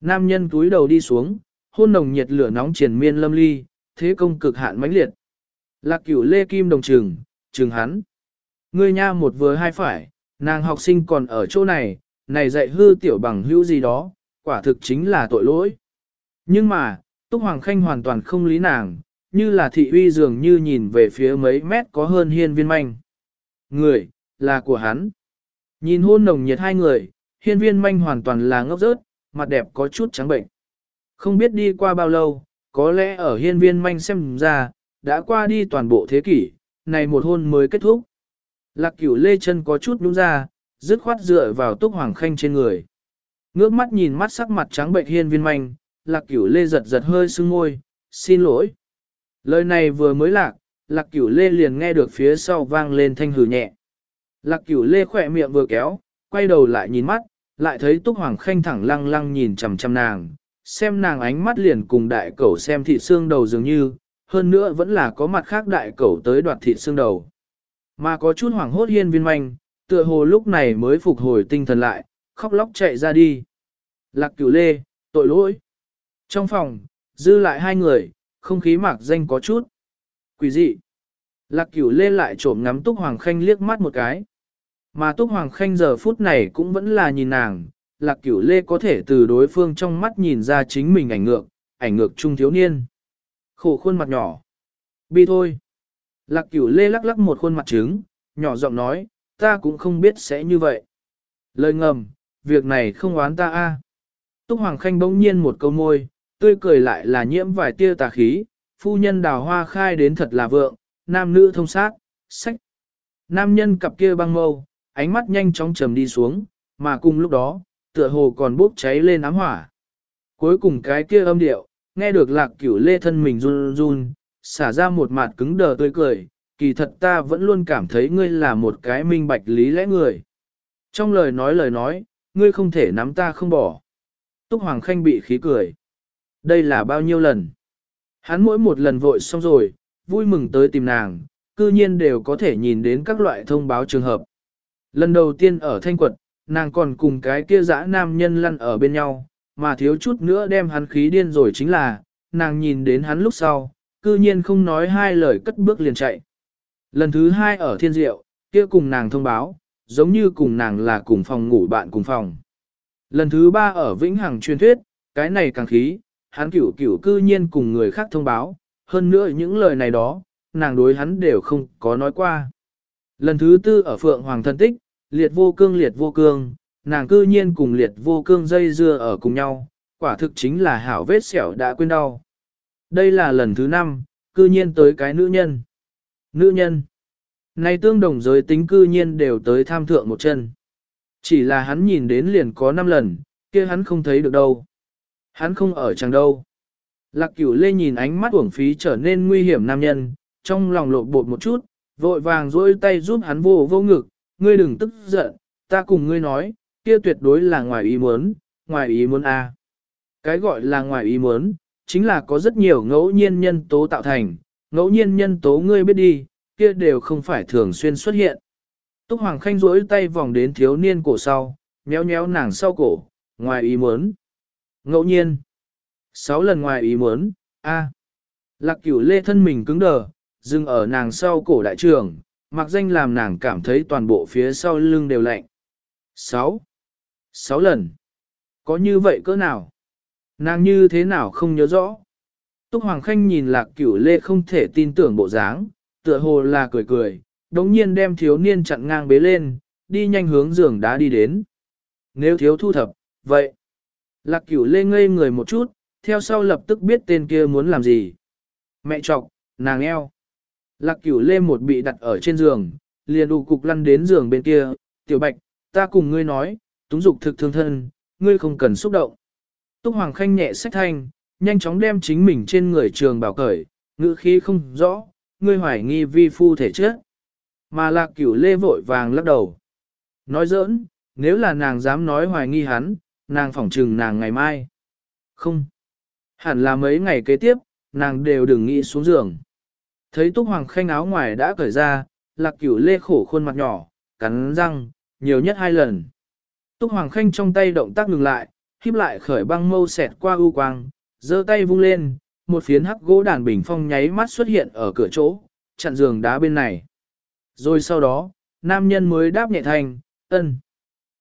Nam nhân túi đầu đi xuống, hôn nồng nhiệt lửa nóng triển miên lâm ly, thế công cực hạn mãnh liệt. Lạc cửu lê kim đồng trường, trường hắn. Ngươi nha một vừa hai phải, nàng học sinh còn ở chỗ này, này dạy hư tiểu bằng hữu gì đó, quả thực chính là tội lỗi. Nhưng mà, Túc Hoàng Khanh hoàn toàn không lý nàng, như là thị uy dường như nhìn về phía mấy mét có hơn hiên viên manh. Người, là của hắn. Nhìn hôn nồng nhiệt hai người, hiên viên manh hoàn toàn là ngốc rớt, mặt đẹp có chút trắng bệnh. Không biết đi qua bao lâu, có lẽ ở hiên viên manh xem ra, đã qua đi toàn bộ thế kỷ, này một hôn mới kết thúc. Lạc cửu lê chân có chút nhúng ra, dứt khoát dựa vào túc hoàng khanh trên người. Ngước mắt nhìn mắt sắc mặt trắng bệnh hiên viên manh, lạc cửu lê giật giật hơi sưng môi, xin lỗi. Lời này vừa mới lạc, lạc cửu lê liền nghe được phía sau vang lên thanh hừ nhẹ. Lạc cửu lê khỏe miệng vừa kéo, quay đầu lại nhìn mắt, lại thấy túc hoàng khanh thẳng lăng lăng nhìn chằm chằm nàng, xem nàng ánh mắt liền cùng đại cẩu xem thị xương đầu dường như, hơn nữa vẫn là có mặt khác đại cẩu tới đoạt thị xương đầu. Mà có chút hoảng hốt hiên viên manh, tựa hồ lúc này mới phục hồi tinh thần lại, khóc lóc chạy ra đi. Lạc cửu lê, tội lỗi. Trong phòng, dư lại hai người, không khí mạc danh có chút. Quỷ dị. Lạc cửu lê lại trộm ngắm Túc Hoàng Khanh liếc mắt một cái. Mà Túc Hoàng Khanh giờ phút này cũng vẫn là nhìn nàng, Lạc cửu lê có thể từ đối phương trong mắt nhìn ra chính mình ảnh ngược, ảnh ngược trung thiếu niên. Khổ khuôn mặt nhỏ. Bi thôi. Lạc cửu lê lắc lắc một khuôn mặt trứng, nhỏ giọng nói, ta cũng không biết sẽ như vậy. Lời ngầm, việc này không oán ta a. Túc Hoàng Khanh bỗng nhiên một câu môi, tươi cười lại là nhiễm vài tia tà khí, phu nhân đào hoa khai đến thật là vượng, nam nữ thông sát, sách. Nam nhân cặp kia băng mâu, ánh mắt nhanh chóng trầm đi xuống, mà cùng lúc đó, tựa hồ còn bốc cháy lên ám hỏa. Cuối cùng cái kia âm điệu, nghe được lạc cửu lê thân mình run run, xả ra một mặt cứng đờ tươi cười, kỳ thật ta vẫn luôn cảm thấy ngươi là một cái minh bạch lý lẽ người. Trong lời nói lời nói, ngươi không thể nắm ta không bỏ. Túc Hoàng Khanh bị khí cười. Đây là bao nhiêu lần? Hắn mỗi một lần vội xong rồi, vui mừng tới tìm nàng, cư nhiên đều có thể nhìn đến các loại thông báo trường hợp. Lần đầu tiên ở Thanh Quật, nàng còn cùng cái kia dã nam nhân lăn ở bên nhau, mà thiếu chút nữa đem hắn khí điên rồi chính là, nàng nhìn đến hắn lúc sau, cư nhiên không nói hai lời cất bước liền chạy. Lần thứ hai ở thiên diệu, kia cùng nàng thông báo, giống như cùng nàng là cùng phòng ngủ bạn cùng phòng. Lần thứ ba ở Vĩnh Hằng truyền thuyết, cái này càng khí, hắn cửu cửu cư nhiên cùng người khác thông báo, hơn nữa những lời này đó, nàng đối hắn đều không có nói qua. Lần thứ tư ở Phượng Hoàng thân tích, liệt vô cương liệt vô cương, nàng cư nhiên cùng liệt vô cương dây dưa ở cùng nhau, quả thực chính là hảo vết sẹo đã quên đau. Đây là lần thứ năm, cư nhiên tới cái nữ nhân. Nữ nhân. Này tương đồng giới tính cư nhiên đều tới tham thượng một chân. Chỉ là hắn nhìn đến liền có năm lần, kia hắn không thấy được đâu. Hắn không ở chẳng đâu. Lạc cửu lê nhìn ánh mắt uổng phí trở nên nguy hiểm nam nhân, trong lòng lộ bột một chút, vội vàng dỗi tay giúp hắn vô vô ngực, ngươi đừng tức giận, ta cùng ngươi nói, kia tuyệt đối là ngoài ý muốn, ngoài ý muốn a. Cái gọi là ngoài ý muốn, chính là có rất nhiều ngẫu nhiên nhân tố tạo thành, ngẫu nhiên nhân tố ngươi biết đi, kia đều không phải thường xuyên xuất hiện. Túc Hoàng Khanh duỗi tay vòng đến thiếu niên cổ sau, nhéo nhéo nàng sau cổ, ngoài ý muốn. Ngẫu nhiên. Sáu lần ngoài ý muốn, a. Lạc cửu lê thân mình cứng đờ, dừng ở nàng sau cổ đại trường, mặc danh làm nàng cảm thấy toàn bộ phía sau lưng đều lạnh. Sáu. Sáu lần. Có như vậy cỡ nào? Nàng như thế nào không nhớ rõ? Túc Hoàng Khanh nhìn lạc cửu lê không thể tin tưởng bộ dáng, tựa hồ là cười cười, đống nhiên đem thiếu niên chặn ngang bế lên, đi nhanh hướng giường đá đi đến. Nếu thiếu thu thập, vậy. Lạc cửu lê ngây người một chút, theo sau lập tức biết tên kia muốn làm gì. Mẹ chọc, nàng eo. Lạc cửu lê một bị đặt ở trên giường, liền đủ cục lăn đến giường bên kia, tiểu bạch, ta cùng ngươi nói, túng dục thực thương thân, ngươi không cần xúc động. Túc Hoàng Khanh nhẹ sách thanh, nhanh chóng đem chính mình trên người trường bảo cởi, ngữ khí không rõ, ngươi hoài nghi vi phu thể chết. Mà lạc cửu lê vội vàng lắc đầu. Nói giỡn, nếu là nàng dám nói hoài nghi hắn, nàng phỏng trừng nàng ngày mai. Không. Hẳn là mấy ngày kế tiếp, nàng đều đừng nghĩ xuống giường. Thấy Túc Hoàng Khanh áo ngoài đã cởi ra, lạc cửu lê khổ khuôn mặt nhỏ, cắn răng, nhiều nhất hai lần. Túc Hoàng Khanh trong tay động tác ngừng lại, híp lại khởi băng mâu xẹt qua u quang, giơ tay vung lên, một phiến hắc gỗ đàn bình phong nháy mắt xuất hiện ở cửa chỗ, chặn giường đá bên này. Rồi sau đó, nam nhân mới đáp nhẹ thành, ân.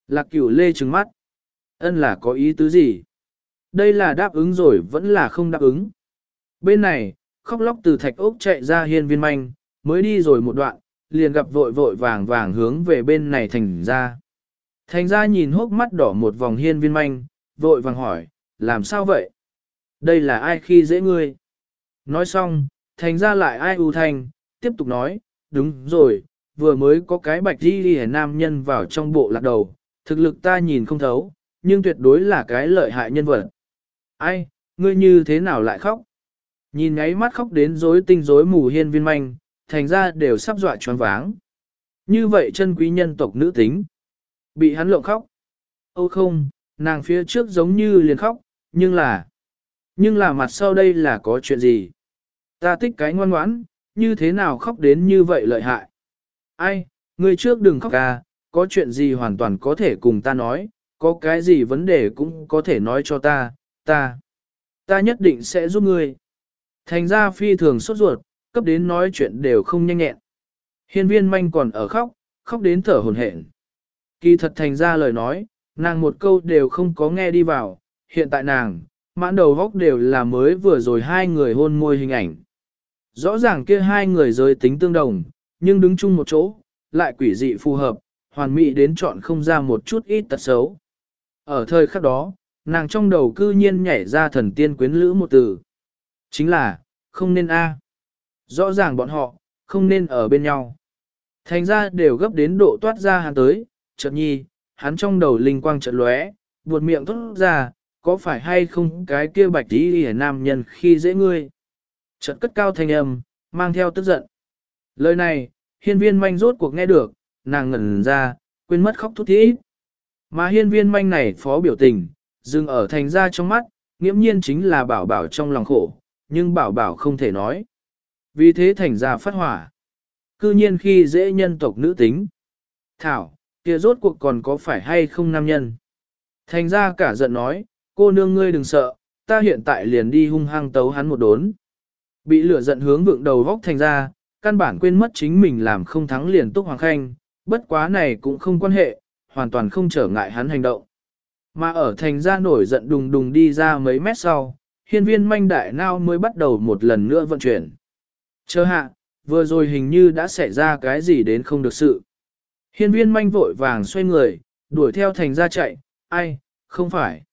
Lạc cửu lê trừng mắt. Ân là có ý tứ gì? Đây là đáp ứng rồi vẫn là không đáp ứng. Bên này, khóc lóc từ thạch ốc chạy ra hiên viên manh, mới đi rồi một đoạn, liền gặp vội vội vàng vàng hướng về bên này thành ra. Thành ra nhìn hốc mắt đỏ một vòng hiên viên manh, vội vàng hỏi, làm sao vậy? Đây là ai khi dễ ngươi? Nói xong, thành ra lại ai ưu thành, tiếp tục nói, đúng rồi, vừa mới có cái bạch đi đi nam nhân vào trong bộ lạc đầu, thực lực ta nhìn không thấu, nhưng tuyệt đối là cái lợi hại nhân vật. Ai, ngươi như thế nào lại khóc? Nhìn ngáy mắt khóc đến rối tinh rối mù hiên viên manh, thành ra đều sắp dọa choáng váng. Như vậy chân quý nhân tộc nữ tính. Bị hắn lộng khóc. ô không, nàng phía trước giống như liền khóc, nhưng là... Nhưng là mặt sau đây là có chuyện gì? Ta thích cái ngoan ngoãn, như thế nào khóc đến như vậy lợi hại? Ai, người trước đừng khóc à, có chuyện gì hoàn toàn có thể cùng ta nói, có cái gì vấn đề cũng có thể nói cho ta, ta, ta nhất định sẽ giúp ngươi. Thành ra phi thường sốt ruột, cấp đến nói chuyện đều không nhanh nhẹn. Hiên viên manh còn ở khóc, khóc đến thở hồn hển. Kỳ thật thành ra lời nói, nàng một câu đều không có nghe đi vào, hiện tại nàng, mãn đầu góc đều là mới vừa rồi hai người hôn môi hình ảnh. Rõ ràng kia hai người giới tính tương đồng, nhưng đứng chung một chỗ, lại quỷ dị phù hợp, hoàn mỹ đến chọn không ra một chút ít tật xấu. Ở thời khắc đó, nàng trong đầu cư nhiên nhảy ra thần tiên quyến lữ một từ. Chính là, không nên A. Rõ ràng bọn họ, không nên ở bên nhau. Thành ra đều gấp đến độ toát ra hàng tới, chợt nhi, hắn trong đầu linh quang trận lóe, buột miệng thốt ra, có phải hay không cái kia bạch tí hề nam nhân khi dễ ngươi. Trận cất cao thanh âm, mang theo tức giận. Lời này, hiên viên manh rốt cuộc nghe được, nàng ngẩn ra, quên mất khóc thút thít. Mà hiên viên manh này phó biểu tình, dừng ở thành ra trong mắt, nghiễm nhiên chính là bảo bảo trong lòng khổ, nhưng bảo bảo không thể nói. Vì thế thành ra phát hỏa. Cư nhiên khi dễ nhân tộc nữ tính. Thảo, kia rốt cuộc còn có phải hay không nam nhân. Thành ra cả giận nói, cô nương ngươi đừng sợ, ta hiện tại liền đi hung hăng tấu hắn một đốn. Bị lửa giận hướng vượng đầu vóc thành ra, căn bản quên mất chính mình làm không thắng liền túc hoàng khanh, bất quá này cũng không quan hệ, hoàn toàn không trở ngại hắn hành động. Mà ở thành ra nổi giận đùng đùng đi ra mấy mét sau, hiên viên manh đại nao mới bắt đầu một lần nữa vận chuyển. Chờ hạ, vừa rồi hình như đã xảy ra cái gì đến không được sự. Hiên viên manh vội vàng xoay người, đuổi theo thành ra chạy, ai, không phải.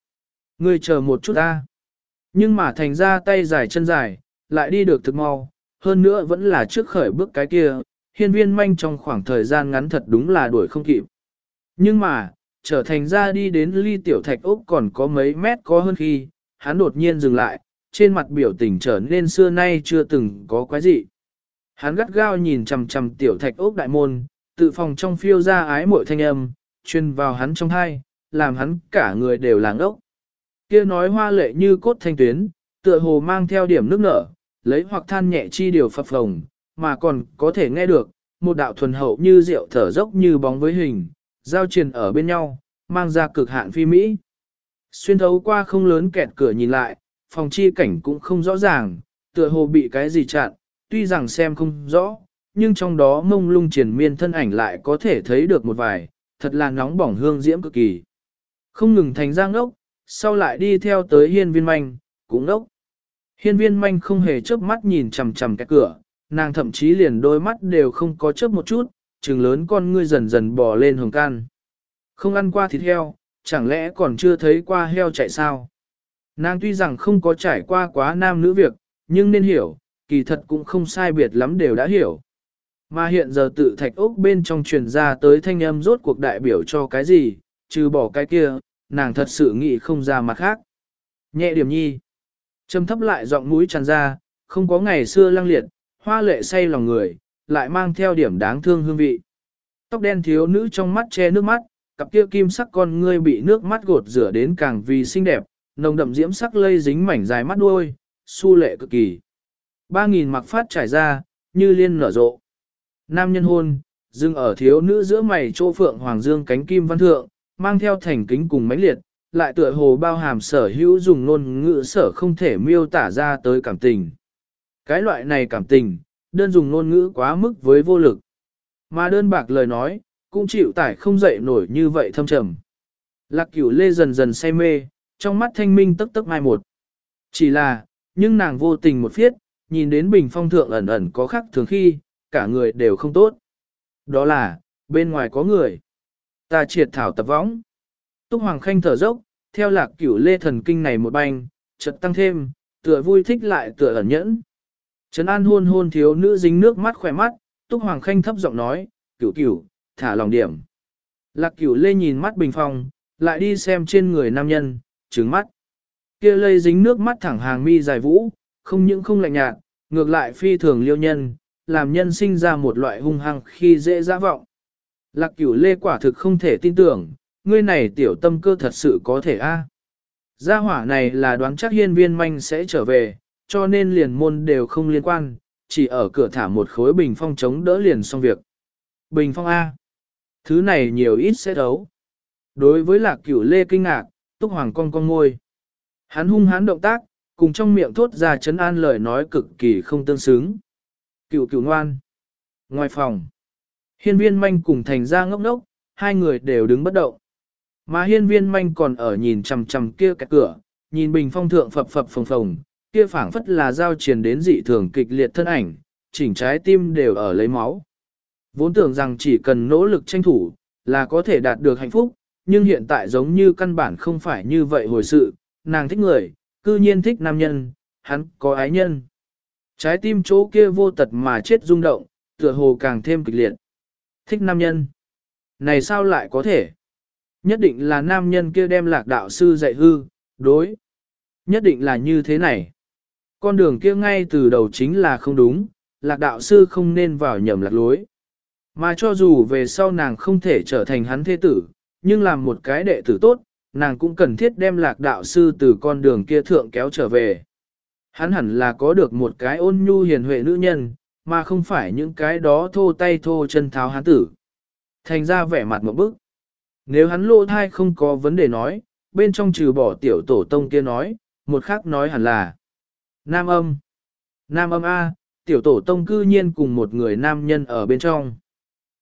Ngươi chờ một chút ta. Nhưng mà thành ra tay dài chân dài, lại đi được thực mau, hơn nữa vẫn là trước khởi bước cái kia, hiên viên manh trong khoảng thời gian ngắn thật đúng là đuổi không kịp. Nhưng mà, trở thành ra đi đến ly tiểu thạch ốc còn có mấy mét có hơn khi, hắn đột nhiên dừng lại, trên mặt biểu tình trở nên xưa nay chưa từng có quái gì. Hắn gắt gao nhìn chằm chằm tiểu thạch ốc đại môn, tự phòng trong phiêu ra ái muội thanh âm, truyền vào hắn trong hai, làm hắn cả người đều làng ốc. kia nói hoa lệ như cốt thanh tuyến, tựa hồ mang theo điểm nước nở, lấy hoặc than nhẹ chi điều phập phồng, mà còn có thể nghe được, một đạo thuần hậu như rượu thở dốc như bóng với hình, giao truyền ở bên nhau, mang ra cực hạn phi mỹ. Xuyên thấu qua không lớn kẹt cửa nhìn lại, phòng chi cảnh cũng không rõ ràng, tựa hồ bị cái gì chặn, tuy rằng xem không rõ, nhưng trong đó mông lung triển miên thân ảnh lại có thể thấy được một vài, thật là nóng bỏng hương diễm cực kỳ. Không ngừng thành giang ốc, sau lại đi theo tới hiên viên manh, cũng ốc. Hiên viên manh không hề chớp mắt nhìn chằm chằm cái cửa, nàng thậm chí liền đôi mắt đều không có chớp một chút, trừng lớn con ngươi dần dần bò lên hồng can. Không ăn qua thịt heo, chẳng lẽ còn chưa thấy qua heo chạy sao? Nàng tuy rằng không có trải qua quá nam nữ việc, nhưng nên hiểu, kỳ thật cũng không sai biệt lắm đều đã hiểu. Mà hiện giờ tự thạch ốc bên trong truyền ra tới thanh âm rốt cuộc đại biểu cho cái gì, trừ bỏ cái kia, nàng thật sự nghĩ không ra mặt khác. Nhẹ điểm nhi. Châm thấp lại giọng mũi tràn ra, không có ngày xưa lăng liệt, hoa lệ say lòng người, lại mang theo điểm đáng thương hương vị. Tóc đen thiếu nữ trong mắt che nước mắt, cặp kia kim sắc con ngươi bị nước mắt gột rửa đến càng vì xinh đẹp, nồng đậm diễm sắc lây dính mảnh dài mắt đuôi, su lệ cực kỳ. Ba nghìn mặc phát trải ra, như liên nở rộ. Nam nhân hôn, dưng ở thiếu nữ giữa mày chỗ phượng hoàng dương cánh kim văn thượng, mang theo thành kính cùng mãnh liệt, lại tựa hồ bao hàm sở hữu dùng ngôn ngữ sở không thể miêu tả ra tới cảm tình. Cái loại này cảm tình, đơn dùng ngôn ngữ quá mức với vô lực. Mà đơn bạc lời nói, cũng chịu tải không dậy nổi như vậy thâm trầm. Lạc cửu lê dần dần say mê, trong mắt thanh minh tức tức mai một. Chỉ là, nhưng nàng vô tình một phiết, nhìn đến bình phong thượng ẩn ẩn có khắc thường khi, cả người đều không tốt. Đó là, bên ngoài có người. Ta triệt thảo tập võng. Túc Hoàng Khanh thở dốc, theo lạc cửu lê thần kinh này một banh, chợt tăng thêm, tựa vui thích lại tựa ẩn nhẫn. Trấn An hôn hôn thiếu nữ dính nước mắt khỏe mắt, Túc Hoàng Khanh thấp giọng nói, cửu cửu, thả lòng điểm. Lạc cửu lê nhìn mắt bình phong, lại đi xem trên người nam nhân, trứng mắt. kia lây dính nước mắt thẳng hàng mi dài vũ, không những không lạnh nhạt, ngược lại phi thường liêu nhân, làm nhân sinh ra một loại hung hăng khi dễ dã vọng. Lạc cửu lê quả thực không thể tin tưởng, ngươi này tiểu tâm cơ thật sự có thể a. Gia hỏa này là đoán chắc hiên viên manh sẽ trở về, cho nên liền môn đều không liên quan, chỉ ở cửa thả một khối bình phong chống đỡ liền xong việc. Bình phong A. Thứ này nhiều ít sẽ đấu. Đối với lạc cửu lê kinh ngạc, túc hoàng con con ngôi. Hắn hung hán động tác, cùng trong miệng thốt ra chấn an lời nói cực kỳ không tương xứng cựu cựu ngoan. Ngoài phòng, hiên viên manh cùng thành ra ngốc ngốc, hai người đều đứng bất động. Mà hiên viên manh còn ở nhìn chằm chằm kia cái cửa, nhìn bình phong thượng phập phập phồng phồng, kia phảng phất là giao truyền đến dị thường kịch liệt thân ảnh, chỉnh trái tim đều ở lấy máu. Vốn tưởng rằng chỉ cần nỗ lực tranh thủ, là có thể đạt được hạnh phúc, nhưng hiện tại giống như căn bản không phải như vậy hồi sự, nàng thích người, cư nhiên thích nam nhân, hắn có ái nhân. Trái tim chỗ kia vô tật mà chết rung động, tựa hồ càng thêm kịch liệt. Thích nam nhân. Này sao lại có thể? Nhất định là nam nhân kia đem lạc đạo sư dạy hư, đối. Nhất định là như thế này. Con đường kia ngay từ đầu chính là không đúng, lạc đạo sư không nên vào nhầm lạc lối. Mà cho dù về sau nàng không thể trở thành hắn thế tử, nhưng làm một cái đệ tử tốt, nàng cũng cần thiết đem lạc đạo sư từ con đường kia thượng kéo trở về. Hắn hẳn là có được một cái ôn nhu hiền huệ nữ nhân, mà không phải những cái đó thô tay thô chân tháo hắn tử. Thành ra vẻ mặt một bức. Nếu hắn lô thai không có vấn đề nói, bên trong trừ bỏ tiểu tổ tông kia nói, một khác nói hẳn là Nam âm. Nam âm A, tiểu tổ tông cư nhiên cùng một người nam nhân ở bên trong.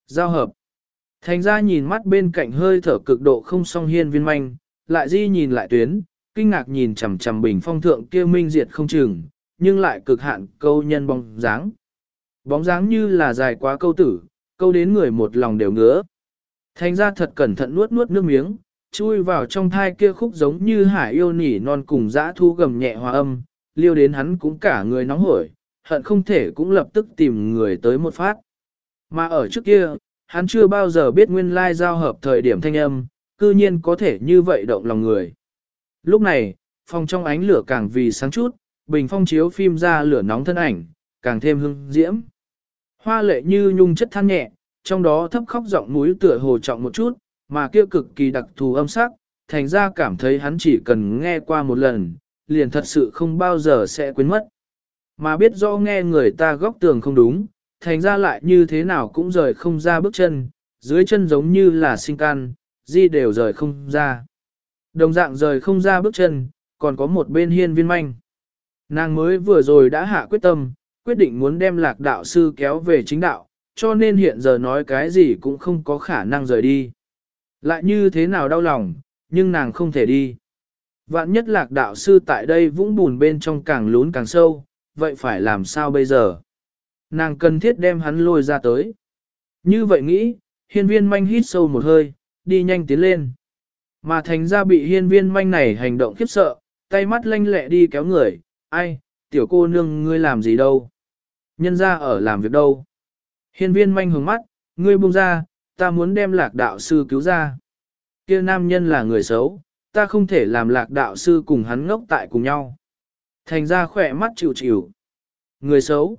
Giao hợp. Thành ra nhìn mắt bên cạnh hơi thở cực độ không song hiên viên manh, lại di nhìn lại tuyến, kinh ngạc nhìn chằm chằm bình phong thượng kia minh diệt không chừng, nhưng lại cực hạn câu nhân bóng dáng. Bóng dáng như là dài quá câu tử, câu đến người một lòng đều ngứa. Thành ra thật cẩn thận nuốt nuốt nước miếng, chui vào trong thai kia khúc giống như hải yêu nỉ non cùng dã thu gầm nhẹ hòa âm, liêu đến hắn cũng cả người nóng hổi, hận không thể cũng lập tức tìm người tới một phát. Mà ở trước kia, hắn chưa bao giờ biết nguyên lai giao hợp thời điểm thanh âm, cư nhiên có thể như vậy động lòng người. Lúc này, phòng trong ánh lửa càng vì sáng chút, bình phong chiếu phim ra lửa nóng thân ảnh, càng thêm hưng diễm. Hoa lệ như nhung chất than nhẹ, trong đó thấp khóc giọng mũi tựa hồ trọng một chút, mà kia cực kỳ đặc thù âm sắc, thành ra cảm thấy hắn chỉ cần nghe qua một lần, liền thật sự không bao giờ sẽ quên mất. Mà biết rõ nghe người ta góc tường không đúng, thành ra lại như thế nào cũng rời không ra bước chân, dưới chân giống như là sinh can, di đều rời không ra. Đồng dạng rời không ra bước chân, còn có một bên hiên viên manh. Nàng mới vừa rồi đã hạ quyết tâm, quyết định muốn đem lạc đạo sư kéo về chính đạo, cho nên hiện giờ nói cái gì cũng không có khả năng rời đi. Lại như thế nào đau lòng, nhưng nàng không thể đi. Vạn nhất lạc đạo sư tại đây vũng bùn bên trong càng lún càng sâu, vậy phải làm sao bây giờ? Nàng cần thiết đem hắn lôi ra tới. Như vậy nghĩ, hiên viên manh hít sâu một hơi, đi nhanh tiến lên. Mà thành ra bị hiên viên manh này hành động khiếp sợ, tay mắt lanh lẹ đi kéo người, ai, tiểu cô nương ngươi làm gì đâu? Nhân ra ở làm việc đâu? Hiên viên manh hướng mắt, ngươi buông ra, ta muốn đem lạc đạo sư cứu ra. Kia nam nhân là người xấu, ta không thể làm lạc đạo sư cùng hắn ngốc tại cùng nhau. Thành ra khỏe mắt chịu chịu. Người xấu.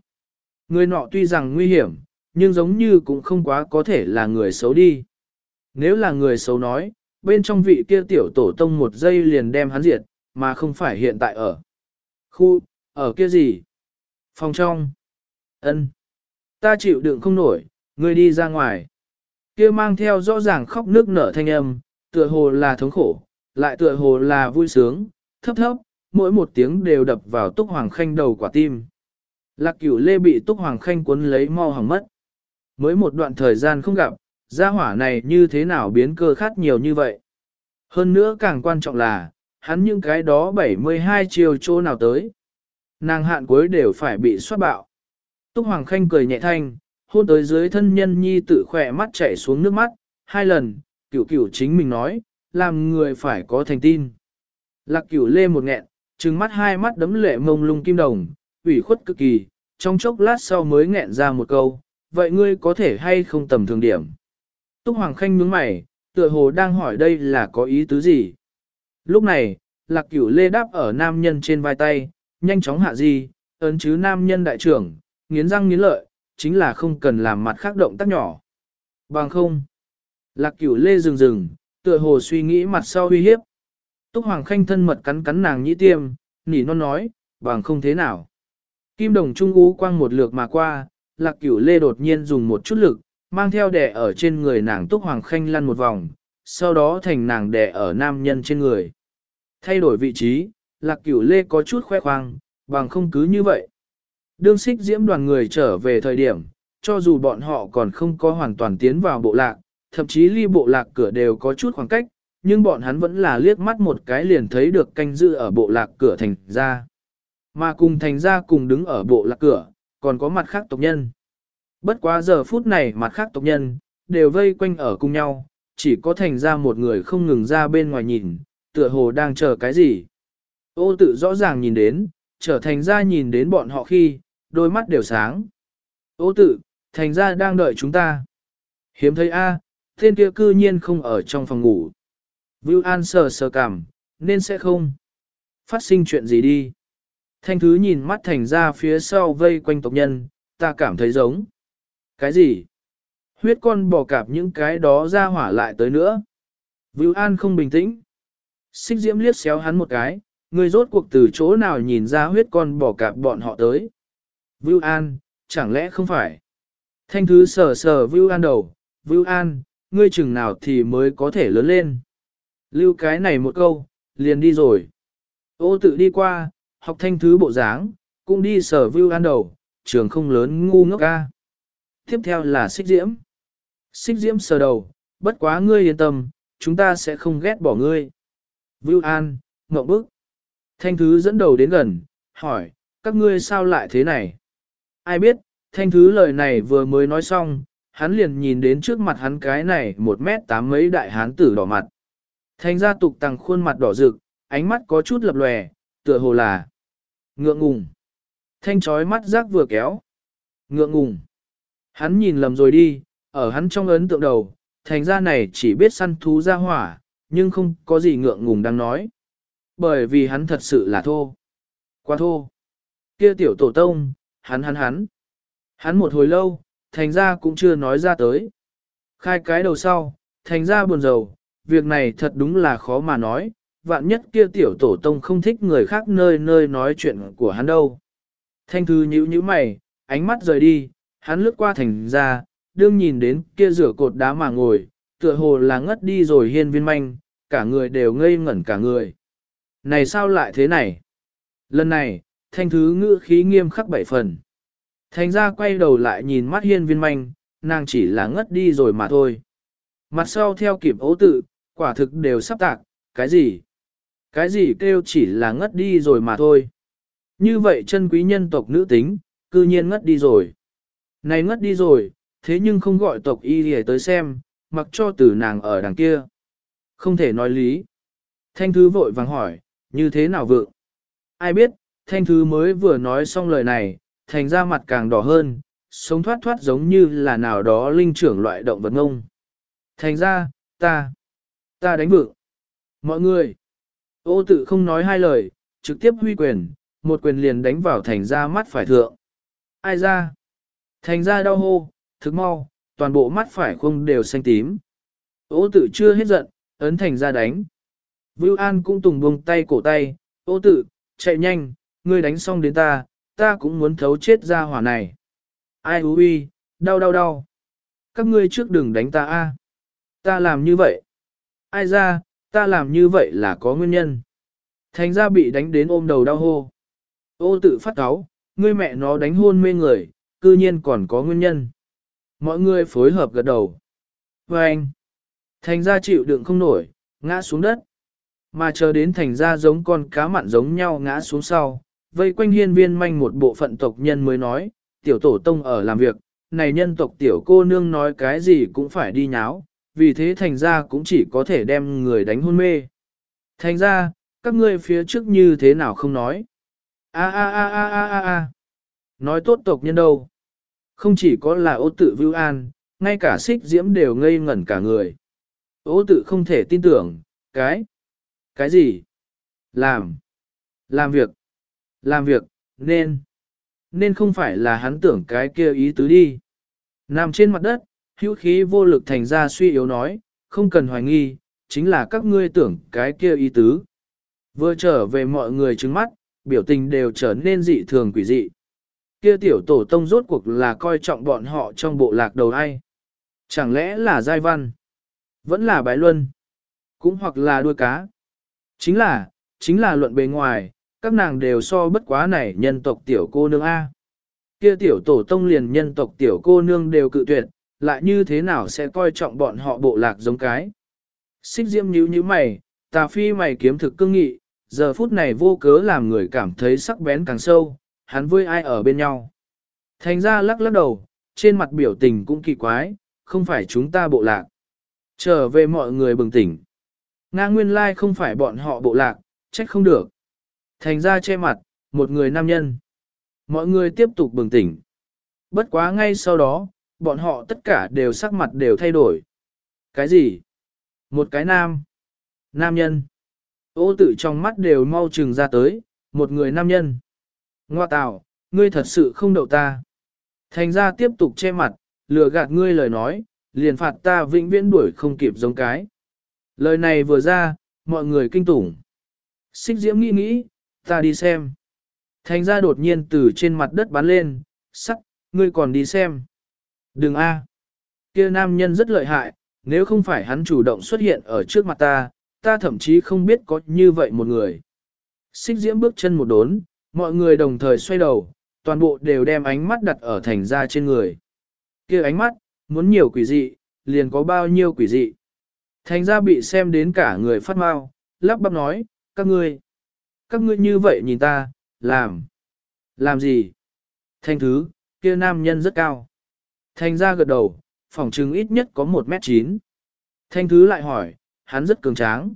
Người nọ tuy rằng nguy hiểm, nhưng giống như cũng không quá có thể là người xấu đi. Nếu là người xấu nói, bên trong vị kia tiểu tổ tông một giây liền đem hắn diệt, mà không phải hiện tại ở. Khu, ở kia gì? Phòng trong. ân Ta chịu đựng không nổi, ngươi đi ra ngoài. Kia mang theo rõ ràng khóc nước nở thanh âm, tựa hồ là thống khổ, lại tựa hồ là vui sướng, thấp thấp, mỗi một tiếng đều đập vào Túc Hoàng Khanh đầu quả tim. Lạc cửu lê bị Túc Hoàng Khanh cuốn lấy mau hỏng mất. Mới một đoạn thời gian không gặp, gia hỏa này như thế nào biến cơ khát nhiều như vậy. Hơn nữa càng quan trọng là, hắn những cái đó 72 chiều chỗ nào tới. Nàng hạn cuối đều phải bị xoát bạo. Túc Hoàng Khanh cười nhẹ thanh, hôn tới dưới thân nhân nhi tự khỏe mắt chảy xuống nước mắt, hai lần, cửu cửu chính mình nói, làm người phải có thành tin. Lạc cửu lê một nghẹn, trừng mắt hai mắt đấm lệ mông lung kim đồng, ủy khuất cực kỳ, trong chốc lát sau mới nghẹn ra một câu, vậy ngươi có thể hay không tầm thường điểm. Túc Hoàng Khanh nhướng mày, tựa hồ đang hỏi đây là có ý tứ gì. Lúc này, lạc cửu lê đáp ở nam nhân trên vai tay, nhanh chóng hạ gì, ấn chứ nam nhân đại trưởng, nghiến răng nghiến lợi, chính là không cần làm mặt khác động tác nhỏ. Bằng không. Lạc cửu lê rừng rừng, tựa hồ suy nghĩ mặt sau uy hiếp. Túc Hoàng Khanh thân mật cắn cắn nàng nhĩ tiêm, nỉ non nói, bằng không thế nào. Kim đồng trung ú quang một lượt mà qua, lạc cửu lê đột nhiên dùng một chút lực, mang theo đẻ ở trên người nàng Túc Hoàng Khanh lăn một vòng, sau đó thành nàng đẻ ở nam nhân trên người. Thay đổi vị trí, lạc cửu lê có chút khoe khoang, bằng không cứ như vậy. Đương xích diễm đoàn người trở về thời điểm, cho dù bọn họ còn không có hoàn toàn tiến vào bộ lạc, thậm chí ly bộ lạc cửa đều có chút khoảng cách, nhưng bọn hắn vẫn là liếc mắt một cái liền thấy được canh dự ở bộ lạc cửa thành ra. Mà cùng thành ra cùng đứng ở bộ lạc cửa, còn có mặt khác tộc nhân. Bất quá giờ phút này mặt khác tộc nhân, đều vây quanh ở cùng nhau, chỉ có thành ra một người không ngừng ra bên ngoài nhìn, tựa hồ đang chờ cái gì. Ô tự rõ ràng nhìn đến, trở thành ra nhìn đến bọn họ khi, đôi mắt đều sáng. Ô tự, thành ra đang đợi chúng ta. Hiếm thấy A, à, tên kia cư nhiên không ở trong phòng ngủ. Vưu An sờ sờ cảm, nên sẽ không. Phát sinh chuyện gì đi. Thanh thứ nhìn mắt thành ra phía sau vây quanh tộc nhân, ta cảm thấy giống. Cái gì? Huyết con bò cạp những cái đó ra hỏa lại tới nữa. Vưu An không bình tĩnh. Xích diễm liếc xéo hắn một cái, người rốt cuộc từ chỗ nào nhìn ra huyết con bò cạp bọn họ tới. Vưu An, chẳng lẽ không phải? Thanh thứ sờ sờ Vưu An đầu, Vưu An, ngươi chừng nào thì mới có thể lớn lên. Lưu cái này một câu, liền đi rồi. Ô tự đi qua, học thanh thứ bộ dáng, cũng đi sở Vưu An đầu, trường không lớn ngu ngốc ca. Tiếp theo là xích diễm. Xích diễm sờ đầu, bất quá ngươi yên tâm, chúng ta sẽ không ghét bỏ ngươi. Vưu An, ngậm bức. Thanh thứ dẫn đầu đến gần, hỏi, các ngươi sao lại thế này? Ai biết, thanh thứ lời này vừa mới nói xong, hắn liền nhìn đến trước mặt hắn cái này một mét tám mấy đại hán tử đỏ mặt. Thanh gia tục tăng khuôn mặt đỏ rực, ánh mắt có chút lập lòe, tựa hồ là ngượng ngùng. Thanh chói mắt rác vừa kéo. Ngượng ngùng. Hắn nhìn lầm rồi đi, ở hắn trong ấn tượng đầu, thành ra này chỉ biết săn thú ra hỏa, nhưng không có gì ngượng ngùng đang nói. Bởi vì hắn thật sự là thô. Quá thô. Kia tiểu tổ tông, hắn hắn hắn. Hắn một hồi lâu, thành ra cũng chưa nói ra tới. Khai cái đầu sau, thành ra buồn rầu, việc này thật đúng là khó mà nói, vạn nhất kia tiểu tổ tông không thích người khác nơi nơi nói chuyện của hắn đâu. Thanh thư nhíu nhíu mày, ánh mắt rời đi, hắn lướt qua thành ra, đương nhìn đến kia rửa cột đá mà ngồi, tựa hồ là ngất đi rồi hiên viên manh, cả người đều ngây ngẩn cả người. Này sao lại thế này? Lần này, thanh thứ ngữ khí nghiêm khắc bảy phần. Thành ra quay đầu lại nhìn mắt hiên viên manh, nàng chỉ là ngất đi rồi mà thôi. Mặt sau theo kịp ố tự, quả thực đều sắp tạc, cái gì? Cái gì kêu chỉ là ngất đi rồi mà thôi. Như vậy chân quý nhân tộc nữ tính, cư nhiên ngất đi rồi. Này ngất đi rồi, thế nhưng không gọi tộc y để tới xem, mặc cho tử nàng ở đằng kia. Không thể nói lý. Thanh thư vội vàng hỏi, như thế nào vượng? Ai biết, thanh thư mới vừa nói xong lời này, thành ra mặt càng đỏ hơn, sống thoát thoát giống như là nào đó linh trưởng loại động vật ngông. Thành ra, ta, ta đánh vượng. Mọi người, ô tự không nói hai lời, trực tiếp huy quyền, một quyền liền đánh vào thành ra mắt phải thượng. Ai ra? Thành ra đau hô, thức mau, toàn bộ mắt phải không đều xanh tím. Ô tự chưa hết giận, ấn thành ra đánh. Vưu An cũng tùng buông tay cổ tay, ô tự, chạy nhanh, ngươi đánh xong đến ta, ta cũng muốn thấu chết ra hỏa này. Ai hú uy, đau đau đau. Các ngươi trước đừng đánh ta a. Ta làm như vậy. Ai ra, ta làm như vậy là có nguyên nhân. Thành ra bị đánh đến ôm đầu đau hô. Ô tự phát cáo, ngươi mẹ nó đánh hôn mê người, cư nhiên còn có nguyên nhân. Mọi người phối hợp gật đầu. Và anh, thành ra chịu đựng không nổi, ngã xuống đất. Mà chờ đến thành ra giống con cá mặn giống nhau ngã xuống sau, vây quanh hiên viên manh một bộ phận tộc nhân mới nói, tiểu tổ tông ở làm việc, này nhân tộc tiểu cô nương nói cái gì cũng phải đi nháo, vì thế thành ra cũng chỉ có thể đem người đánh hôn mê. Thành ra, các ngươi phía trước như thế nào không nói. A a a a a a a. Nói tốt tộc nhân đâu. Không chỉ có là ô tự vưu an, ngay cả xích diễm đều ngây ngẩn cả người. Ô tự không thể tin tưởng, cái, cái gì? Làm, làm việc, làm việc, nên, nên không phải là hắn tưởng cái kia ý tứ đi. Nằm trên mặt đất, hữu khí vô lực thành ra suy yếu nói, không cần hoài nghi, chính là các ngươi tưởng cái kia ý tứ. Vừa trở về mọi người trứng mắt, biểu tình đều trở nên dị thường quỷ dị. Kia tiểu tổ tông rốt cuộc là coi trọng bọn họ trong bộ lạc đầu ai? Chẳng lẽ là giai văn? Vẫn là bái luân? Cũng hoặc là đuôi cá? Chính là, chính là luận bề ngoài, các nàng đều so bất quá này nhân tộc tiểu cô nương A. Kia tiểu tổ tông liền nhân tộc tiểu cô nương đều cự tuyệt, lại như thế nào sẽ coi trọng bọn họ bộ lạc giống cái. Xích diễm nhíu như mày, tà phi mày kiếm thực cương nghị, giờ phút này vô cớ làm người cảm thấy sắc bén càng sâu, hắn với ai ở bên nhau. Thành ra lắc lắc đầu, trên mặt biểu tình cũng kỳ quái, không phải chúng ta bộ lạc. Trở về mọi người bừng tỉnh. Nga nguyên lai không phải bọn họ bộ lạc, trách không được. Thành ra che mặt, một người nam nhân. Mọi người tiếp tục bừng tỉnh. Bất quá ngay sau đó, bọn họ tất cả đều sắc mặt đều thay đổi. Cái gì? Một cái nam. Nam nhân. Ô tự trong mắt đều mau trừng ra tới, một người nam nhân. Ngoa tào, ngươi thật sự không đậu ta. Thành ra tiếp tục che mặt, lừa gạt ngươi lời nói, liền phạt ta vĩnh viễn đuổi không kịp giống cái. Lời này vừa ra, mọi người kinh tủng. Xích diễm nghĩ nghĩ, ta đi xem. Thành ra đột nhiên từ trên mặt đất bắn lên, sắc, ngươi còn đi xem. Đừng a, kia nam nhân rất lợi hại, nếu không phải hắn chủ động xuất hiện ở trước mặt ta, ta thậm chí không biết có như vậy một người. Xích diễm bước chân một đốn, mọi người đồng thời xoay đầu, toàn bộ đều đem ánh mắt đặt ở thành ra trên người. kia ánh mắt, muốn nhiều quỷ dị, liền có bao nhiêu quỷ dị. Thành ra bị xem đến cả người phát mau, lắp bắp nói, các ngươi, các ngươi như vậy nhìn ta, làm, làm gì? Thanh thứ, kia nam nhân rất cao. Thành ra gật đầu, phòng trừng ít nhất có 1 mét 9. Thanh thứ lại hỏi, hắn rất cường tráng.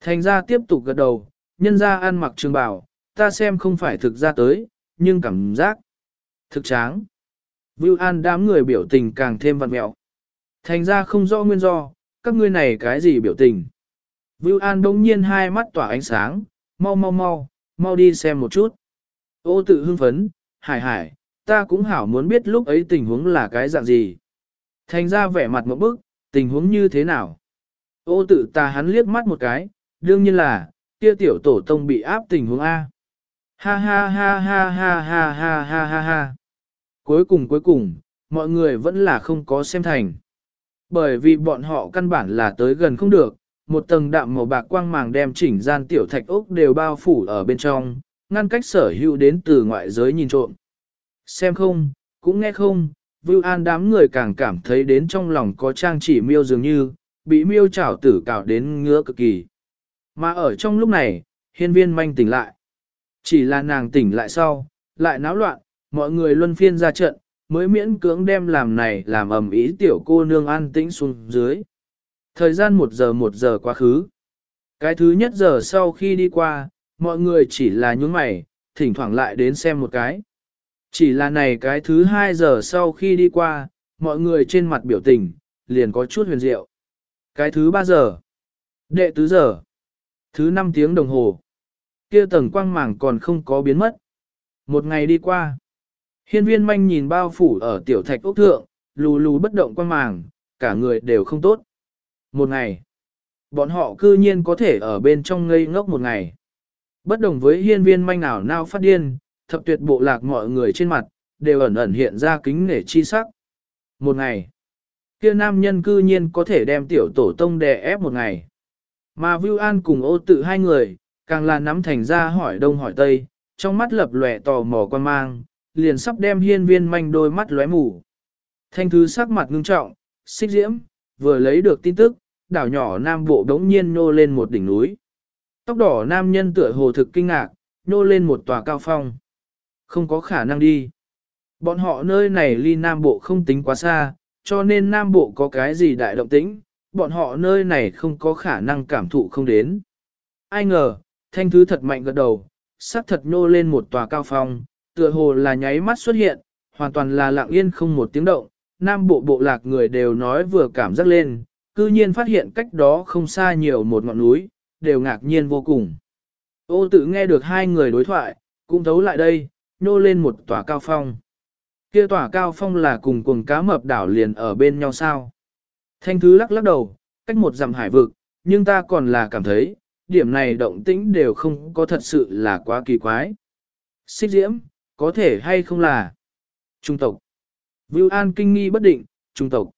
Thành ra tiếp tục gật đầu, nhân ra ăn mặc trường bào, ta xem không phải thực ra tới, nhưng cảm giác thực tráng. Vưu An đám người biểu tình càng thêm vặn mẹo. Thành ra không rõ nguyên do, các ngươi này cái gì biểu tình. Vưu An đông nhiên hai mắt tỏa ánh sáng, mau mau mau, mau đi xem một chút. Ô tự hưng phấn, hải hải, ta cũng hảo muốn biết lúc ấy tình huống là cái dạng gì. Thành ra vẻ mặt một bức, tình huống như thế nào. Ô tự ta hắn liếc mắt một cái, đương nhiên là, kia tiểu tổ tông bị áp tình huống A. Ha ha ha ha ha ha ha ha ha ha. Cuối cùng cuối cùng, mọi người vẫn là không có xem thành. Bởi vì bọn họ căn bản là tới gần không được, một tầng đạm màu bạc quang màng đem chỉnh gian tiểu thạch ốc đều bao phủ ở bên trong, ngăn cách sở hữu đến từ ngoại giới nhìn trộm. Xem không, cũng nghe không, Vưu An đám người càng cảm thấy đến trong lòng có trang chỉ miêu dường như, bị miêu chảo tử cào đến ngứa cực kỳ. Mà ở trong lúc này, hiên viên manh tỉnh lại. Chỉ là nàng tỉnh lại sau, lại náo loạn, mọi người luân phiên ra trận, mới miễn cưỡng đem làm này làm ầm ý tiểu cô nương an tĩnh xuống dưới. Thời gian một giờ một giờ quá khứ. Cái thứ nhất giờ sau khi đi qua, mọi người chỉ là nhún mày, thỉnh thoảng lại đến xem một cái. Chỉ là này cái thứ hai giờ sau khi đi qua, mọi người trên mặt biểu tình, liền có chút huyền diệu. Cái thứ ba giờ, đệ tứ giờ, thứ năm tiếng đồng hồ, kia tầng quang màng còn không có biến mất. Một ngày đi qua, hiên viên manh nhìn bao phủ ở tiểu thạch ốc thượng, lù lù bất động quang màng, cả người đều không tốt. Một ngày, bọn họ cư nhiên có thể ở bên trong ngây ngốc một ngày. Bất đồng với hiên viên manh nào nào phát điên, thập tuyệt bộ lạc mọi người trên mặt, đều ẩn ẩn hiện ra kính nể chi sắc. Một ngày, kia nam nhân cư nhiên có thể đem tiểu tổ tông đè ép một ngày. Mà Vưu An cùng ô tự hai người, càng là nắm thành ra hỏi đông hỏi tây, trong mắt lập lòe tò mò quan mang, liền sắp đem hiên viên manh đôi mắt lóe mù. Thanh thứ sắc mặt ngưng trọng, xích diễm, vừa lấy được tin tức, đảo nhỏ nam bộ đống nhiên nô lên một đỉnh núi. Tóc đỏ nam nhân tựa hồ thực kinh ngạc, nô lên một tòa cao phong. Không có khả năng đi. Bọn họ nơi này ly nam bộ không tính quá xa, cho nên nam bộ có cái gì đại động tĩnh, bọn họ nơi này không có khả năng cảm thụ không đến. Ai ngờ, thanh thứ thật mạnh gật đầu, sắc thật nô lên một tòa cao phong, tựa hồ là nháy mắt xuất hiện, hoàn toàn là lặng yên không một tiếng động, nam bộ bộ lạc người đều nói vừa cảm giác lên, cư nhiên phát hiện cách đó không xa nhiều một ngọn núi, đều ngạc nhiên vô cùng. Ô tự nghe được hai người đối thoại, cũng thấu lại đây, nô lên một tòa cao phong. Kia tòa cao phong là cùng cuồng cá mập đảo liền ở bên nhau sao. Thanh thứ lắc lắc đầu, cách một dặm hải vực, nhưng ta còn là cảm thấy, điểm này động tĩnh đều không có thật sự là quá kỳ quái. Xích diễm, có thể hay không là trung tộc. Vưu An kinh nghi bất định, trung tộc.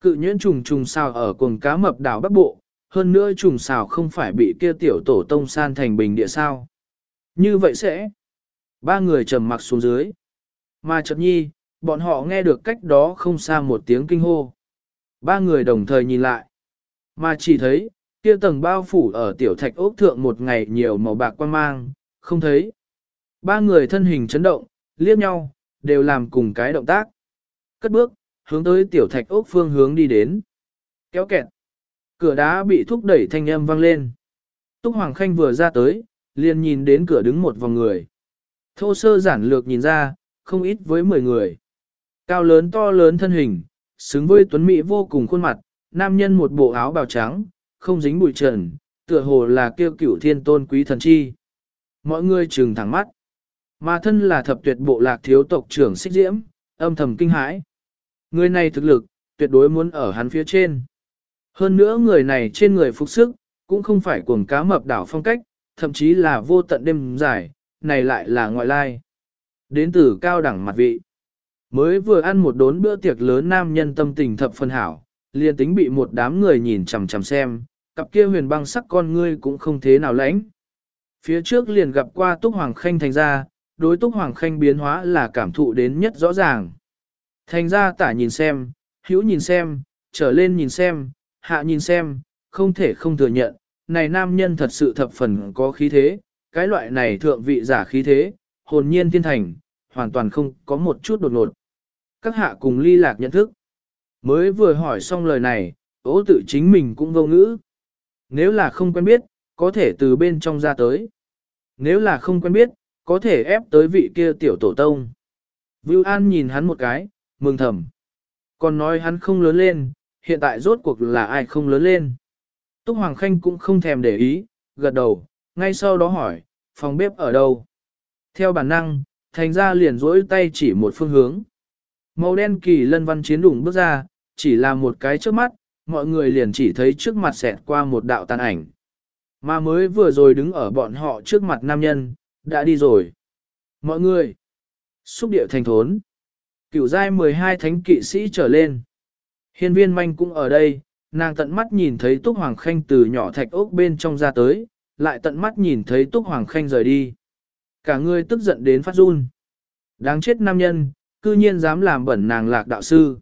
Cự nhuyễn trùng trùng sao ở cuồng cá mập đảo Bắc Bộ, hơn nữa trùng xào không phải bị kia tiểu tổ tông san thành bình địa sao. Như vậy sẽ, ba người trầm mặc xuống dưới. Mà chợt nhi, bọn họ nghe được cách đó không xa một tiếng kinh hô. Ba người đồng thời nhìn lại. Mà chỉ thấy, kia tầng bao phủ ở tiểu thạch ốc thượng một ngày nhiều màu bạc quan mang, không thấy. Ba người thân hình chấn động, liếc nhau, đều làm cùng cái động tác. Cất bước, hướng tới tiểu thạch ốc phương hướng đi đến. Kéo kẹt. Cửa đá bị thúc đẩy thanh âm vang lên. Túc Hoàng Khanh vừa ra tới, liền nhìn đến cửa đứng một vòng người. Thô sơ giản lược nhìn ra, không ít với 10 người. Cao lớn to lớn thân hình, xứng với tuấn mỹ vô cùng khuôn mặt, nam nhân một bộ áo bào trắng, không dính bụi trần, tựa hồ là kêu cửu thiên tôn quý thần chi. Mọi người trừng thẳng mắt. Mà thân là thập tuyệt bộ lạc thiếu tộc trưởng xích diễm, âm thầm kinh hãi. Người này thực lực, tuyệt đối muốn ở hắn phía trên. Hơn nữa người này trên người phục sức, cũng không phải cuồng cá mập đảo phong cách, thậm chí là vô tận đêm dài, này lại là ngoại lai. Đến từ cao đẳng mặt vị. Mới vừa ăn một đốn bữa tiệc lớn nam nhân tâm tình thập phân hảo, liền tính bị một đám người nhìn chằm chằm xem, cặp kia huyền băng sắc con ngươi cũng không thế nào lãnh. Phía trước liền gặp qua Túc Hoàng Khanh thành ra, đối Túc Hoàng Khanh biến hóa là cảm thụ đến nhất rõ ràng. Thành ra tả nhìn xem, hữu nhìn xem, trở lên nhìn xem, hạ nhìn xem, không thể không thừa nhận, này nam nhân thật sự thập phần có khí thế, cái loại này thượng vị giả khí thế, hồn nhiên thiên thành, hoàn toàn không có một chút đột ngột. Các hạ cùng ly lạc nhận thức. Mới vừa hỏi xong lời này, ố tự chính mình cũng vô ngữ. Nếu là không quen biết, có thể từ bên trong ra tới. Nếu là không quen biết, có thể ép tới vị kia tiểu tổ tông. Vưu An nhìn hắn một cái, mừng thầm. Còn nói hắn không lớn lên, hiện tại rốt cuộc là ai không lớn lên. Túc Hoàng Khanh cũng không thèm để ý, gật đầu, ngay sau đó hỏi, phòng bếp ở đâu? Theo bản năng, thành ra liền rỗi tay chỉ một phương hướng. Màu đen kỳ lân văn chiến đủng bước ra, chỉ là một cái trước mắt, mọi người liền chỉ thấy trước mặt xẹt qua một đạo tàn ảnh. Mà mới vừa rồi đứng ở bọn họ trước mặt nam nhân, đã đi rồi. Mọi người, xúc điệu thành thốn. Cửu giai 12 thánh kỵ sĩ trở lên. Hiên viên manh cũng ở đây, nàng tận mắt nhìn thấy Túc Hoàng Khanh từ nhỏ thạch ốc bên trong ra tới, lại tận mắt nhìn thấy Túc Hoàng Khanh rời đi. Cả người tức giận đến phát run. Đáng chết nam nhân, cư nhiên dám làm bẩn nàng lạc đạo sư.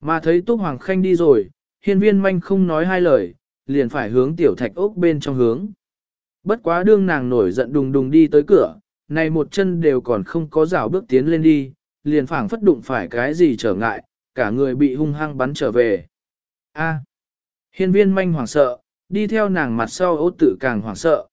Mà thấy Túc Hoàng Khanh đi rồi, hiên viên manh không nói hai lời, liền phải hướng tiểu thạch ốc bên trong hướng. Bất quá đương nàng nổi giận đùng đùng đi tới cửa, này một chân đều còn không có rào bước tiến lên đi, liền phảng phất đụng phải cái gì trở ngại, cả người bị hung hăng bắn trở về. A. À. hiên viên manh hoảng sợ, đi theo nàng mặt sau ô tự càng hoảng sợ.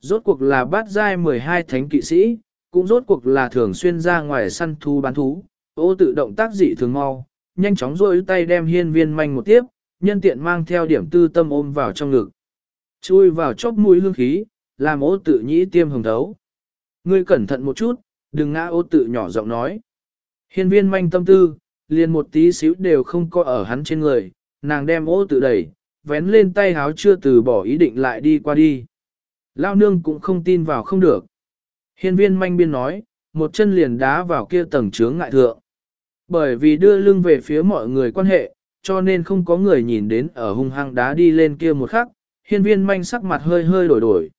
Rốt cuộc là bát giai 12 thánh kỵ sĩ, cũng rốt cuộc là thường xuyên ra ngoài săn thú bán thú, ô tự động tác dị thường mau, nhanh chóng rôi tay đem hiên viên manh một tiếp, nhân tiện mang theo điểm tư tâm ôm vào trong ngực. Chui vào chóp mũi hương khí, làm ô tự nhĩ tiêm hồng thấu. Ngươi cẩn thận một chút, đừng ngã ô tự nhỏ giọng nói. Hiên viên manh tâm tư, liền một tí xíu đều không có ở hắn trên người, nàng đem ô tự đẩy, vén lên tay háo chưa từ bỏ ý định lại đi qua đi. Lao nương cũng không tin vào không được. Hiên viên manh biên nói, một chân liền đá vào kia tầng trướng ngại thượng. Bởi vì đưa lưng về phía mọi người quan hệ, cho nên không có người nhìn đến ở hung hăng đá đi lên kia một khắc, hiên viên manh sắc mặt hơi hơi đổi đổi.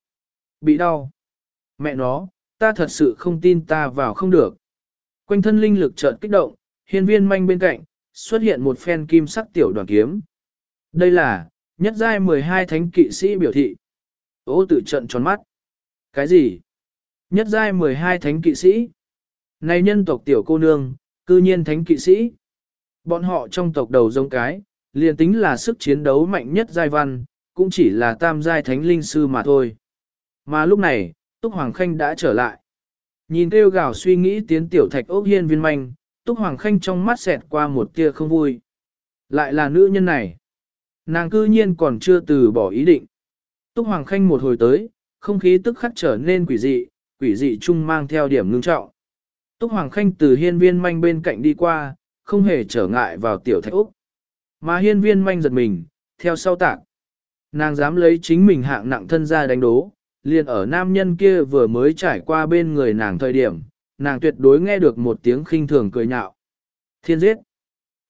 Bị đau. Mẹ nó, ta thật sự không tin ta vào không được. Quanh thân linh lực chợt kích động, hiên viên manh bên cạnh, xuất hiện một phen kim sắc tiểu đoàn kiếm. Đây là, nhất giai 12 thánh kỵ sĩ biểu thị. Ô tự trận tròn mắt. Cái gì? Nhất giai 12 thánh kỵ sĩ. Này nhân tộc tiểu cô nương, cư nhiên thánh kỵ sĩ. Bọn họ trong tộc đầu giống cái, liền tính là sức chiến đấu mạnh nhất giai văn, cũng chỉ là tam giai thánh linh sư mà thôi. Mà lúc này, Túc Hoàng Khanh đã trở lại. Nhìn kêu gào suy nghĩ tiến tiểu thạch ốc hiên viên manh, Túc Hoàng Khanh trong mắt xẹt qua một tia không vui. Lại là nữ nhân này. Nàng cư nhiên còn chưa từ bỏ ý định. Túc Hoàng Khanh một hồi tới, không khí tức khắc trở nên quỷ dị, quỷ dị chung mang theo điểm ngưng trọng. Túc Hoàng Khanh từ hiên viên manh bên cạnh đi qua, không hề trở ngại vào tiểu thạch Úc. Mà hiên viên manh giật mình, theo sau tạc. Nàng dám lấy chính mình hạng nặng thân ra đánh đố, liền ở nam nhân kia vừa mới trải qua bên người nàng thời điểm, nàng tuyệt đối nghe được một tiếng khinh thường cười nhạo. Thiên giết!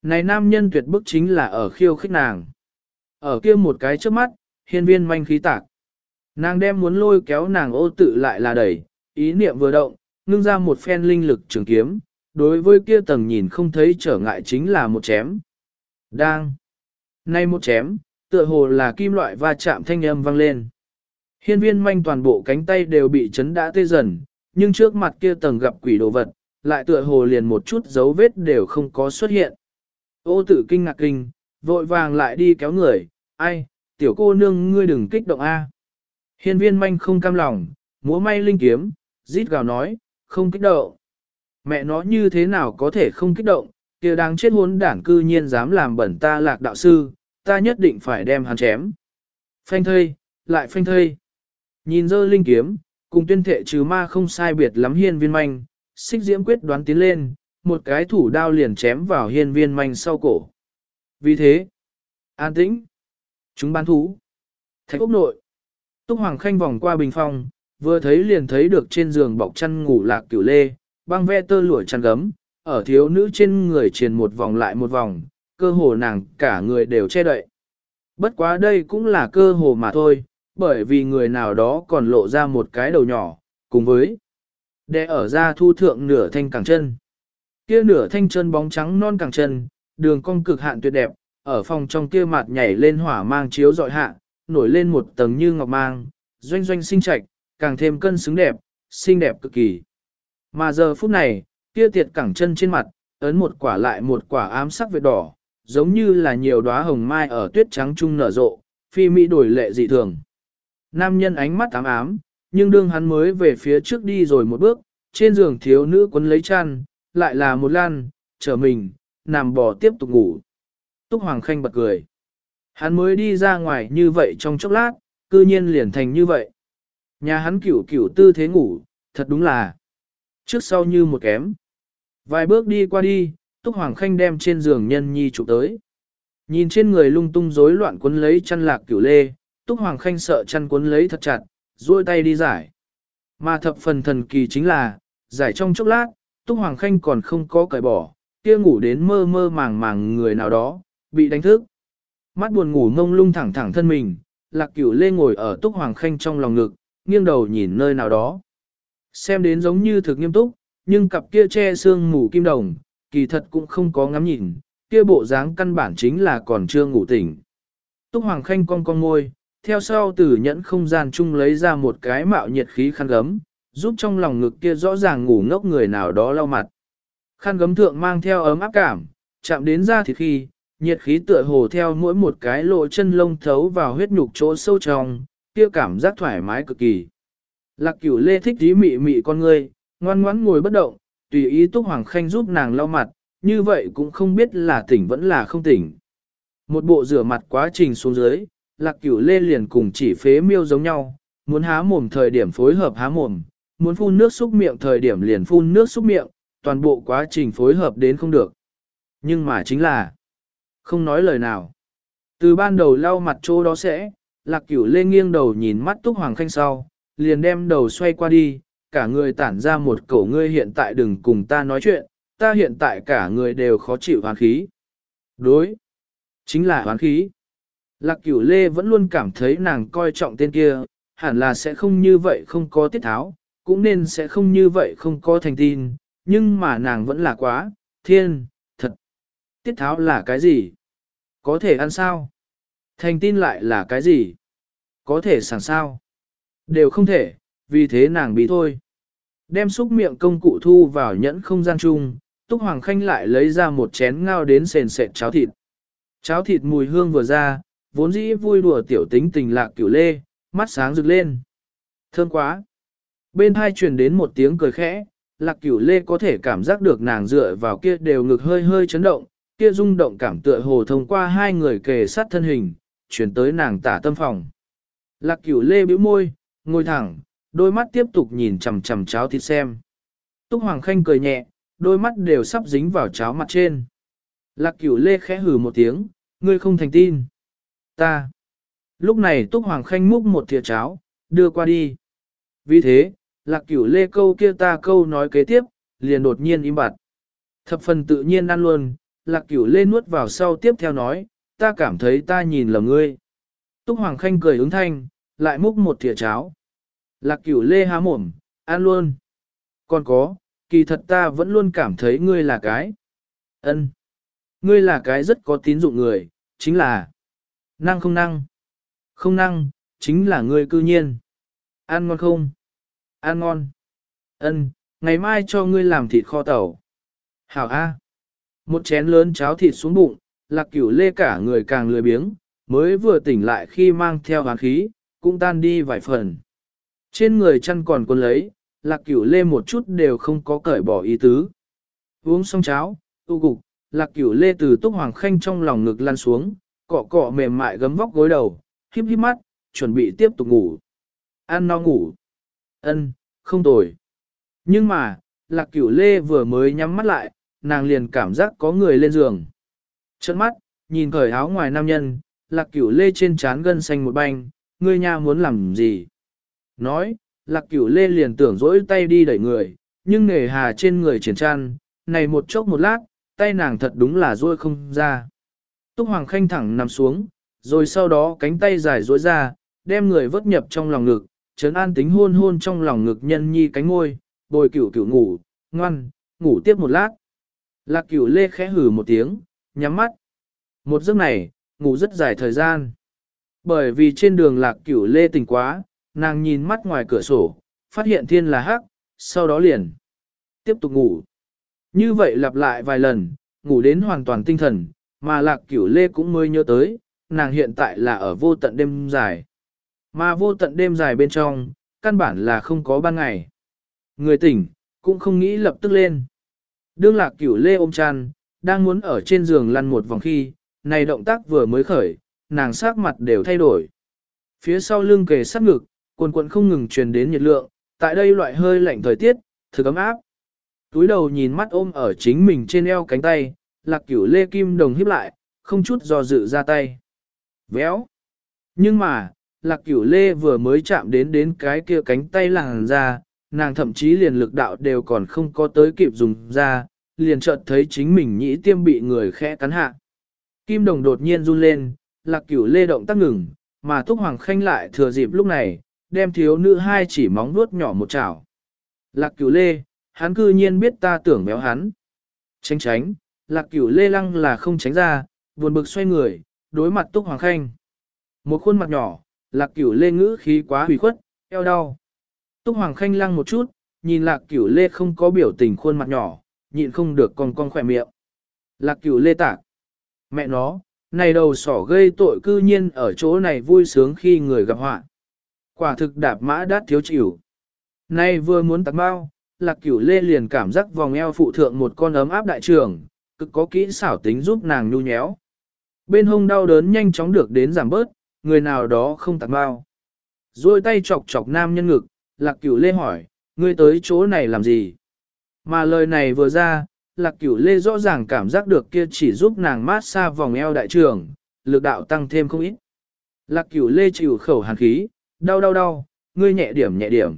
Này nam nhân tuyệt bức chính là ở khiêu khích nàng. Ở kia một cái trước mắt, hiên viên manh khí tạc. Nàng đem muốn lôi kéo nàng ô tự lại là đẩy, ý niệm vừa động, ngưng ra một phen linh lực trường kiếm, đối với kia tầng nhìn không thấy trở ngại chính là một chém. Đang. Nay một chém, tựa hồ là kim loại va chạm thanh âm vang lên. Hiên viên manh toàn bộ cánh tay đều bị chấn đã tê dần, nhưng trước mặt kia tầng gặp quỷ đồ vật, lại tựa hồ liền một chút dấu vết đều không có xuất hiện. Ô tử kinh ngạc kinh, vội vàng lại đi kéo người, ai, tiểu cô nương ngươi đừng kích động a. Hiên viên manh không cam lòng, múa may linh kiếm, rít gào nói, không kích động. Mẹ nó như thế nào có thể không kích động, kia đang chết hốn đảng cư nhiên dám làm bẩn ta lạc đạo sư, ta nhất định phải đem hắn chém. Phanh thây, lại phanh thây. Nhìn dơ linh kiếm, cùng tuyên thệ trừ ma không sai biệt lắm hiên viên manh, xích diễm quyết đoán tiến lên, một cái thủ đao liền chém vào hiên viên manh sau cổ. Vì thế, an tĩnh, chúng bán thú. Thạch ốc nội, Túc Hoàng Khanh vòng qua bình phong, vừa thấy liền thấy được trên giường bọc chăn ngủ lạc cửu lê, băng ve tơ lụa chăn gấm, ở thiếu nữ trên người truyền một vòng lại một vòng, cơ hồ nàng cả người đều che đậy. Bất quá đây cũng là cơ hồ mà thôi, bởi vì người nào đó còn lộ ra một cái đầu nhỏ, cùng với đè ở ra thu thượng nửa thanh cẳng chân. Kia nửa thanh chân bóng trắng non cẳng chân, đường cong cực hạn tuyệt đẹp, ở phòng trong kia mặt nhảy lên hỏa mang chiếu dọi hạ, nổi lên một tầng như ngọc mang, doanh doanh sinh trạch, càng thêm cân xứng đẹp, xinh đẹp cực kỳ. Mà giờ phút này, kia tiệt cẳng chân trên mặt, ấn một quả lại một quả ám sắc vệt đỏ, giống như là nhiều đóa hồng mai ở tuyết trắng trung nở rộ, phi mỹ đổi lệ dị thường. Nam nhân ánh mắt ám ám, nhưng đương hắn mới về phía trước đi rồi một bước, trên giường thiếu nữ quấn lấy chăn, lại là một lan, trở mình, nằm bò tiếp tục ngủ. Túc Hoàng Khanh bật cười. Hắn mới đi ra ngoài như vậy trong chốc lát, cư nhiên liền thành như vậy. Nhà hắn cửu cửu tư thế ngủ, thật đúng là trước sau như một kém. Vài bước đi qua đi, Túc Hoàng Khanh đem trên giường nhân nhi chụp tới. Nhìn trên người lung tung rối loạn cuốn lấy chăn lạc cửu lê, Túc Hoàng Khanh sợ chăn cuốn lấy thật chặt, duỗi tay đi giải. Mà thập phần thần kỳ chính là, giải trong chốc lát, Túc Hoàng Khanh còn không có cởi bỏ, kia ngủ đến mơ mơ màng màng người nào đó, bị đánh thức. Mắt buồn ngủ ngông lung thẳng thẳng thân mình, lạc cửu lê ngồi ở Túc Hoàng Khanh trong lòng ngực, nghiêng đầu nhìn nơi nào đó. Xem đến giống như thực nghiêm túc, nhưng cặp kia che xương mù kim đồng, kỳ thật cũng không có ngắm nhìn, kia bộ dáng căn bản chính là còn chưa ngủ tỉnh. Túc Hoàng Khanh cong cong môi, theo sau từ nhẫn không gian chung lấy ra một cái mạo nhiệt khí khăn gấm, giúp trong lòng ngực kia rõ ràng ngủ ngốc người nào đó lau mặt. Khăn gấm thượng mang theo ấm áp cảm, chạm đến da thịt khi, nhiệt khí tựa hồ theo mỗi một cái lỗ chân lông thấu vào huyết nhục chỗ sâu trong, kia cảm giác thoải mái cực kỳ. Lạc cửu lê thích tí mị mị con ngươi, ngoan ngoãn ngồi bất động, tùy ý Túc Hoàng Khanh giúp nàng lau mặt, như vậy cũng không biết là tỉnh vẫn là không tỉnh. Một bộ rửa mặt quá trình xuống dưới, lạc cửu lê liền cùng chỉ phế miêu giống nhau, muốn há mồm thời điểm phối hợp há mồm, muốn phun nước xúc miệng thời điểm liền phun nước xúc miệng, toàn bộ quá trình phối hợp đến không được. Nhưng mà chính là, không nói lời nào. Từ ban đầu lau mặt chỗ đó sẽ, lạc cửu lê nghiêng đầu nhìn mắt túc hoàng khanh sau, liền đem đầu xoay qua đi, cả người tản ra một cổ ngươi hiện tại đừng cùng ta nói chuyện, ta hiện tại cả người đều khó chịu hoàn khí. Đối, chính là hoàn khí. Lạc cửu lê vẫn luôn cảm thấy nàng coi trọng tên kia, hẳn là sẽ không như vậy không có tiết tháo, cũng nên sẽ không như vậy không có thành tin, nhưng mà nàng vẫn là quá, thiên, thật. Tiết tháo là cái gì? Có thể ăn sao? Thành tin lại là cái gì? Có thể sẵn sao? Đều không thể, vì thế nàng bị thôi. Đem xúc miệng công cụ thu vào nhẫn không gian chung, Túc Hoàng Khanh lại lấy ra một chén ngao đến sền sệt cháo thịt. Cháo thịt mùi hương vừa ra, vốn dĩ vui đùa tiểu tính tình lạc cửu lê, mắt sáng rực lên. Thơm quá! Bên hai truyền đến một tiếng cười khẽ, lạc cửu lê có thể cảm giác được nàng dựa vào kia đều ngực hơi hơi chấn động, kia rung động cảm tựa hồ thông qua hai người kề sát thân hình, chuyển tới nàng tả tâm phòng. Lạc cửu lê bĩu môi, ngồi thẳng, đôi mắt tiếp tục nhìn chằm chằm cháo thịt xem. Túc Hoàng Khanh cười nhẹ, đôi mắt đều sắp dính vào cháo mặt trên. Lạc cửu lê khẽ hừ một tiếng, ngươi không thành tin. Ta. Lúc này Túc Hoàng Khanh múc một thìa cháo, đưa qua đi. Vì thế, lạc cửu lê câu kia ta câu nói kế tiếp, liền đột nhiên im bặt. Thập phần tự nhiên ăn luôn, lạc cửu lê nuốt vào sau tiếp theo nói, ta cảm thấy ta nhìn lầm ngươi. Túc Hoàng Khanh cười ứng thanh, lại múc một thìa cháo. Lạc cửu lê há mồm, ăn luôn. Còn có, kỳ thật ta vẫn luôn cảm thấy ngươi là cái. ân, Ngươi là cái rất có tín dụng người, chính là năng không năng. Không năng, chính là ngươi cư nhiên. Ăn ngon không? Ăn ngon. Ân, ngày mai cho ngươi làm thịt kho tàu. Hảo A. Một chén lớn cháo thịt xuống bụng, lạc cửu lê cả người càng lười biếng, mới vừa tỉnh lại khi mang theo hán khí, cũng tan đi vài phần. Trên người chăn còn còn lấy, lạc cửu lê một chút đều không có cởi bỏ ý tứ. Uống xong cháo, tu cục, lạc cửu lê từ túc hoàng khanh trong lòng ngực lăn xuống, cọ cọ mềm mại gấm vóc gối đầu, híp híp mắt, chuẩn bị tiếp tục ngủ. Ăn no ngủ. Ân, không tồi. Nhưng mà, lạc cửu lê vừa mới nhắm mắt lại, nàng liền cảm giác có người lên giường. Trận mắt, nhìn cởi áo ngoài nam nhân, lạc cửu lê trên trán gân xanh một banh, ngươi nha muốn làm gì? Nói, lạc cửu lê liền tưởng dỗi tay đi đẩy người, nhưng nề hà trên người triển trăn. này một chốc một lát, tay nàng thật đúng là dỗi không ra. Túc Hoàng Khanh thẳng nằm xuống, rồi sau đó cánh tay dài dỗi ra, đem người vớt nhập trong lòng ngực, trấn an tính hôn hôn trong lòng ngực nhân nhi cánh ngôi, bồi cửu cửu ngủ, ngoan, ngủ tiếp một lát. Lạc cửu lê khẽ hử một tiếng, nhắm mắt. Một giấc này, ngủ rất dài thời gian. Bởi vì trên đường lạc cửu lê tỉnh quá, nàng nhìn mắt ngoài cửa sổ, phát hiện thiên là hắc, sau đó liền. Tiếp tục ngủ. Như vậy lặp lại vài lần, ngủ đến hoàn toàn tinh thần, mà lạc cửu lê cũng mới nhớ tới, nàng hiện tại là ở vô tận đêm dài. Mà vô tận đêm dài bên trong, căn bản là không có ban ngày. Người tỉnh, cũng không nghĩ lập tức lên. Đương lạc cửu lê ôm chăn, đang muốn ở trên giường lăn một vòng khi, này động tác vừa mới khởi, nàng sắc mặt đều thay đổi. Phía sau lưng kề sát ngực, quần quần không ngừng truyền đến nhiệt lượng, tại đây loại hơi lạnh thời tiết, thực ấm áp. Túi đầu nhìn mắt ôm ở chính mình trên eo cánh tay, lạc cửu lê kim đồng híp lại, không chút do dự ra tay. Véo. Nhưng mà, lạc cửu lê vừa mới chạm đến đến cái kia cánh tay làng ra, nàng thậm chí liền lực đạo đều còn không có tới kịp dùng ra, liền chợt thấy chính mình nhĩ tiêm bị người khẽ cắn hạ. Kim đồng đột nhiên run lên, lạc cửu lê động tác ngừng, mà Túc Hoàng Khanh lại thừa dịp lúc này, đem thiếu nữ hai chỉ móng vuốt nhỏ một chảo. Lạc cửu lê, hắn cư nhiên biết ta tưởng béo hắn. Tránh tránh, lạc cửu lê lăng là không tránh ra, buồn bực xoay người, đối mặt Túc Hoàng Khanh. Một khuôn mặt nhỏ, lạc cửu lê ngữ khí quá hủy khuất, eo đau. Túc Hoàng Khanh lăng một chút, nhìn lạc cửu lê không có biểu tình khuôn mặt nhỏ, nhịn không được con con khỏe miệng. Lạc cửu lê tạc. Mẹ nó, này đầu sỏ gây tội cư nhiên ở chỗ này vui sướng khi người gặp họa. Quả thực đạp mã đát thiếu chịu. Nay vừa muốn tạc bao, lạc cửu lê liền cảm giác vòng eo phụ thượng một con ấm áp đại trường, cực có kỹ xảo tính giúp nàng nhu nhéo. Bên hông đau đớn nhanh chóng được đến giảm bớt, người nào đó không tạc bao. Rồi tay chọc chọc nam nhân ngực, lạc cửu lê hỏi, ngươi tới chỗ này làm gì? Mà lời này vừa ra, lạc cửu lê rõ ràng cảm giác được kia chỉ giúp nàng mát xa vòng eo đại trường, lực đạo tăng thêm không ít. Lạc cửu lê chịu khẩu hàn khí, đau đau đau, ngươi nhẹ điểm nhẹ điểm.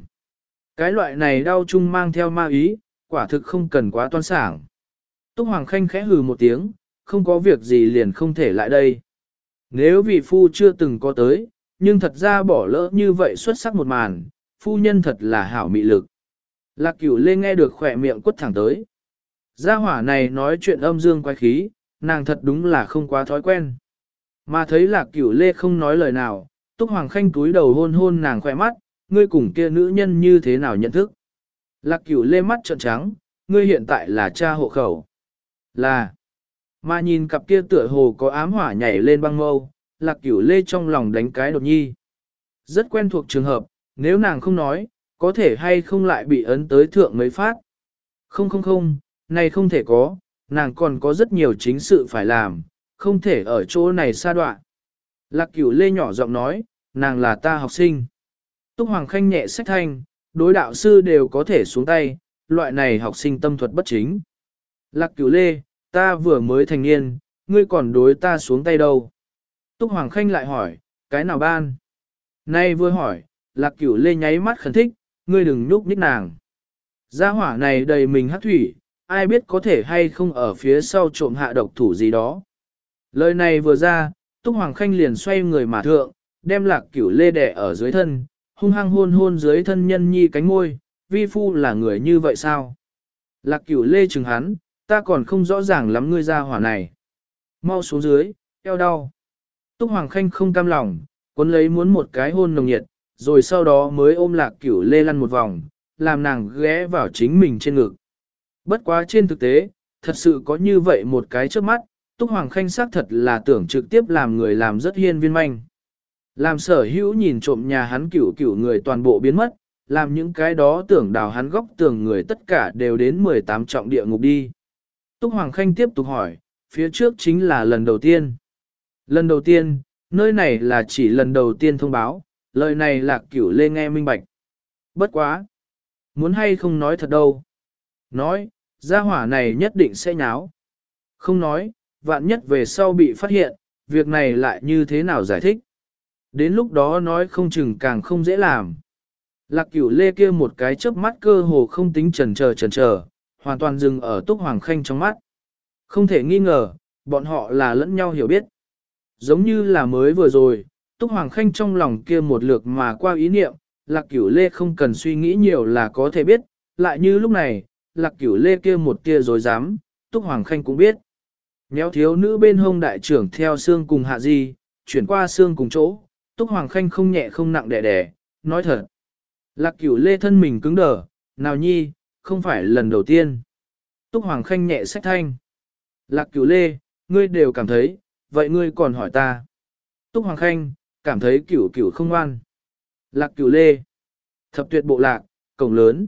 Cái loại này đau chung mang theo ma ý, quả thực không cần quá toan sảng. Túc Hoàng Khanh khẽ hừ một tiếng, không có việc gì liền không thể lại đây. Nếu vị phu chưa từng có tới, nhưng thật ra bỏ lỡ như vậy xuất sắc một màn, phu nhân thật là hảo mị lực. Lạc cửu lê nghe được khỏe miệng quất thẳng tới. Gia hỏa này nói chuyện âm dương quái khí, nàng thật đúng là không quá thói quen. Mà thấy lạc cửu lê không nói lời nào, Túc Hoàng Khanh túi đầu hôn hôn nàng khỏe mắt, ngươi cùng kia nữ nhân như thế nào nhận thức. Lạc cửu lê mắt trợn trắng, ngươi hiện tại là cha hộ khẩu. Là, mà nhìn cặp kia tựa hồ có ám hỏa nhảy lên băng mâu, lạc cửu lê trong lòng đánh cái đột nhi. Rất quen thuộc trường hợp, nếu nàng không nói, có thể hay không lại bị ấn tới thượng mấy phát. Không không không, này không thể có, nàng còn có rất nhiều chính sự phải làm, không thể ở chỗ này xa đoạn. Lạc cửu lê nhỏ giọng nói, nàng là ta học sinh. Túc Hoàng Khanh nhẹ sách thanh, đối đạo sư đều có thể xuống tay, loại này học sinh tâm thuật bất chính. Lạc cửu lê, ta vừa mới thành niên, ngươi còn đối ta xuống tay đâu. Túc Hoàng Khanh lại hỏi, cái nào ban? Nay vừa hỏi, lạc cửu lê nháy mắt khẩn thích, ngươi đừng nhúc nhích nàng. Gia hỏa này đầy mình hát thủy, ai biết có thể hay không ở phía sau trộm hạ độc thủ gì đó. Lời này vừa ra, Túc Hoàng Khanh liền xoay người mà thượng, đem lạc cửu lê đẻ ở dưới thân, hung hăng hôn hôn dưới thân nhân nhi cánh môi, vi phu là người như vậy sao? Lạc cửu lê chừng hắn, ta còn không rõ ràng lắm ngươi ra hỏa này. Mau xuống dưới, eo đau. Túc Hoàng Khanh không cam lòng, cuốn lấy muốn một cái hôn nồng nhiệt, rồi sau đó mới ôm lạc cửu lê lăn một vòng, làm nàng ghé vào chính mình trên ngực. Bất quá trên thực tế, thật sự có như vậy một cái trước mắt, Túc Hoàng Khanh xác thật là tưởng trực tiếp làm người làm rất hiên viên manh. Làm sở hữu nhìn trộm nhà hắn cửu cửu người toàn bộ biến mất, làm những cái đó tưởng đào hắn góc tưởng người tất cả đều đến 18 trọng địa ngục đi. Túc Hoàng Khanh tiếp tục hỏi, phía trước chính là lần đầu tiên. Lần đầu tiên, nơi này là chỉ lần đầu tiên thông báo, lời này là cửu lê nghe minh bạch. Bất quá. Muốn hay không nói thật đâu. Nói, gia hỏa này nhất định sẽ nháo. Không nói, vạn nhất về sau bị phát hiện, việc này lại như thế nào giải thích. Đến lúc đó nói không chừng càng không dễ làm. Lạc cửu lê kia một cái chớp mắt cơ hồ không tính trần chờ trần chờ, hoàn toàn dừng ở túc hoàng khanh trong mắt. Không thể nghi ngờ, bọn họ là lẫn nhau hiểu biết. Giống như là mới vừa rồi, túc hoàng khanh trong lòng kia một lượt mà qua ý niệm, lạc cửu lê không cần suy nghĩ nhiều là có thể biết, lại như lúc này, lạc cửu lê kia một tia rồi dám, túc hoàng khanh cũng biết. Nhéo thiếu nữ bên hông đại trưởng theo xương cùng hạ di, chuyển qua xương cùng chỗ, túc hoàng khanh không nhẹ không nặng đẻ đẻ, nói thật. Lạc cửu lê thân mình cứng đờ, nào nhi, không phải lần đầu tiên. Túc hoàng khanh nhẹ sách thanh. Lạc cửu lê, ngươi đều cảm thấy, vậy ngươi còn hỏi ta. Túc hoàng khanh, cảm thấy cửu cửu không ngoan. Lạc cửu lê. Thập tuyệt bộ lạc, cổng lớn.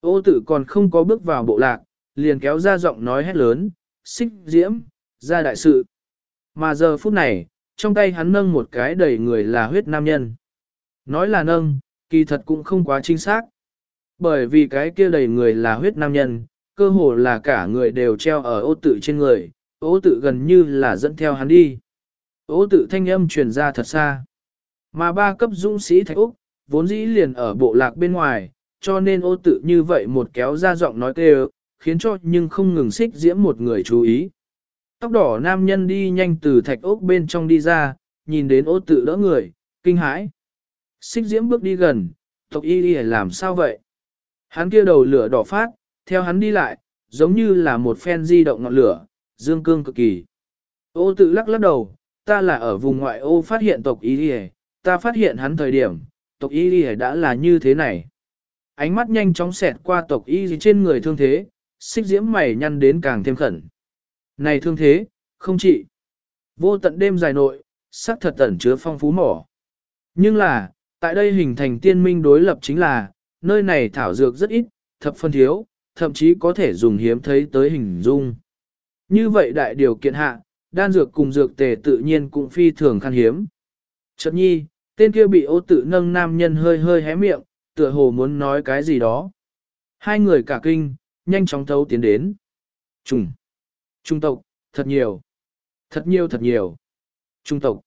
Ô tử còn không có bước vào bộ lạc, liền kéo ra giọng nói hét lớn, xích diễm, ra đại sự. Mà giờ phút này, trong tay hắn nâng một cái đầy người là huyết nam nhân. Nói là nâng, kỳ thật cũng không quá chính xác. Bởi vì cái kia đầy người là huyết nam nhân, cơ hồ là cả người đều treo ở ô tự trên người, Ô tự gần như là dẫn theo hắn đi. Ô tự thanh âm truyền ra thật xa. Mà ba cấp dũng sĩ Thạch Úc, vốn dĩ liền ở bộ lạc bên ngoài, cho nên ô tự như vậy một kéo ra giọng nói kêu, khiến cho nhưng không ngừng xích diễm một người chú ý. Tóc đỏ nam nhân đi nhanh từ thạch ốc bên trong đi ra, nhìn đến ô tự đỡ người, kinh hãi. Xích diễm bước đi gần, tộc y đi làm sao vậy? Hắn kia đầu lửa đỏ phát, theo hắn đi lại, giống như là một phen di động ngọn lửa, dương cương cực kỳ. Ô tự lắc lắc đầu, ta là ở vùng ngoại ô phát hiện tộc y đi ta phát hiện hắn thời điểm, tộc y đi đã là như thế này. Ánh mắt nhanh chóng xẹt qua tộc y trên người thương thế, xích diễm mày nhăn đến càng thêm khẩn. Này thương thế, không trị. Vô tận đêm dài nội, sắc thật tẩn chứa phong phú mỏ. Nhưng là, tại đây hình thành tiên minh đối lập chính là, nơi này thảo dược rất ít, thập phân thiếu, thậm chí có thể dùng hiếm thấy tới hình dung. Như vậy đại điều kiện hạ, đan dược cùng dược tề tự nhiên cũng phi thường khan hiếm. Chợt nhi, tên kia bị ô tự nâng nam nhân hơi hơi hé miệng, tựa hồ muốn nói cái gì đó. Hai người cả kinh, nhanh chóng thấu tiến đến. Trùng. Trung tộc, thật nhiều. Thật nhiều thật nhiều. Trung tộc.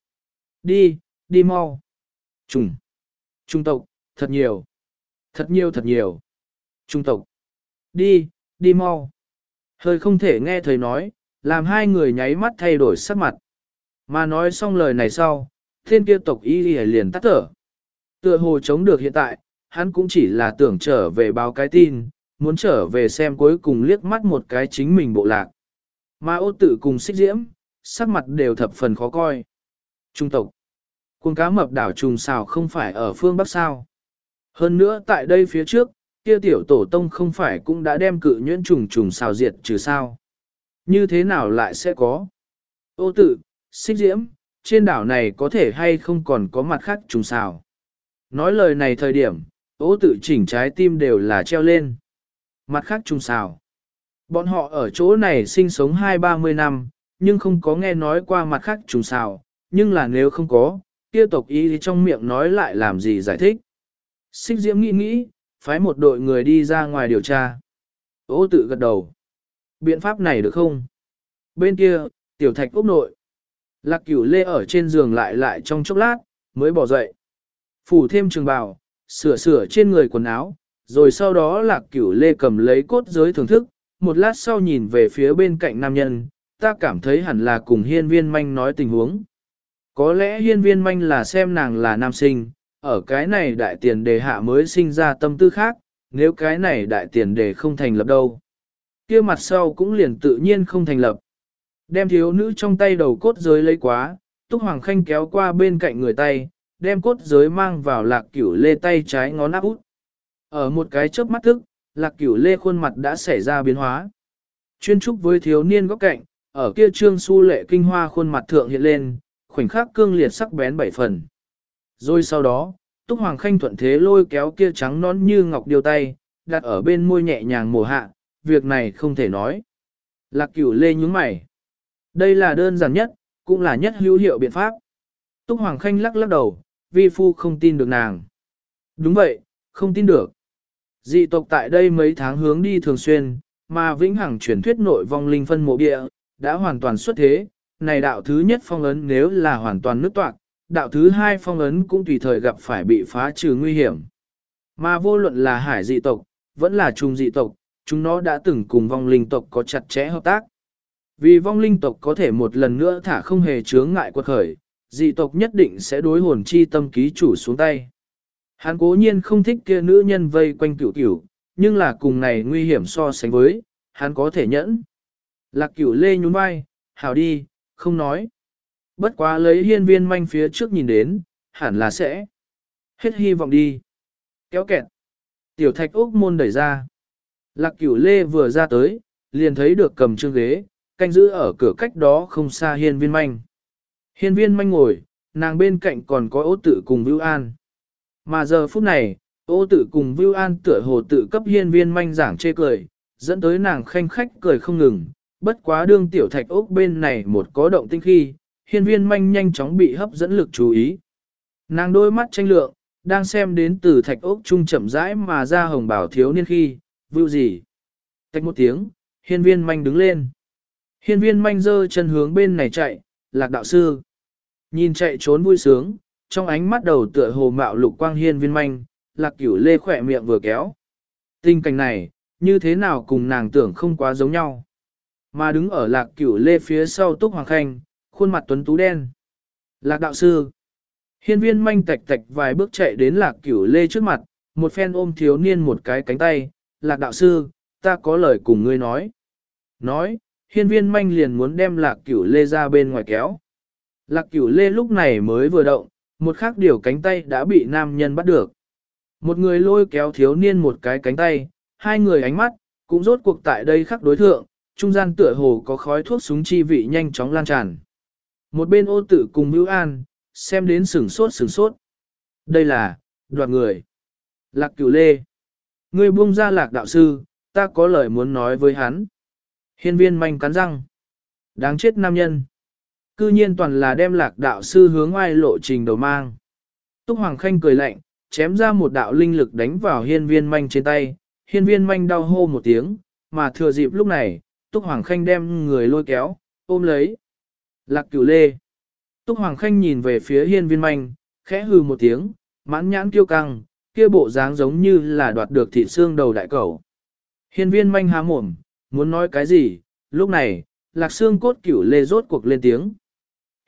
Đi, đi mau. Trùng. Trung tộc, thật nhiều. Thật nhiều thật nhiều. Trung tộc. Đi, đi mau. Hơi không thể nghe thầy nói, làm hai người nháy mắt thay đổi sắc mặt. Mà nói xong lời này sau, thiên kia tộc y liền tắt thở. Tựa hồ chống được hiện tại, hắn cũng chỉ là tưởng trở về báo cái tin, muốn trở về xem cuối cùng liếc mắt một cái chính mình bộ lạc. Mà ô tự cùng xích diễm, sắc mặt đều thập phần khó coi. Trung tộc. Cuồng cá mập đảo trùng xào không phải ở phương Bắc sao. Hơn nữa tại đây phía trước, kia tiểu tổ tông không phải cũng đã đem cự nhuyễn trùng trùng xào diệt trừ sao. Như thế nào lại sẽ có? Ô tự, xích diễm, trên đảo này có thể hay không còn có mặt khác trùng xào. Nói lời này thời điểm, ô tự chỉnh trái tim đều là treo lên. Mặt khác trùng xào. Bọn họ ở chỗ này sinh sống hai ba mươi năm, nhưng không có nghe nói qua mặt khác trùng xào, nhưng là nếu không có, kia tộc ý trong miệng nói lại làm gì giải thích. Xích diễm nghĩ nghĩ, phái một đội người đi ra ngoài điều tra. Ô tự gật đầu. Biện pháp này được không? Bên kia, tiểu thạch quốc nội. Lạc cửu lê ở trên giường lại lại trong chốc lát, mới bỏ dậy. Phủ thêm trường bào, sửa sửa trên người quần áo, rồi sau đó lạc cửu lê cầm lấy cốt giới thưởng thức, một lát sau nhìn về phía bên cạnh nam nhân, ta cảm thấy hẳn là cùng hiên viên manh nói tình huống. Có lẽ hiên viên manh là xem nàng là nam sinh, ở cái này đại tiền đề hạ mới sinh ra tâm tư khác, nếu cái này đại tiền đề không thành lập đâu. kia mặt sau cũng liền tự nhiên không thành lập. Đem thiếu nữ trong tay đầu cốt giới lấy quá, Túc Hoàng Khanh kéo qua bên cạnh người tay, đem cốt giới mang vào lạc cửu lê tay trái ngón áp út. Ở một cái chớp mắt thức, lạc cửu lê khuôn mặt đã xảy ra biến hóa. Chuyên trúc với thiếu niên góc cạnh, ở kia trương su lệ kinh hoa khuôn mặt thượng hiện lên, khoảnh khắc cương liệt sắc bén bảy phần. Rồi sau đó, Túc Hoàng Khanh thuận thế lôi kéo kia trắng nón như ngọc điều tay, đặt ở bên môi nhẹ nhàng mổ hạ, việc này không thể nói. Lạc cửu lê nhúng mày. Đây là đơn giản nhất, cũng là nhất hữu hiệu biện pháp. Túc Hoàng Khanh lắc lắc đầu, vi phu không tin được nàng. Đúng vậy, không tin được. Dị tộc tại đây mấy tháng hướng đi thường xuyên, mà vĩnh hằng truyền thuyết nội vong linh phân mộ địa, đã hoàn toàn xuất thế. Này đạo thứ nhất phong ấn nếu là hoàn toàn nứt toạc, đạo thứ hai phong ấn cũng tùy thời gặp phải bị phá trừ nguy hiểm. Mà vô luận là hải dị tộc, vẫn là trung dị tộc, chúng nó đã từng cùng vong linh tộc có chặt chẽ hợp tác. Vì vong linh tộc có thể một lần nữa thả không hề chướng ngại quật khởi, dị tộc nhất định sẽ đối hồn chi tâm ký chủ xuống tay. Hắn cố nhiên không thích kia nữ nhân vây quanh cửu cửu, nhưng là cùng này nguy hiểm so sánh với, hắn có thể nhẫn. Lạc cửu lê nhún vai, hảo đi, không nói. Bất quá lấy hiên viên manh phía trước nhìn đến, hẳn là sẽ. Hết hy vọng đi. Kéo kẹt. Tiểu thạch ốc môn đẩy ra. Lạc cửu lê vừa ra tới, liền thấy được cầm chương ghế, canh giữ ở cửa cách đó không xa hiên viên manh. Hiên viên manh ngồi, nàng bên cạnh còn có ô tự cùng Vưu An. Mà giờ phút này, ô tự cùng Vưu An tựa hồ tự cấp hiên viên manh giảng chê cười, dẫn tới nàng khanh khách cười không ngừng, bất quá đương tiểu thạch ốc bên này một có động tinh khi, hiên viên manh nhanh chóng bị hấp dẫn lực chú ý. Nàng đôi mắt tranh lượng, đang xem đến từ thạch ốc trung chậm rãi mà ra hồng bảo thiếu niên khi, vưu gì. Thạch một tiếng, hiên viên manh đứng lên. Hiên viên manh dơ chân hướng bên này chạy, lạc đạo sư. Nhìn chạy trốn vui sướng, trong ánh mắt đầu tựa hồ mạo lục quang hiên viên manh, lạc cửu lê khỏe miệng vừa kéo. Tình cảnh này, như thế nào cùng nàng tưởng không quá giống nhau. Mà đứng ở lạc cửu lê phía sau túc hoàng khanh, khuôn mặt tuấn tú đen. Lạc đạo sư. Hiên viên manh tạch tạch vài bước chạy đến lạc cửu lê trước mặt, một phen ôm thiếu niên một cái cánh tay. Lạc đạo sư, ta có lời cùng ngươi nói. Nói, hiên viên manh liền muốn đem lạc cửu lê ra bên ngoài kéo. Lạc cửu lê lúc này mới vừa động, một khác điều cánh tay đã bị nam nhân bắt được. Một người lôi kéo thiếu niên một cái cánh tay, hai người ánh mắt, cũng rốt cuộc tại đây khắc đối thượng, trung gian tựa hồ có khói thuốc súng chi vị nhanh chóng lan tràn. Một bên ô tử cùng Mưu An, xem đến sửng sốt sửng sốt. Đây là, đoạt người. Lạc cửu lê. Ngươi buông ra lạc đạo sư, ta có lời muốn nói với hắn. Hiên viên manh cắn răng. Đáng chết nam nhân. Cư nhiên toàn là đem lạc đạo sư hướng ngoài lộ trình đầu mang. Túc Hoàng Khanh cười lạnh, chém ra một đạo linh lực đánh vào hiên viên manh trên tay. Hiên viên manh đau hô một tiếng, mà thừa dịp lúc này, Túc Hoàng Khanh đem người lôi kéo, ôm lấy. Lạc cửu lê. Túc Hoàng Khanh nhìn về phía hiên viên manh, khẽ hừ một tiếng, mãn nhãn kiêu căng, kia bộ dáng giống như là đoạt được thịt xương đầu đại cầu. Hiên viên manh há mồm, muốn nói cái gì, lúc này, lạc xương cốt cửu lê rốt cuộc lên tiếng.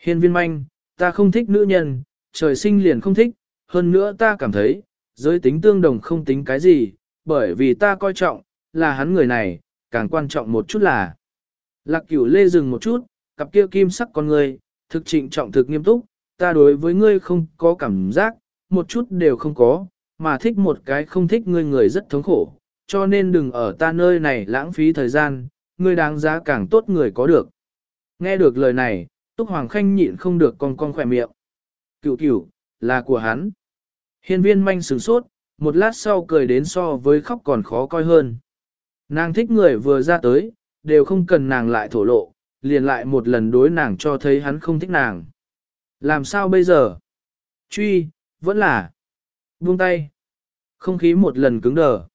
Hiên viên manh, ta không thích nữ nhân, trời sinh liền không thích, hơn nữa ta cảm thấy, giới tính tương đồng không tính cái gì, bởi vì ta coi trọng, là hắn người này, càng quan trọng một chút là. Lạc cửu lê dừng một chút, cặp kia kim sắc con người, thực trịnh trọng thực nghiêm túc, ta đối với ngươi không có cảm giác, một chút đều không có, mà thích một cái không thích ngươi người rất thống khổ, cho nên đừng ở ta nơi này lãng phí thời gian, ngươi đáng giá càng tốt người có được. Nghe được lời này, Túc Hoàng Khanh nhịn không được con con khỏe miệng. Cửu cửu, là của hắn. Hiên viên manh sửng sốt, một lát sau cười đến so với khóc còn khó coi hơn. Nàng thích người vừa ra tới, đều không cần nàng lại thổ lộ, liền lại một lần đối nàng cho thấy hắn không thích nàng. Làm sao bây giờ? Truy, vẫn là. Buông tay. Không khí một lần cứng đờ.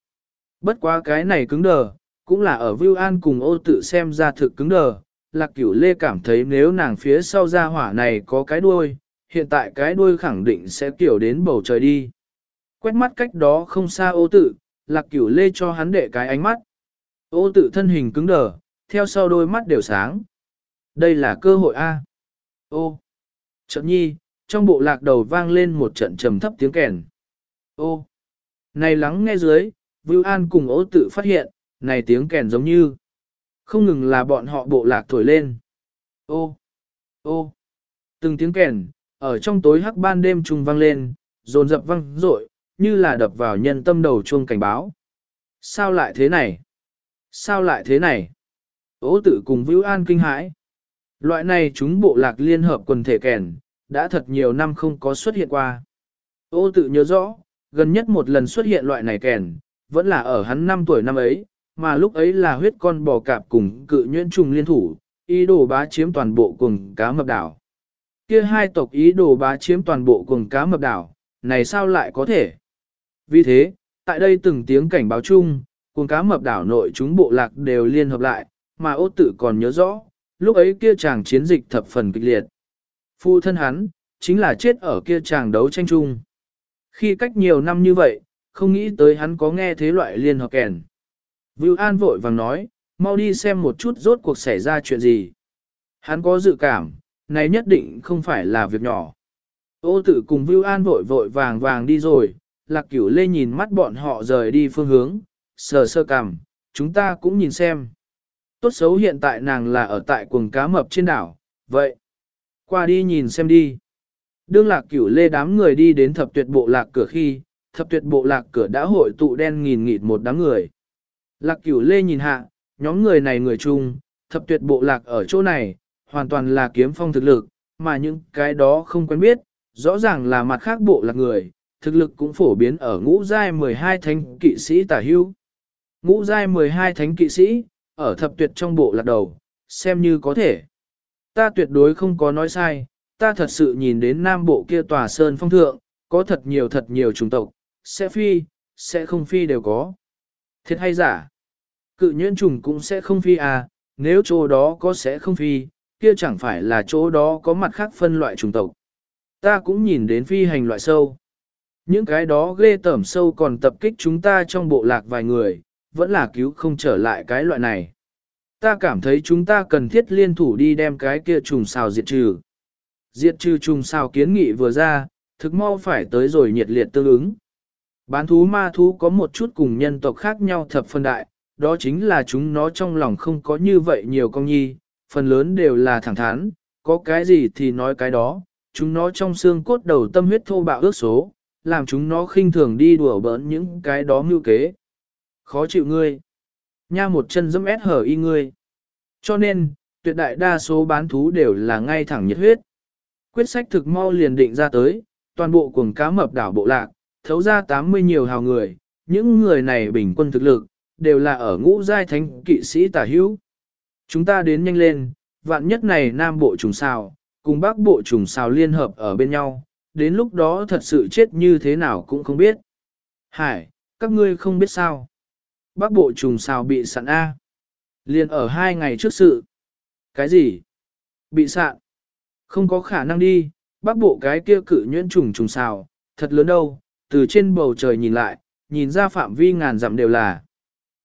Bất quá cái này cứng đờ, cũng là ở Vưu An cùng ô tự xem ra thực cứng đờ. Lạc cửu lê cảm thấy nếu nàng phía sau ra hỏa này có cái đuôi, hiện tại cái đuôi khẳng định sẽ kiểu đến bầu trời đi. Quét mắt cách đó không xa ô tự, lạc cửu lê cho hắn đệ cái ánh mắt. Ô tự thân hình cứng đờ, theo sau đôi mắt đều sáng. Đây là cơ hội A. Ô. Trận nhi, trong bộ lạc đầu vang lên một trận trầm thấp tiếng kèn. Ô. Này lắng nghe dưới, Vưu An cùng ô tự phát hiện, này tiếng kèn giống như. Không ngừng là bọn họ bộ lạc thổi lên. Ô. Ô. Từng tiếng kèn, ở trong tối hắc ban đêm trùng vang lên, dồn dập vang rội, như là đập vào nhân tâm đầu chuông cảnh báo. Sao lại thế này? Sao lại thế này? Ô tử cùng Vưu An kinh hãi. Loại này chúng bộ lạc liên hợp quần thể kèn, đã thật nhiều năm không có xuất hiện qua. Ô tự nhớ rõ, gần nhất một lần xuất hiện loại này kèn, vẫn là ở hắn 5 tuổi năm ấy, mà lúc ấy là huyết con bò cạp cùng cự nhuyễn trùng liên thủ, ý đồ bá chiếm toàn bộ cùng cá mập đảo. Kia hai tộc ý đồ bá chiếm toàn bộ cùng cá mập đảo, này sao lại có thể? Vì thế, tại đây từng tiếng cảnh báo chung, cùng cá mập đảo nội chúng bộ lạc đều liên hợp lại, mà ô tự còn nhớ rõ, lúc ấy kia chàng chiến dịch thập phần kịch liệt. Phu thân hắn, chính là chết ở kia chàng đấu tranh chung. Khi cách nhiều năm như vậy, không nghĩ tới hắn có nghe thế loại liên hợp kèn. Vưu An vội vàng nói, mau đi xem một chút rốt cuộc xảy ra chuyện gì. Hắn có dự cảm, này nhất định không phải là việc nhỏ. Ô tử cùng Vưu An vội vội vàng vàng đi rồi, lạc cửu lê nhìn mắt bọn họ rời đi phương hướng, sờ sơ cằm, chúng ta cũng nhìn xem. Tốt xấu hiện tại nàng là ở tại quần cá mập trên đảo, vậy. Qua đi nhìn xem đi. Đương lạc cửu lê đám người đi đến thập tuyệt bộ lạc cửa khi, thập tuyệt bộ lạc cửa đã hội tụ đen nghìn nghịt một đám người. Lạc cửu lê nhìn hạ, nhóm người này người chung, thập tuyệt bộ lạc ở chỗ này, hoàn toàn là kiếm phong thực lực, mà những cái đó không quen biết, rõ ràng là mặt khác bộ lạc người, thực lực cũng phổ biến ở ngũ giai 12 thánh kỵ sĩ tả hưu. Ngũ giai 12 thánh kỵ sĩ, ở thập tuyệt trong bộ lạc đầu, xem như có thể. Ta tuyệt đối không có nói sai, ta thật sự nhìn đến nam bộ kia tòa sơn phong thượng, có thật nhiều thật nhiều chủng tộc, sẽ phi, sẽ không phi đều có. Thiệt hay giả? Cự nhuyễn trùng cũng sẽ không phi à, nếu chỗ đó có sẽ không phi, kia chẳng phải là chỗ đó có mặt khác phân loại trùng tộc. Ta cũng nhìn đến phi hành loại sâu. Những cái đó ghê tởm sâu còn tập kích chúng ta trong bộ lạc vài người, vẫn là cứu không trở lại cái loại này. Ta cảm thấy chúng ta cần thiết liên thủ đi đem cái kia trùng xào diệt trừ. Diệt trừ trùng xào kiến nghị vừa ra, thực mau phải tới rồi nhiệt liệt tương ứng. Bán thú ma thú có một chút cùng nhân tộc khác nhau thập phân đại, đó chính là chúng nó trong lòng không có như vậy nhiều công nhi, phần lớn đều là thẳng thắn, có cái gì thì nói cái đó, chúng nó trong xương cốt đầu tâm huyết thô bạo ước số, làm chúng nó khinh thường đi đùa bỡn những cái đó mưu kế. Khó chịu ngươi. Nha một chân dẫm ép hở y ngươi. Cho nên, tuyệt đại đa số bán thú đều là ngay thẳng nhiệt huyết. Quyết sách thực mau liền định ra tới, toàn bộ cuồng cá mập đảo bộ lạc, thấu ra 80 nhiều hào người, những người này bình quân thực lực, đều là ở ngũ giai thánh kỵ sĩ tả hữu. Chúng ta đến nhanh lên, vạn nhất này nam bộ trùng xào, cùng bắc bộ trùng xào liên hợp ở bên nhau, đến lúc đó thật sự chết như thế nào cũng không biết. Hải, các ngươi không biết sao. Bắc bộ trùng xào bị sạn A. Liên ở hai ngày trước sự. Cái gì? Bị sạn. Không có khả năng đi, bắc bộ cái kia cự nhuyễn trùng trùng xào, thật lớn đâu, từ trên bầu trời nhìn lại, nhìn ra phạm vi ngàn dặm đều là.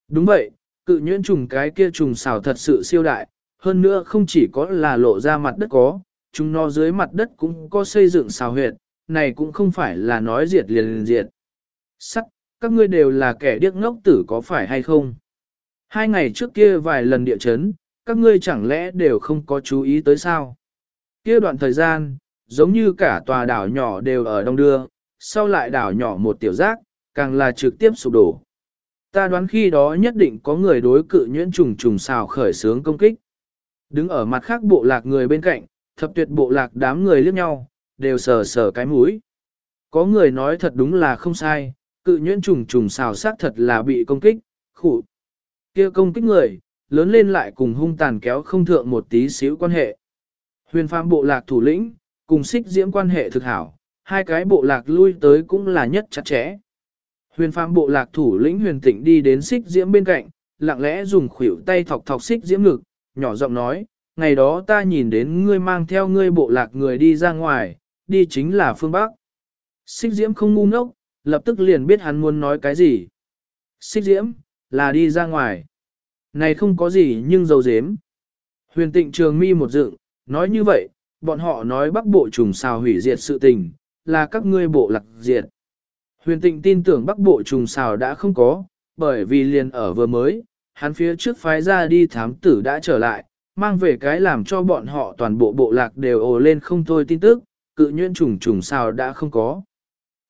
Đúng vậy, cự nhuyễn trùng cái kia trùng xào thật sự siêu đại, hơn nữa không chỉ có là lộ ra mặt đất có, chúng nó dưới mặt đất cũng có xây dựng xào huyệt, này cũng không phải là nói diệt liền liền diệt. Sắc, các ngươi đều là kẻ điếc ngốc tử có phải hay không? Hai ngày trước kia vài lần địa chấn, các ngươi chẳng lẽ đều không có chú ý tới sao? Kia đoạn thời gian, giống như cả tòa đảo nhỏ đều ở đông đưa, sau lại đảo nhỏ một tiểu giác, càng là trực tiếp sụp đổ. Ta đoán khi đó nhất định có người đối cự nhuyễn trùng trùng xào khởi sướng công kích. Đứng ở mặt khác bộ lạc người bên cạnh, thập tuyệt bộ lạc đám người liếc nhau, đều sờ sờ cái mũi. Có người nói thật đúng là không sai, cự nhuyễn trùng trùng xào xác thật là bị công kích, khủ. kia công kích người, lớn lên lại cùng hung tàn kéo không thượng một tí xíu quan hệ. Huyền phàm bộ lạc thủ lĩnh, cùng xích diễm quan hệ thực hảo, hai cái bộ lạc lui tới cũng là nhất chặt chẽ. Huyền phàm bộ lạc thủ lĩnh huyền tịnh đi đến xích diễm bên cạnh, lặng lẽ dùng khuỷu tay thọc thọc xích diễm ngực, nhỏ giọng nói, ngày đó ta nhìn đến ngươi mang theo ngươi bộ lạc người đi ra ngoài, đi chính là phương Bắc. Xích diễm không ngu ngốc, lập tức liền biết hắn muốn nói cái gì. Xích diễm, là đi ra ngoài. Này không có gì nhưng dầu dếm. Huyền tịnh trường mi một dựng, nói như vậy, bọn họ nói bắc bộ trùng xào hủy diệt sự tình, là các ngươi bộ lạc diệt. Huyền tịnh tin tưởng bắc bộ trùng xào đã không có, bởi vì liền ở vừa mới, hắn phía trước phái ra đi thám tử đã trở lại, mang về cái làm cho bọn họ toàn bộ bộ lạc đều ồ lên không thôi tin tức, cự nhuyễn trùng trùng xào đã không có.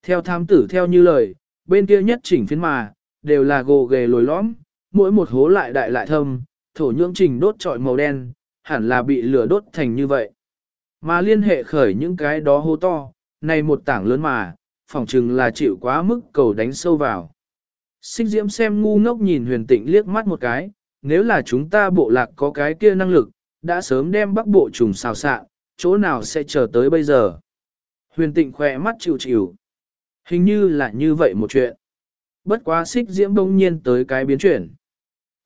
Theo thám tử theo như lời, bên kia nhất chỉnh phiến mà, đều là gồ ghề lồi lõm, mỗi một hố lại đại lại thâm, thổ nhưỡng trình đốt trọi màu đen, hẳn là bị lửa đốt thành như vậy. Mà liên hệ khởi những cái đó hố to, này một tảng lớn mà, phỏng chừng là chịu quá mức cầu đánh sâu vào. Xích diễm xem ngu ngốc nhìn huyền tịnh liếc mắt một cái, nếu là chúng ta bộ lạc có cái kia năng lực, đã sớm đem bắc bộ trùng xào xạ, chỗ nào sẽ chờ tới bây giờ. Huyền tịnh khỏe mắt chịu chịu. Hình như là như vậy một chuyện. Bất quá xích diễm bỗng nhiên tới cái biến chuyển.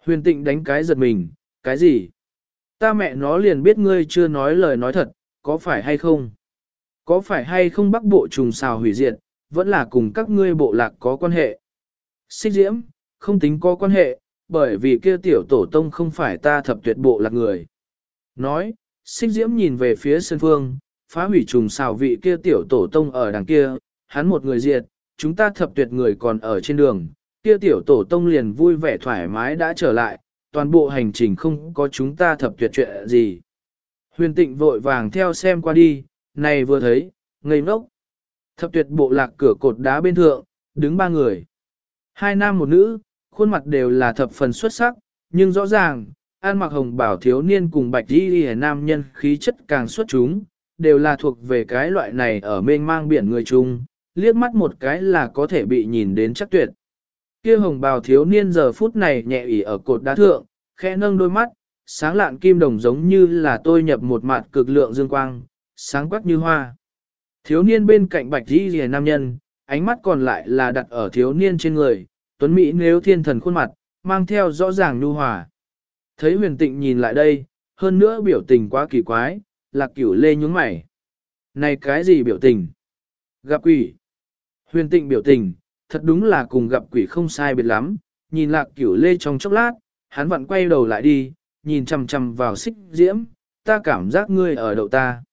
Huyền tịnh đánh cái giật mình, cái gì? Ta mẹ nó liền biết ngươi chưa nói lời nói thật, có phải hay không? Có phải hay không bắc bộ trùng xào hủy diệt, vẫn là cùng các ngươi bộ lạc có quan hệ? Xích diễm, không tính có quan hệ, bởi vì kia tiểu tổ tông không phải ta thập tuyệt bộ lạc người. Nói, xích diễm nhìn về phía sân phương, phá hủy trùng xào vị kia tiểu tổ tông ở đằng kia, hắn một người diệt, chúng ta thập tuyệt người còn ở trên đường, kia tiểu tổ tông liền vui vẻ thoải mái đã trở lại, toàn bộ hành trình không có chúng ta thập tuyệt chuyện gì. Huyền tịnh vội vàng theo xem qua đi, này vừa thấy, ngây ngốc. Thập tuyệt bộ lạc cửa cột đá bên thượng, đứng ba người. Hai nam một nữ, khuôn mặt đều là thập phần xuất sắc, nhưng rõ ràng, an mặc hồng bảo thiếu niên cùng bạch đi đi nam nhân khí chất càng xuất chúng, đều là thuộc về cái loại này ở mênh mang biển người chung, liếc mắt một cái là có thể bị nhìn đến chắc tuyệt. Kia hồng bào thiếu niên giờ phút này nhẹ ỉ ở cột đá thượng, khẽ nâng đôi mắt, sáng lạn kim đồng giống như là tôi nhập một mặt cực lượng dương quang, sáng quắc như hoa. Thiếu niên bên cạnh bạch đi rìa nam nhân, ánh mắt còn lại là đặt ở thiếu niên trên người, tuấn Mỹ nếu thiên thần khuôn mặt, mang theo rõ ràng nhu hòa. Thấy huyền tịnh nhìn lại đây, hơn nữa biểu tình quá kỳ quái, lạc cửu lê nhúng mày. Này cái gì biểu tình? Gặp quỷ. Huyền tịnh biểu tình, thật đúng là cùng gặp quỷ không sai biệt lắm, nhìn lạc cửu lê trong chốc lát, hắn vặn quay đầu lại đi, nhìn chằm chằm vào xích diễm, ta cảm giác ngươi ở đậu ta.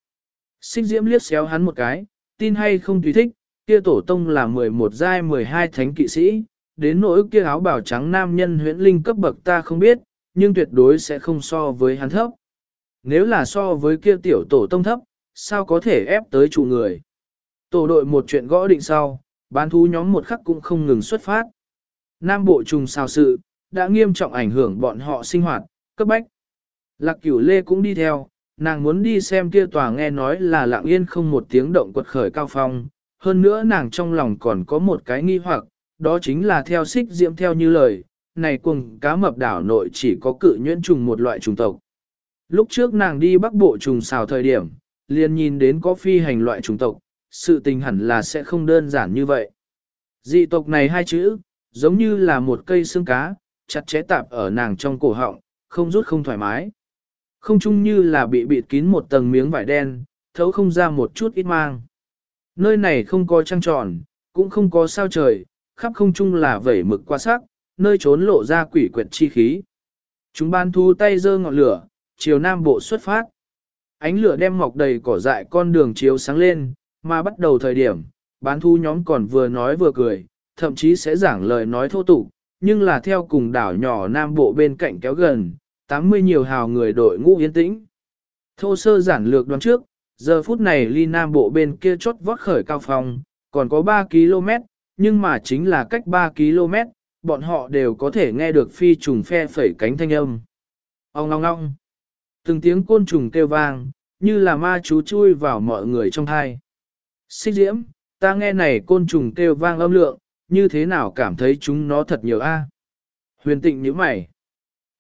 Xích diễm liếc xéo hắn một cái, tin hay không tùy thích, kia tổ tông là 11 giai 12 thánh kỵ sĩ, đến nỗi kia áo bào trắng nam nhân huyễn linh cấp bậc ta không biết, nhưng tuyệt đối sẽ không so với hắn thấp. Nếu là so với kia tiểu tổ tông thấp, sao có thể ép tới chủ người. Tổ đội một chuyện gõ định sau, bán thú nhóm một khắc cũng không ngừng xuất phát. Nam bộ trùng xào sự, đã nghiêm trọng ảnh hưởng bọn họ sinh hoạt, cấp bách. Lạc cửu lê cũng đi theo, nàng muốn đi xem kia tòa nghe nói là lặng yên không một tiếng động quật khởi cao phong. Hơn nữa nàng trong lòng còn có một cái nghi hoặc, đó chính là theo xích diễm theo như lời, này cùng cá mập đảo nội chỉ có cự nhuyễn trùng một loại trùng tộc. Lúc trước nàng đi bắc bộ trùng xào thời điểm, liền nhìn đến có phi hành loại trùng tộc, sự tình hẳn là sẽ không đơn giản như vậy. Dị tộc này hai chữ, giống như là một cây xương cá, chặt chẽ tạp ở nàng trong cổ họng, không rút không thoải mái. Không chung như là bị bịt kín một tầng miếng vải đen, thấu không ra một chút ít mang. Nơi này không có trăng tròn, cũng không có sao trời, khắp không chung là vẩy mực qua sắc, nơi trốn lộ ra quỷ quyệt chi khí. Chúng ban thu tay dơ ngọn lửa, chiều nam bộ xuất phát. Ánh lửa đem mọc đầy cỏ dại con đường chiếu sáng lên, mà bắt đầu thời điểm, bán thu nhóm còn vừa nói vừa cười, thậm chí sẽ giảng lời nói thô tục, nhưng là theo cùng đảo nhỏ nam bộ bên cạnh kéo gần, 80 nhiều hào người đội ngũ yên tĩnh. Thô sơ giản lược đoán trước, giờ phút này ly nam bộ bên kia chốt vót khởi cao phong, còn có 3 km, nhưng mà chính là cách 3 km, bọn họ đều có thể nghe được phi trùng phe phẩy cánh thanh âm. Ông ngong ngong. Từng tiếng côn trùng kêu vang, như là ma chú chui vào mọi người trong thai. Xích diễm, ta nghe này côn trùng kêu vang âm lượng, như thế nào cảm thấy chúng nó thật nhiều a? Huyền tịnh nhíu mày.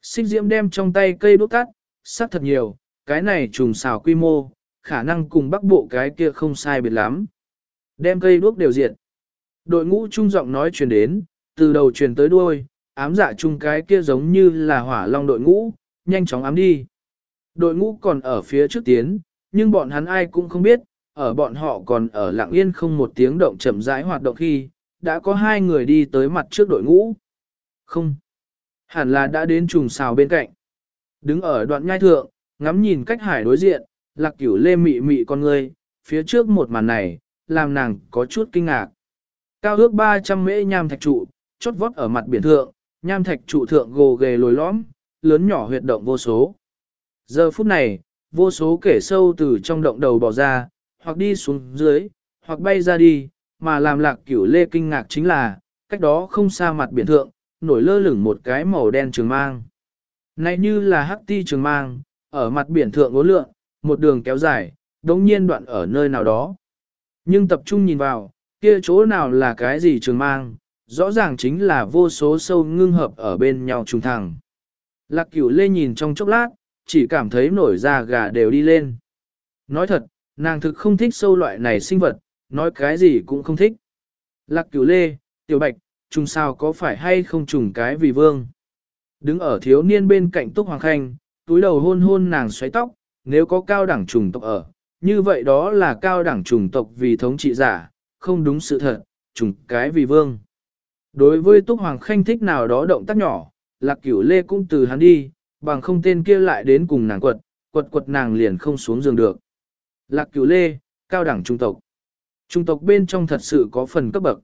Xích diễm đem trong tay cây đốt tắt, sắc thật nhiều, cái này trùng xào quy mô, khả năng cùng bắc bộ cái kia không sai biệt lắm. Đem cây đuốc đều diện. Đội ngũ trung giọng nói truyền đến, từ đầu truyền tới đuôi, ám dạ chung cái kia giống như là hỏa long đội ngũ, nhanh chóng ám đi. Đội ngũ còn ở phía trước tiến, nhưng bọn hắn ai cũng không biết, ở bọn họ còn ở lặng yên không một tiếng động chậm rãi hoạt động khi, đã có hai người đi tới mặt trước đội ngũ. Không, hẳn là đã đến trùng xào bên cạnh. Đứng ở đoạn nhai thượng, ngắm nhìn cách hải đối diện, lạc cửu lê mị mị con người, phía trước một màn này, làm nàng có chút kinh ngạc. Cao ước 300 mễ nham thạch trụ, chốt vót ở mặt biển thượng, nham thạch trụ thượng gồ ghề lồi lõm, lớn nhỏ huyệt động vô số. Giờ phút này, vô số kẻ sâu từ trong động đầu bỏ ra, hoặc đi xuống dưới, hoặc bay ra đi, mà làm lạc cửu lê kinh ngạc chính là, cách đó không xa mặt biển thượng, nổi lơ lửng một cái màu đen trường mang. Này như là hắc ti trường mang, ở mặt biển thượng ngố lượng, một đường kéo dài, đống nhiên đoạn ở nơi nào đó. Nhưng tập trung nhìn vào, kia chỗ nào là cái gì trường mang, rõ ràng chính là vô số sâu ngưng hợp ở bên nhau trùng thẳng. Lạc cửu lê nhìn trong chốc lát, chỉ cảm thấy nổi da gà đều đi lên. Nói thật, nàng thực không thích sâu loại này sinh vật, nói cái gì cũng không thích. Lạc cửu lê, tiểu bạch, trùng sao có phải hay không trùng cái vì vương. Đứng ở thiếu niên bên cạnh Túc Hoàng Khanh, túi đầu hôn hôn nàng xoáy tóc, nếu có cao đẳng trùng tộc ở, như vậy đó là cao đẳng trùng tộc vì thống trị giả, không đúng sự thật, trùng cái vì vương. Đối với Túc Hoàng Khanh thích nào đó động tác nhỏ, Lạc Cửu Lê cũng từ hắn đi, bằng không tên kia lại đến cùng nàng quật, quật quật nàng liền không xuống giường được. Lạc Cửu Lê, cao đẳng trung tộc. Trung tộc bên trong thật sự có phần cấp bậc.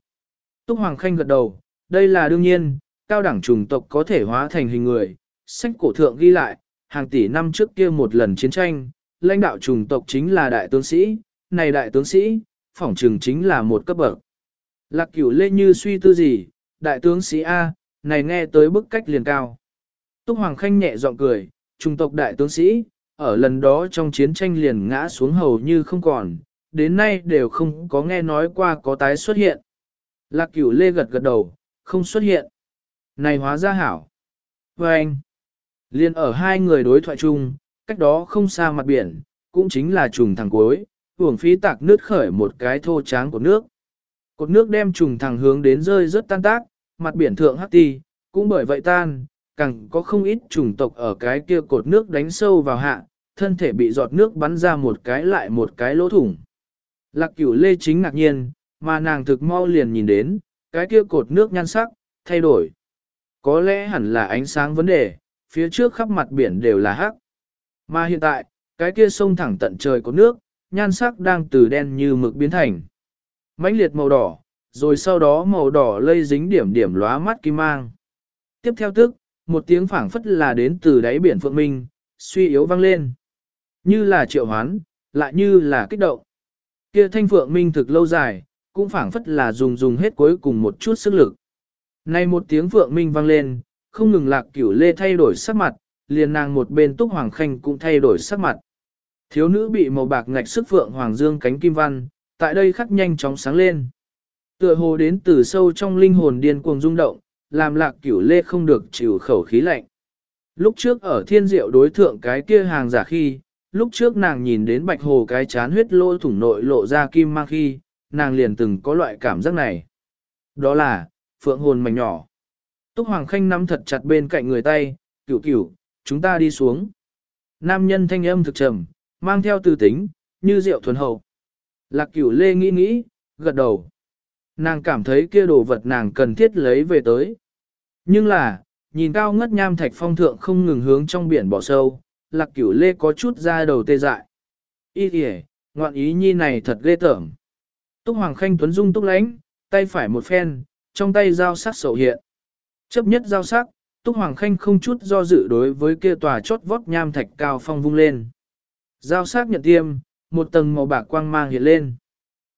Túc Hoàng Khanh gật đầu, đây là đương nhiên, cao đẳng trùng tộc có thể hóa thành hình người. Sách cổ thượng ghi lại, hàng tỷ năm trước kia một lần chiến tranh, lãnh đạo trùng tộc chính là đại tướng sĩ, này đại tướng sĩ, phỏng trừng chính là một cấp bậc. Lạc cửu lê như suy tư gì, đại tướng sĩ A, này nghe tới bức cách liền cao. Túc Hoàng Khanh nhẹ giọng cười, chủng tộc đại tướng sĩ, ở lần đó trong chiến tranh liền ngã xuống hầu như không còn, đến nay đều không có nghe nói qua có tái xuất hiện. Lạc cửu lê gật gật đầu, không xuất hiện. Này hóa ra hảo. Và anh, liền ở hai người đối thoại chung, cách đó không xa mặt biển, cũng chính là trùng thẳng cuối, hưởng phí tạc nước khởi một cái thô tráng của nước. Cột nước đem trùng thẳng hướng đến rơi rất tan tác, mặt biển thượng hắc ti, cũng bởi vậy tan, càng có không ít trùng tộc ở cái kia cột nước đánh sâu vào hạ, thân thể bị giọt nước bắn ra một cái lại một cái lỗ thủng. Lạc cửu lê chính ngạc nhiên, mà nàng thực mau liền nhìn đến, cái kia cột nước nhan sắc, thay đổi. Có lẽ hẳn là ánh sáng vấn đề, phía trước khắp mặt biển đều là hắc. Mà hiện tại, cái kia sông thẳng tận trời có nước, nhan sắc đang từ đen như mực biến thành. mãnh liệt màu đỏ, rồi sau đó màu đỏ lây dính điểm điểm lóa mắt kim mang. Tiếp theo tức, một tiếng phảng phất là đến từ đáy biển phượng minh, suy yếu vang lên. Như là triệu hoán, lại như là kích động. Kia thanh phượng minh thực lâu dài, cũng phảng phất là dùng dùng hết cuối cùng một chút sức lực. Nay một tiếng vượng minh vang lên, không ngừng lạc cửu lê thay đổi sắc mặt, liền nàng một bên túc hoàng khanh cũng thay đổi sắc mặt. Thiếu nữ bị màu bạc ngạch sức vượng hoàng dương cánh kim văn, tại đây khắc nhanh chóng sáng lên. Tựa hồ đến từ sâu trong linh hồn điên cuồng rung động, làm lạc cửu lê không được chịu khẩu khí lạnh. Lúc trước ở thiên diệu đối thượng cái kia hàng giả khi, lúc trước nàng nhìn đến bạch hồ cái chán huyết lỗ thủng nội lộ ra kim mang khi, nàng liền từng có loại cảm giác này. Đó là, phượng hồn mảnh nhỏ. Túc Hoàng Khanh nắm thật chặt bên cạnh người tay, cửu cửu, chúng ta đi xuống. Nam nhân thanh âm thực trầm, mang theo tư tính, như rượu thuần hậu. Lạc cửu lê nghĩ nghĩ, gật đầu. Nàng cảm thấy kia đồ vật nàng cần thiết lấy về tới. Nhưng là, nhìn cao ngất nham thạch phong thượng không ngừng hướng trong biển bỏ sâu, lạc cửu lê có chút ra đầu tê dại. Ý kìa, ngoạn ý nhi này thật ghê tởm. Túc Hoàng Khanh Tuấn Dung túc lánh, tay phải một phen, trong tay dao sắc sầu hiện. Chấp nhất dao sắc, Túc Hoàng Khanh không chút do dự đối với kia tòa chốt vót nham thạch cao phong vung lên. Dao sắc nhận tiêm, một tầng màu bạc quang mang hiện lên.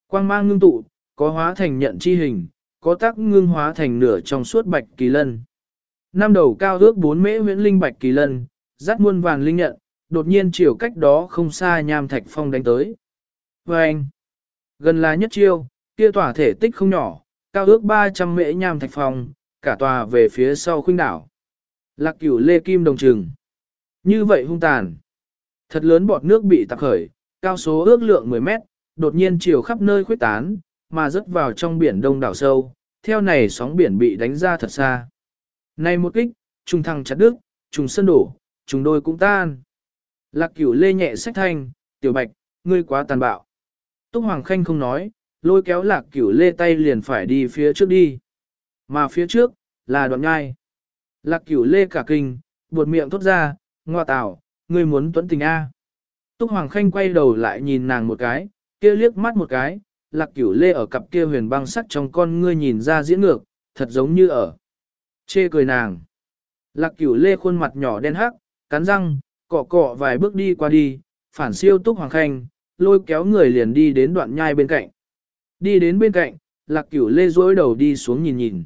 Quang mang ngưng tụ, có hóa thành nhận chi hình, có tác ngưng hóa thành nửa trong suốt bạch kỳ lân. Năm đầu cao ước bốn mễ huyễn linh bạch kỳ lân, dắt muôn vàng linh nhận, đột nhiên chiều cách đó không xa nham thạch phong đánh tới. Và anh, gần là nhất chiêu, kia tỏa thể tích không nhỏ, cao ước 300 mễ nham thạch phong, cả tòa về phía sau khuynh đảo. Lạc cửu lê kim đồng trừng. Như vậy hung tàn. Thật lớn bọt nước bị tạc khởi, cao số ước lượng 10 mét, đột nhiên chiều khắp nơi khuyết tán, mà rớt vào trong biển đông đảo sâu, theo này sóng biển bị đánh ra thật xa. Này một kích, trùng thăng chặt đứt, trùng sân đổ, trùng đôi cũng tan. Lạc cửu lê nhẹ sách thanh, tiểu bạch, ngươi quá tàn bạo. Túc Hoàng Khanh không nói, lôi kéo lạc cửu lê tay liền phải đi phía trước đi. Mà phía trước, là đoạn ngai. Lạc cửu lê cả kinh, buột miệng thốt ra, ngoa tảo, ngươi muốn tuấn tình A. Túc Hoàng Khanh quay đầu lại nhìn nàng một cái, kia liếc mắt một cái, lạc cửu lê ở cặp kia huyền băng sắt trong con ngươi nhìn ra diễn ngược, thật giống như ở. Chê cười nàng. Lạc cửu lê khuôn mặt nhỏ đen hắc, cắn răng, cọ cọ vài bước đi qua đi, phản siêu túc hoàng khanh, lôi kéo người liền đi đến đoạn nhai bên cạnh. Đi đến bên cạnh, lạc cửu lê dối đầu đi xuống nhìn nhìn.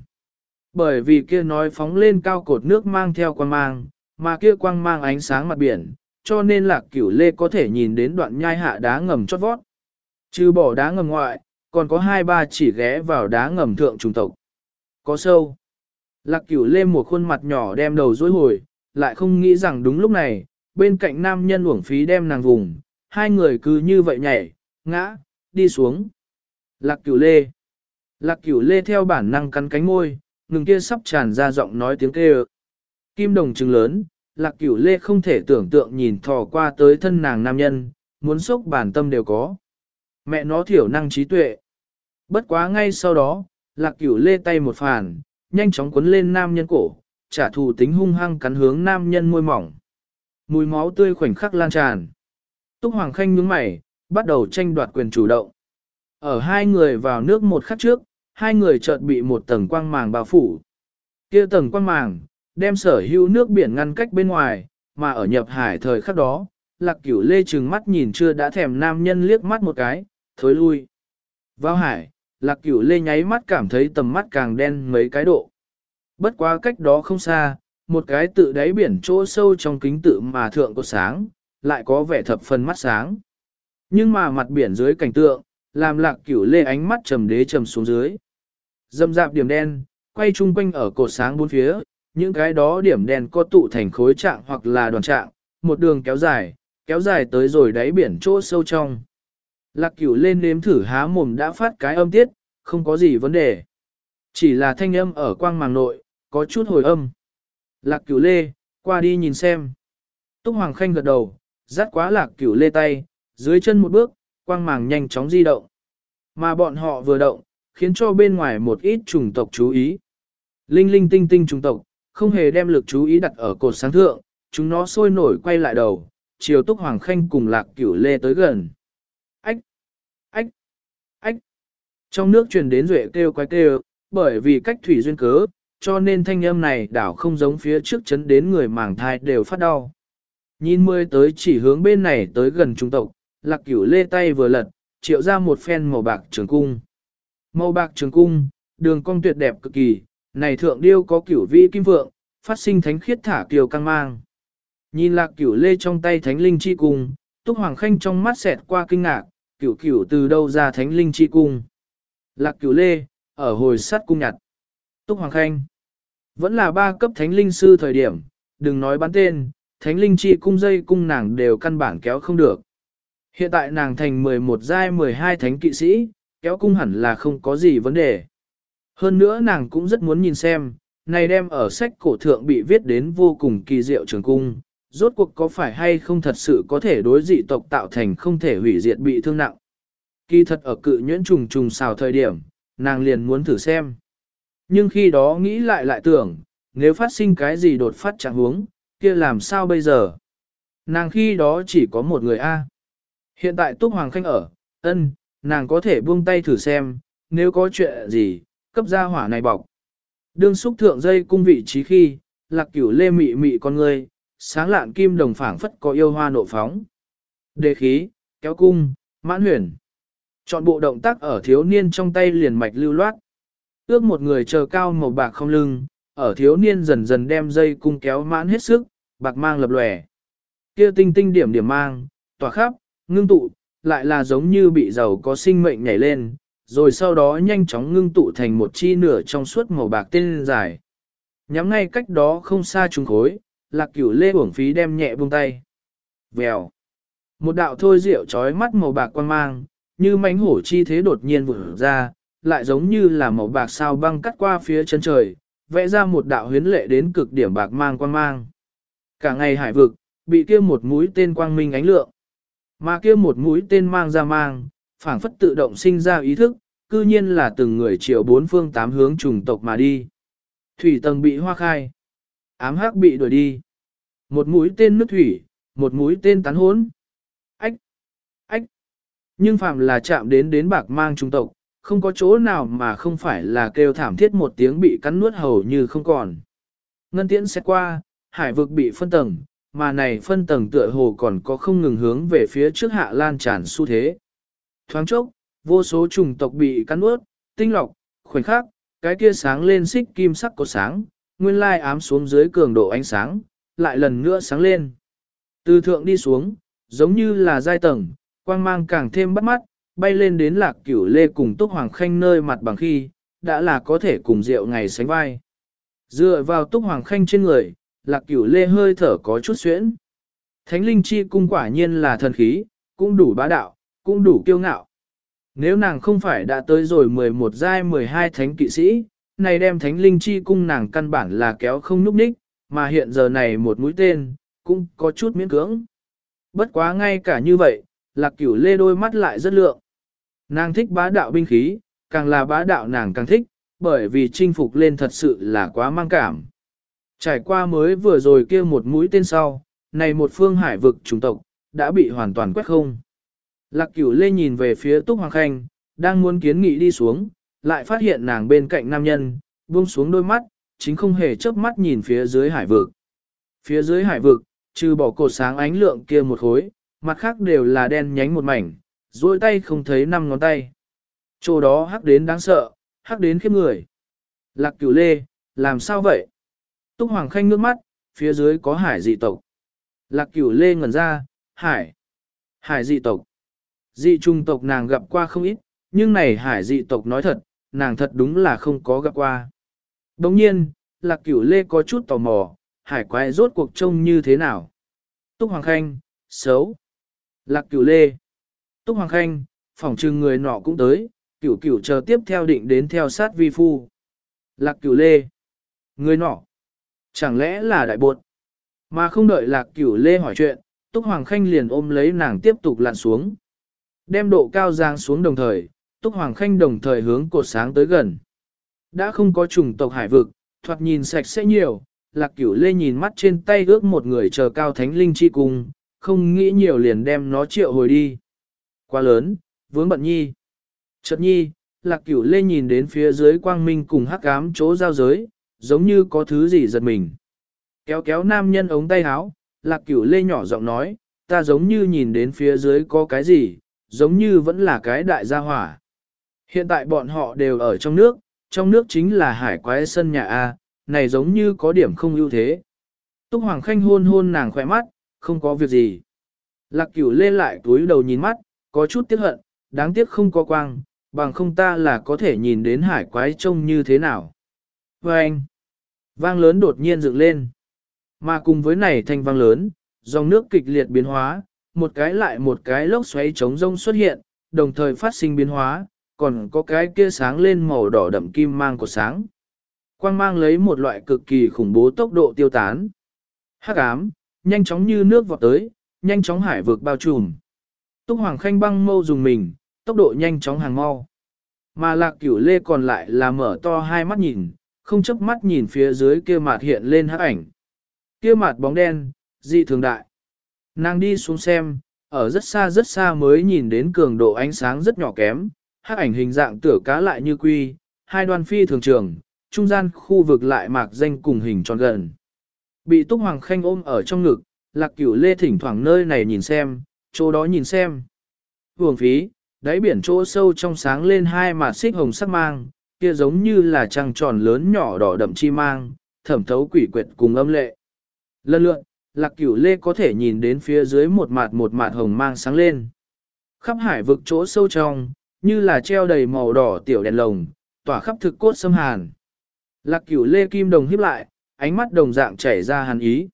Bởi vì kia nói phóng lên cao cột nước mang theo quang mang, mà kia quang mang ánh sáng mặt biển, cho nên lạc cửu lê có thể nhìn đến đoạn nhai hạ đá ngầm chót vót. Trừ bỏ đá ngầm ngoại, còn có hai ba chỉ ghé vào đá ngầm thượng trùng tộc. Có sâu. Lạc cửu lê một khuôn mặt nhỏ đem đầu dối hồi, lại không nghĩ rằng đúng lúc này, bên cạnh nam nhân uổng phí đem nàng vùng, hai người cứ như vậy nhảy, ngã, đi xuống. Lạc cửu lê. Lạc cửu lê theo bản năng cắn cánh môi, ngừng kia sắp tràn ra giọng nói tiếng kêu. Kim đồng trừng lớn, lạc cửu lê không thể tưởng tượng nhìn thò qua tới thân nàng nam nhân, muốn sốc bản tâm đều có. Mẹ nó thiểu năng trí tuệ. Bất quá ngay sau đó, lạc cửu lê tay một phản nhanh chóng cuốn lên nam nhân cổ, trả thù tính hung hăng cắn hướng nam nhân môi mỏng. Mùi máu tươi khoảnh khắc lan tràn. Túc Hoàng Khanh nhướng mày, bắt đầu tranh đoạt quyền chủ động. Ở hai người vào nước một khắc trước, hai người chợt bị một tầng quang màng bao phủ. Kia tầng quang màng, đem sở hữu nước biển ngăn cách bên ngoài, mà ở nhập hải thời khắc đó, lạc cửu lê trừng mắt nhìn chưa đã thèm nam nhân liếc mắt một cái, thối lui. Vào hải, lạc cửu lê nháy mắt cảm thấy tầm mắt càng đen mấy cái độ. Bất quá cách đó không xa, một cái tự đáy biển chỗ sâu trong kính tự mà thượng có sáng, lại có vẻ thập phần mắt sáng. Nhưng mà mặt biển dưới cảnh tượng, làm lạc cửu lê ánh mắt trầm đế trầm xuống dưới. Dâm dạp điểm đen, quay chung quanh ở cột sáng bốn phía, những cái đó điểm đen có tụ thành khối trạng hoặc là đoàn trạng, một đường kéo dài, kéo dài tới rồi đáy biển chỗ sâu trong. Lạc cửu lên nếm thử há mồm đã phát cái âm tiết, không có gì vấn đề. Chỉ là thanh âm ở quang màng nội, có chút hồi âm. Lạc cửu lê, qua đi nhìn xem. Túc Hoàng Khanh gật đầu, dắt quá lạc cửu lê tay, dưới chân một bước, quang màng nhanh chóng di động. Mà bọn họ vừa động, khiến cho bên ngoài một ít trùng tộc chú ý. Linh linh tinh tinh trùng tộc, không hề đem lực chú ý đặt ở cột sáng thượng, chúng nó sôi nổi quay lại đầu, chiều Túc Hoàng Khanh cùng lạc cửu lê tới gần. Ách! Ách! Ách! Trong nước truyền đến rễ kêu quái kêu, bởi vì cách thủy duyên cớ, cho nên thanh âm này đảo không giống phía trước chấn đến người màng thai đều phát đau. Nhìn mươi tới chỉ hướng bên này tới gần trung tộc, lạc cửu lê tay vừa lật, triệu ra một phen màu bạc trường cung. Màu bạc trường cung, đường cong tuyệt đẹp cực kỳ, này thượng điêu có cửu vi kim vượng, phát sinh thánh khiết thả kiều căng mang. Nhìn lạc cửu lê trong tay thánh linh chi cung, túc hoàng khanh trong mắt xẹt qua kinh ngạc, cửu cửu từ đâu ra thánh linh chi cung. Lạc cửu lê, ở hồi sắt cung nhặt. Túc Hoàng Khanh. Vẫn là ba cấp thánh linh sư thời điểm, đừng nói bán tên, thánh linh chi cung dây cung nàng đều căn bản kéo không được. Hiện tại nàng thành 11 giai 12 thánh kỵ sĩ, kéo cung hẳn là không có gì vấn đề. Hơn nữa nàng cũng rất muốn nhìn xem, này đem ở sách cổ thượng bị viết đến vô cùng kỳ diệu trường cung, rốt cuộc có phải hay không thật sự có thể đối dị tộc tạo thành không thể hủy diệt bị thương nặng. Kỳ thật ở cự nhuyễn trùng trùng xào thời điểm, nàng liền muốn thử xem. Nhưng khi đó nghĩ lại lại tưởng, nếu phát sinh cái gì đột phát chẳng huống, kia làm sao bây giờ? Nàng khi đó chỉ có một người A. Hiện tại Túc Hoàng Khanh ở, ân, nàng có thể buông tay thử xem, nếu có chuyện gì, cấp ra hỏa này bọc. Đương xúc thượng dây cung vị trí khi, lạc cửu lê mị mị con người, sáng lạn kim đồng phảng phất có yêu hoa nộ phóng. Đề khí, kéo cung, mãn huyền. Chọn bộ động tác ở thiếu niên trong tay liền mạch lưu loát. Ước một người chờ cao màu bạc không lưng, ở thiếu niên dần dần đem dây cung kéo mãn hết sức, bạc mang lập lòe. Kia tinh tinh điểm điểm mang, tỏa khắp, ngưng tụ, lại là giống như bị dầu có sinh mệnh nhảy lên, rồi sau đó nhanh chóng ngưng tụ thành một chi nửa trong suốt màu bạc tên dài. Nhắm ngay cách đó không xa trùng khối, lạc cửu lê uổng phí đem nhẹ buông tay. Vèo. Một đạo thôi rượu trói mắt màu bạc quan mang, như mánh hổ chi thế đột nhiên vụt ra, lại giống như là màu bạc sao băng cắt qua phía chân trời, vẽ ra một đạo huyến lệ đến cực điểm bạc mang quang mang. Cả ngày hải vực, bị kia một mũi tên quang minh ánh lượng. Mà kia một mũi tên mang ra mang, phảng phất tự động sinh ra ý thức, cư nhiên là từng người triệu bốn phương tám hướng trùng tộc mà đi. Thủy tầng bị hoa khai, ám hắc bị đuổi đi. Một mũi tên nước thủy, một mũi tên tán hốn. Ách! Ách! Nhưng phạm là chạm đến đến bạc mang trung tộc, không có chỗ nào mà không phải là kêu thảm thiết một tiếng bị cắn nuốt hầu như không còn. Ngân tiễn sẽ qua, hải vực bị phân tầng, mà này phân tầng tựa hồ còn có không ngừng hướng về phía trước hạ lan tràn xu thế. Thoáng chốc, vô số trùng tộc bị cắn nuốt, tinh lọc, khoảnh khắc, cái kia sáng lên xích kim sắc có sáng, nguyên lai ám xuống dưới cường độ ánh sáng, lại lần nữa sáng lên. Từ thượng đi xuống, giống như là giai tầng, quang mang càng thêm bắt mắt, bay lên đến lạc cửu lê cùng túc hoàng khanh nơi mặt bằng khi, đã là có thể cùng rượu ngày sánh vai. Dựa vào túc hoàng khanh trên người, lạc cửu lê hơi thở có chút xuyễn. Thánh linh chi cung quả nhiên là thần khí, cũng đủ bá đạo, cũng đủ kiêu ngạo. Nếu nàng không phải đã tới rồi 11 giai 12 thánh kỵ sĩ, này đem thánh linh chi cung nàng căn bản là kéo không núp ních, mà hiện giờ này một mũi tên, cũng có chút miễn cưỡng. Bất quá ngay cả như vậy, lạc cửu lê đôi mắt lại rất lượng. Nàng thích bá đạo binh khí, càng là bá đạo nàng càng thích, bởi vì chinh phục lên thật sự là quá mang cảm. Trải qua mới vừa rồi kia một mũi tên sau, này một phương hải vực chủng tộc, đã bị hoàn toàn quét không. Lạc cửu lê nhìn về phía Túc Hoàng Khanh, đang muốn kiến nghị đi xuống, lại phát hiện nàng bên cạnh nam nhân, buông xuống đôi mắt, chính không hề chớp mắt nhìn phía dưới hải vực. Phía dưới hải vực, trừ bỏ cột sáng ánh lượng kia một khối, mặt khác đều là đen nhánh một mảnh, duỗi tay không thấy năm ngón tay. Chỗ đó hắc đến đáng sợ, hắc đến khiếp người. Lạc cửu lê, làm sao vậy? Túc Hoàng Khanh nước mắt, phía dưới có hải dị tộc. Lạc cửu lê ngẩn ra, hải. Hải dị tộc. Dị trung tộc nàng gặp qua không ít, nhưng này hải dị tộc nói thật, nàng thật đúng là không có gặp qua. Đồng nhiên, lạc cửu lê có chút tò mò, hải quái rốt cuộc trông như thế nào? Túc Hoàng Khanh, xấu. Lạc cửu lê. Túc Hoàng Khanh, phỏng trừng người nọ cũng tới, cửu cửu chờ tiếp theo định đến theo sát vi phu. Lạc cửu lê. Người nọ. Chẳng lẽ là đại bột? Mà không đợi lạc cửu lê hỏi chuyện, Túc Hoàng Khanh liền ôm lấy nàng tiếp tục lặn xuống. Đem độ cao giang xuống đồng thời, Túc Hoàng Khanh đồng thời hướng cột sáng tới gần. Đã không có chủng tộc hải vực, thoạt nhìn sạch sẽ nhiều, lạc cửu lê nhìn mắt trên tay ước một người chờ cao thánh linh chi cùng, không nghĩ nhiều liền đem nó triệu hồi đi. Quá lớn, vướng bận nhi. Chợt nhi, lạc cửu lê nhìn đến phía dưới quang minh cùng hắc ám chỗ giao giới, giống như có thứ gì giật mình. Kéo kéo nam nhân ống tay áo, lạc cửu lê nhỏ giọng nói, ta giống như nhìn đến phía dưới có cái gì, giống như vẫn là cái đại gia hỏa. Hiện tại bọn họ đều ở trong nước, trong nước chính là hải quái sân nhà A, này giống như có điểm không ưu thế. Túc Hoàng Khanh hôn hôn nàng khỏe mắt, không có việc gì. Lạc cửu lê lại túi đầu nhìn mắt, có chút tiếc hận, đáng tiếc không có quang, bằng không ta là có thể nhìn đến hải quái trông như thế nào. Và anh, vang lớn đột nhiên dựng lên. Mà cùng với này thanh vang lớn, dòng nước kịch liệt biến hóa, một cái lại một cái lốc xoáy chống rông xuất hiện, đồng thời phát sinh biến hóa, còn có cái kia sáng lên màu đỏ đậm kim mang của sáng. Quang mang lấy một loại cực kỳ khủng bố tốc độ tiêu tán. Hắc ám, nhanh chóng như nước vọt tới, nhanh chóng hải vực bao trùm. Túc Hoàng Khanh băng mâu dùng mình, tốc độ nhanh chóng hàng mau. Mà lạc cửu lê còn lại là mở to hai mắt nhìn, không chấp mắt nhìn phía dưới kia mặt hiện lên hắc ảnh. Kia mặt bóng đen, dị thường đại. Nàng đi xuống xem, ở rất xa rất xa mới nhìn đến cường độ ánh sáng rất nhỏ kém, hắc ảnh hình dạng tựa cá lại như quy, hai đoan phi thường trường, trung gian khu vực lại mạc danh cùng hình tròn gần. Bị Túc Hoàng Khanh ôm ở trong ngực, lạc cửu lê thỉnh thoảng nơi này nhìn xem, chỗ đó nhìn xem. Hưởng phí, đáy biển chỗ sâu trong sáng lên hai mạt xích hồng sắc mang, kia giống như là trăng tròn lớn nhỏ đỏ đậm chi mang, thẩm thấu quỷ quyệt cùng âm lệ. Lần lượn, lạc cửu lê có thể nhìn đến phía dưới một mạt một mạt hồng mang sáng lên. Khắp hải vực chỗ sâu trong, như là treo đầy màu đỏ tiểu đèn lồng, tỏa khắp thực cốt xâm hàn. Lạc cửu lê kim đồng híp lại, ánh mắt đồng dạng chảy ra hàn ý.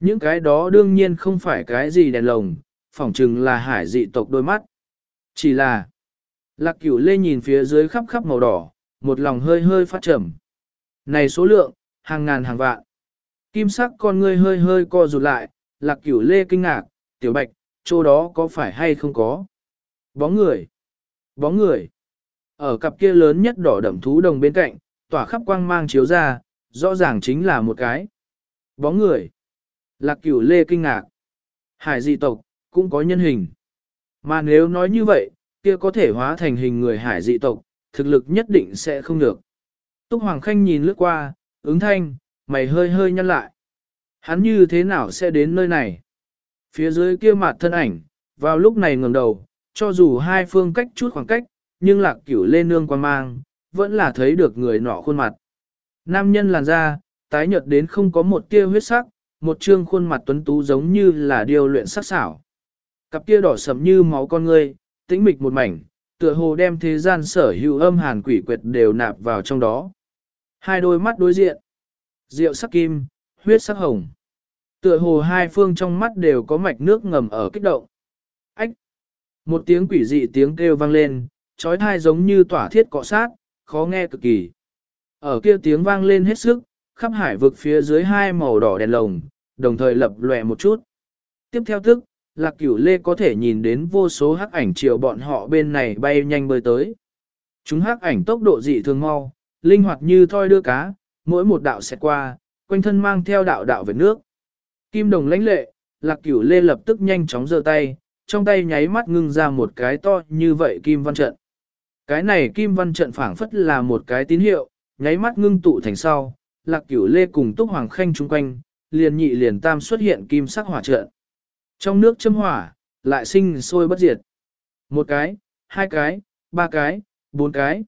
Những cái đó đương nhiên không phải cái gì đèn lồng, phỏng chừng là hải dị tộc đôi mắt. Chỉ là, lạc cửu lê nhìn phía dưới khắp khắp màu đỏ, một lòng hơi hơi phát trầm. Này số lượng, hàng ngàn hàng vạn. Kim sắc con ngươi hơi hơi co rụt lại, lạc cửu lê kinh ngạc, tiểu bạch, chỗ đó có phải hay không có? Bóng người. Bóng người. Ở cặp kia lớn nhất đỏ đậm thú đồng bên cạnh, tỏa khắp quang mang chiếu ra, rõ ràng chính là một cái. Bóng người. Lạc cửu lê kinh ngạc. Hải dị tộc, cũng có nhân hình. Mà nếu nói như vậy, kia có thể hóa thành hình người hải dị tộc, thực lực nhất định sẽ không được. Túc Hoàng Khanh nhìn lướt qua, ứng thanh, mày hơi hơi nhăn lại. Hắn như thế nào sẽ đến nơi này? Phía dưới kia mặt thân ảnh, vào lúc này ngẩng đầu, cho dù hai phương cách chút khoảng cách, nhưng lạc cửu lên nương quan mang, vẫn là thấy được người nọ khuôn mặt. Nam nhân làn da, tái nhợt đến không có một tia huyết sắc, một trương khuôn mặt tuấn tú giống như là điều luyện sắc xảo. Cặp kia đỏ sầm như máu con ngươi, tĩnh mịch một mảnh, tựa hồ đem thế gian sở hữu âm hàn quỷ quyệt đều nạp vào trong đó. Hai đôi mắt đối diện, rượu sắc kim, huyết sắc hồng. Tựa hồ hai phương trong mắt đều có mạch nước ngầm ở kích động. Ách! Một tiếng quỷ dị tiếng kêu vang lên, trói thai giống như tỏa thiết cọ sát, khó nghe cực kỳ. Ở kia tiếng vang lên hết sức, khắp hải vực phía dưới hai màu đỏ đèn lồng, đồng thời lập lòe một chút. Tiếp theo tức, lạc cửu lê có thể nhìn đến vô số hắc ảnh chiều bọn họ bên này bay nhanh bơi tới. Chúng hắc ảnh tốc độ dị thường mau, linh hoạt như thoi đưa cá, mỗi một đạo sẽ qua, quanh thân mang theo đạo đạo về nước. Kim đồng lãnh lệ, lạc cửu lê lập tức nhanh chóng giơ tay, trong tay nháy mắt ngưng ra một cái to như vậy kim văn trận. Cái này kim văn trận phảng phất là một cái tín hiệu, nháy mắt ngưng tụ thành sau, lạc cửu lê cùng túc hoàng khanh chung quanh, liền nhị liền tam xuất hiện kim sắc hỏa trận. Trong nước châm hỏa, lại sinh sôi bất diệt. Một cái, hai cái, ba cái, bốn cái.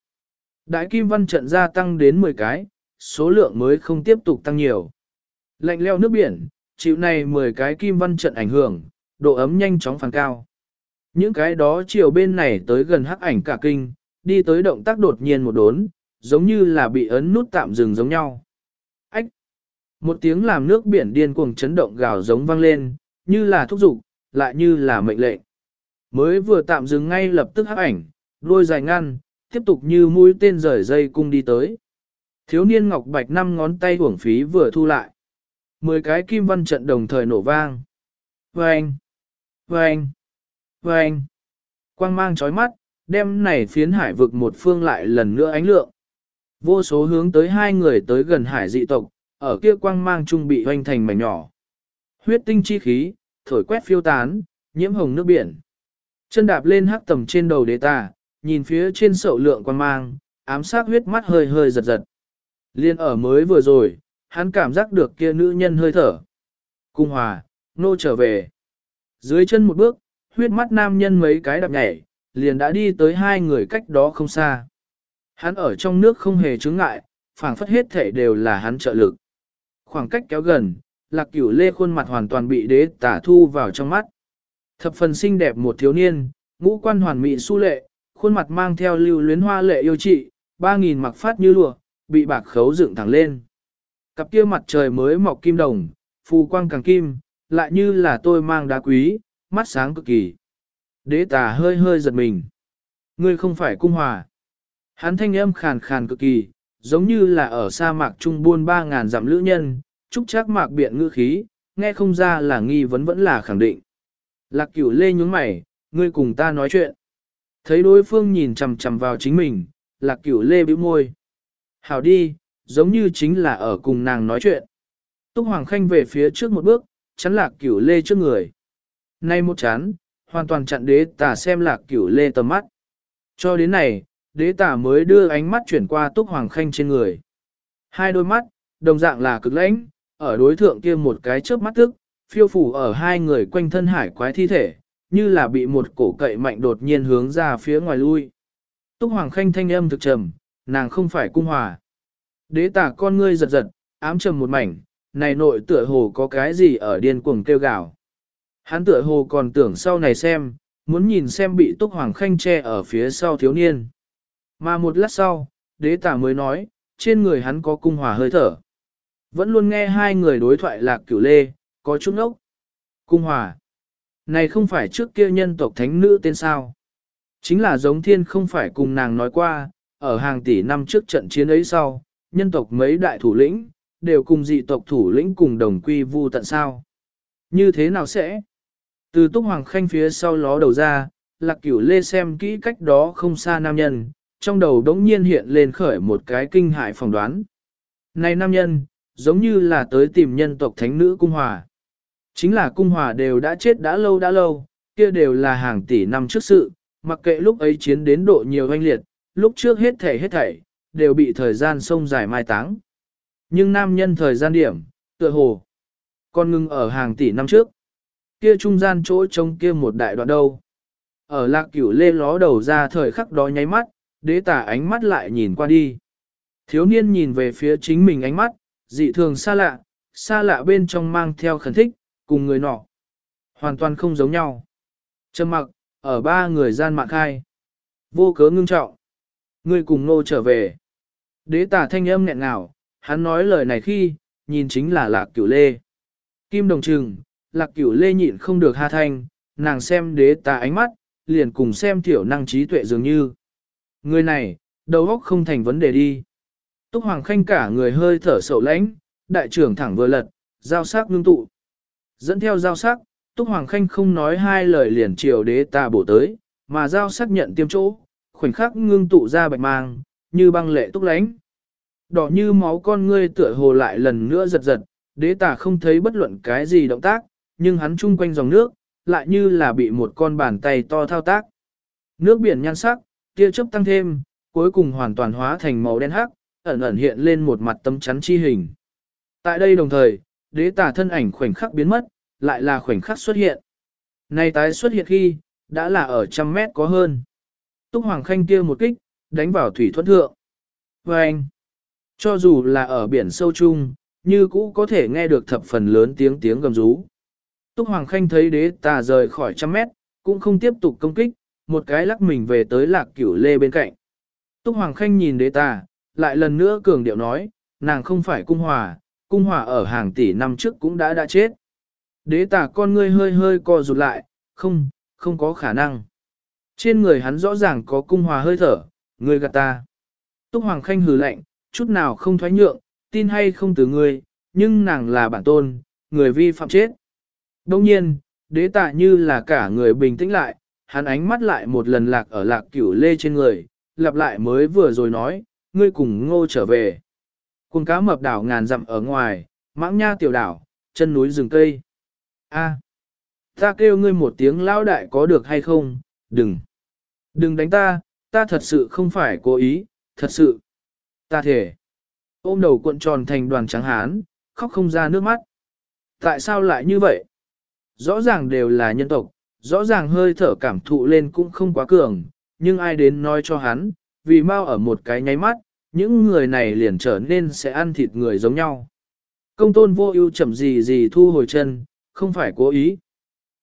Đại kim văn trận gia tăng đến 10 cái, số lượng mới không tiếp tục tăng nhiều. Lạnh leo nước biển, chịu này 10 cái kim văn trận ảnh hưởng, độ ấm nhanh chóng phản cao. Những cái đó chiều bên này tới gần hắc ảnh cả kinh, đi tới động tác đột nhiên một đốn, giống như là bị ấn nút tạm dừng giống nhau. Ách! Một tiếng làm nước biển điên cuồng chấn động gào giống vang lên, như là thúc giục, lại như là mệnh lệnh. Mới vừa tạm dừng ngay lập tức hắc ảnh, đôi dài ngăn, tiếp tục như mũi tên rời dây cung đi tới. Thiếu niên ngọc bạch năm ngón tay uổng phí vừa thu lại. mười cái kim văn trận đồng thời nổ vang. Vang! Vang! Vang! Quang mang chói mắt, đem này phiến hải vực một phương lại lần nữa ánh lượng. Vô số hướng tới hai người tới gần hải dị tộc, ở kia quang mang trung bị hoành thành mảnh nhỏ. Huyết tinh chi khí, thổi quét phiêu tán, nhiễm hồng nước biển. Chân đạp lên hắc tầm trên đầu đế tà, nhìn phía trên sậu lượng quan mang, ám sát huyết mắt hơi hơi giật giật. Liên ở mới vừa rồi, hắn cảm giác được kia nữ nhân hơi thở. Cung hòa, nô trở về. Dưới chân một bước, huyết mắt nam nhân mấy cái đạp nhảy, liền đã đi tới hai người cách đó không xa. Hắn ở trong nước không hề chứng ngại, phảng phất hết thể đều là hắn trợ lực. Khoảng cách kéo gần, lạc cửu lê khuôn mặt hoàn toàn bị đế tả thu vào trong mắt. Thập phần xinh đẹp một thiếu niên, ngũ quan hoàn mỹ su lệ, khuôn mặt mang theo lưu luyến hoa lệ yêu trị, ba nghìn mặc phát như lụa, bị bạc khấu dựng thẳng lên. Cặp kia mặt trời mới mọc kim đồng, phù quang càng kim, lại như là tôi mang đá quý, mắt sáng cực kỳ. Đế tà hơi hơi giật mình. Ngươi không phải cung hòa. Hắn thanh âm khàn khàn cực kỳ, giống như là ở sa mạc trung buôn ba ngàn dặm lữ nhân, trúc chắc mạc biện ngữ khí, nghe không ra là nghi vấn vẫn là khẳng định. Lạc cửu lê nhướng mày, ngươi cùng ta nói chuyện. Thấy đối phương nhìn chằm chằm vào chính mình, lạc cửu lê bĩu môi. Hảo đi, giống như chính là ở cùng nàng nói chuyện. Túc Hoàng Khanh về phía trước một bước, chắn lạc cửu lê trước người. Nay một chán, hoàn toàn chặn đế tả xem lạc cửu lê tầm mắt. Cho đến này, đế tả mới đưa ánh mắt chuyển qua Túc Hoàng Khanh trên người. Hai đôi mắt, đồng dạng là cực lãnh, ở đối thượng kia một cái chớp mắt tức, phiêu phủ ở hai người quanh thân hải quái thi thể, như là bị một cổ cậy mạnh đột nhiên hướng ra phía ngoài lui. Túc Hoàng Khanh thanh âm thực trầm, nàng không phải cung hòa. Đế tả con ngươi giật giật, ám trầm một mảnh, này nội tựa hồ có cái gì ở điên cuồng kêu gào. Hắn tựa hồ còn tưởng sau này xem, muốn nhìn xem bị Túc Hoàng Khanh che ở phía sau thiếu niên. Mà một lát sau, đế tả mới nói, trên người hắn có cung hòa hơi thở. Vẫn luôn nghe hai người đối thoại lạc cửu lê, có chút ốc. Cung hòa. Này không phải trước kia nhân tộc thánh nữ tên sao. Chính là giống thiên không phải cùng nàng nói qua, ở hàng tỷ năm trước trận chiến ấy sau, nhân tộc mấy đại thủ lĩnh, đều cùng dị tộc thủ lĩnh cùng đồng quy vu tận sao. Như thế nào sẽ? Từ túc hoàng khanh phía sau ló đầu ra, lạc cửu lê xem kỹ cách đó không xa nam nhân, trong đầu đống nhiên hiện lên khởi một cái kinh hại phỏng đoán. Này nam nhân, giống như là tới tìm nhân tộc thánh nữ cung hòa. Chính là cung hòa đều đã chết đã lâu đã lâu, kia đều là hàng tỷ năm trước sự, mặc kệ lúc ấy chiến đến độ nhiều oanh liệt, lúc trước hết thảy hết thảy, đều bị thời gian sông dài mai táng. Nhưng nam nhân thời gian điểm, tựa hồ, còn ngưng ở hàng tỷ năm trước. Kia trung gian chỗ trông kia một đại đoạn đâu. Ở lạc cửu lê ló đầu ra thời khắc đó nháy mắt, đế tả ánh mắt lại nhìn qua đi. Thiếu niên nhìn về phía chính mình ánh mắt, dị thường xa lạ, xa lạ bên trong mang theo khẩn thích, cùng người nọ. Hoàn toàn không giống nhau. Trầm mặc, ở ba người gian mạng khai. Vô cớ ngưng trọng. Người cùng nô trở về. Đế tả thanh âm nghẹn ngào, hắn nói lời này khi, nhìn chính là lạc cửu lê. Kim đồng trừng, lạc cửu lê nhịn không được ha thanh, nàng xem đế tả ánh mắt, liền cùng xem tiểu năng trí tuệ dường như. Người này, đầu óc không thành vấn đề đi. Túc Hoàng Khanh cả người hơi thở sầu lãnh, đại trưởng thẳng vừa lật, giao sắc ngưng tụ. Dẫn theo giao sắc, Túc Hoàng Khanh không nói hai lời liền triều đế Tà bổ tới, mà giao sắc nhận tiêm chỗ, khoảnh khắc ngưng tụ ra bạch mang, như băng lệ túc lánh. Đỏ như máu con ngươi tựa hồ lại lần nữa giật giật, đế tà không thấy bất luận cái gì động tác, nhưng hắn chung quanh dòng nước, lại như là bị một con bàn tay to thao tác. Nước biển nhan sắc, tia chớp tăng thêm, cuối cùng hoàn toàn hóa thành màu đen hắc, ẩn ẩn hiện lên một mặt tấm chắn chi hình. Tại đây đồng thời, đế tà thân ảnh khoảnh khắc biến mất, lại là khoảnh khắc xuất hiện. Nay tái xuất hiện khi, đã là ở trăm mét có hơn. Túc Hoàng Khanh kia một kích, đánh vào thủy thuẫn thượng. Và anh, cho dù là ở biển sâu chung, như cũ có thể nghe được thập phần lớn tiếng tiếng gầm rú. Túc Hoàng Khanh thấy đế tà rời khỏi trăm mét, cũng không tiếp tục công kích, một cái lắc mình về tới lạc cửu lê bên cạnh. Túc Hoàng Khanh nhìn đế tà, lại lần nữa cường điệu nói, nàng không phải cung hòa, cung hòa ở hàng tỷ năm trước cũng đã đã chết. Đế tả con ngươi hơi hơi co rụt lại, không, không có khả năng. Trên người hắn rõ ràng có cung hòa hơi thở, ngươi gạt ta. Túc Hoàng Khanh hừ lạnh, chút nào không thoái nhượng, tin hay không từ ngươi, nhưng nàng là bản tôn, người vi phạm chết. Đông nhiên, đế tạ như là cả người bình tĩnh lại, hắn ánh mắt lại một lần lạc ở lạc cửu lê trên người, lặp lại mới vừa rồi nói, ngươi cùng ngô trở về. Cùng cá mập đảo ngàn dặm ở ngoài, mãng nha tiểu đảo, chân núi rừng cây. A, ta kêu ngươi một tiếng lao đại có được hay không, đừng. Đừng đánh ta, ta thật sự không phải cố ý, thật sự. Ta thể. Ôm đầu cuộn tròn thành đoàn trắng hán, khóc không ra nước mắt. Tại sao lại như vậy? Rõ ràng đều là nhân tộc, rõ ràng hơi thở cảm thụ lên cũng không quá cường, nhưng ai đến nói cho hắn, vì mau ở một cái nháy mắt, những người này liền trở nên sẽ ăn thịt người giống nhau. Công tôn vô ưu chậm gì gì thu hồi chân, không phải cố ý.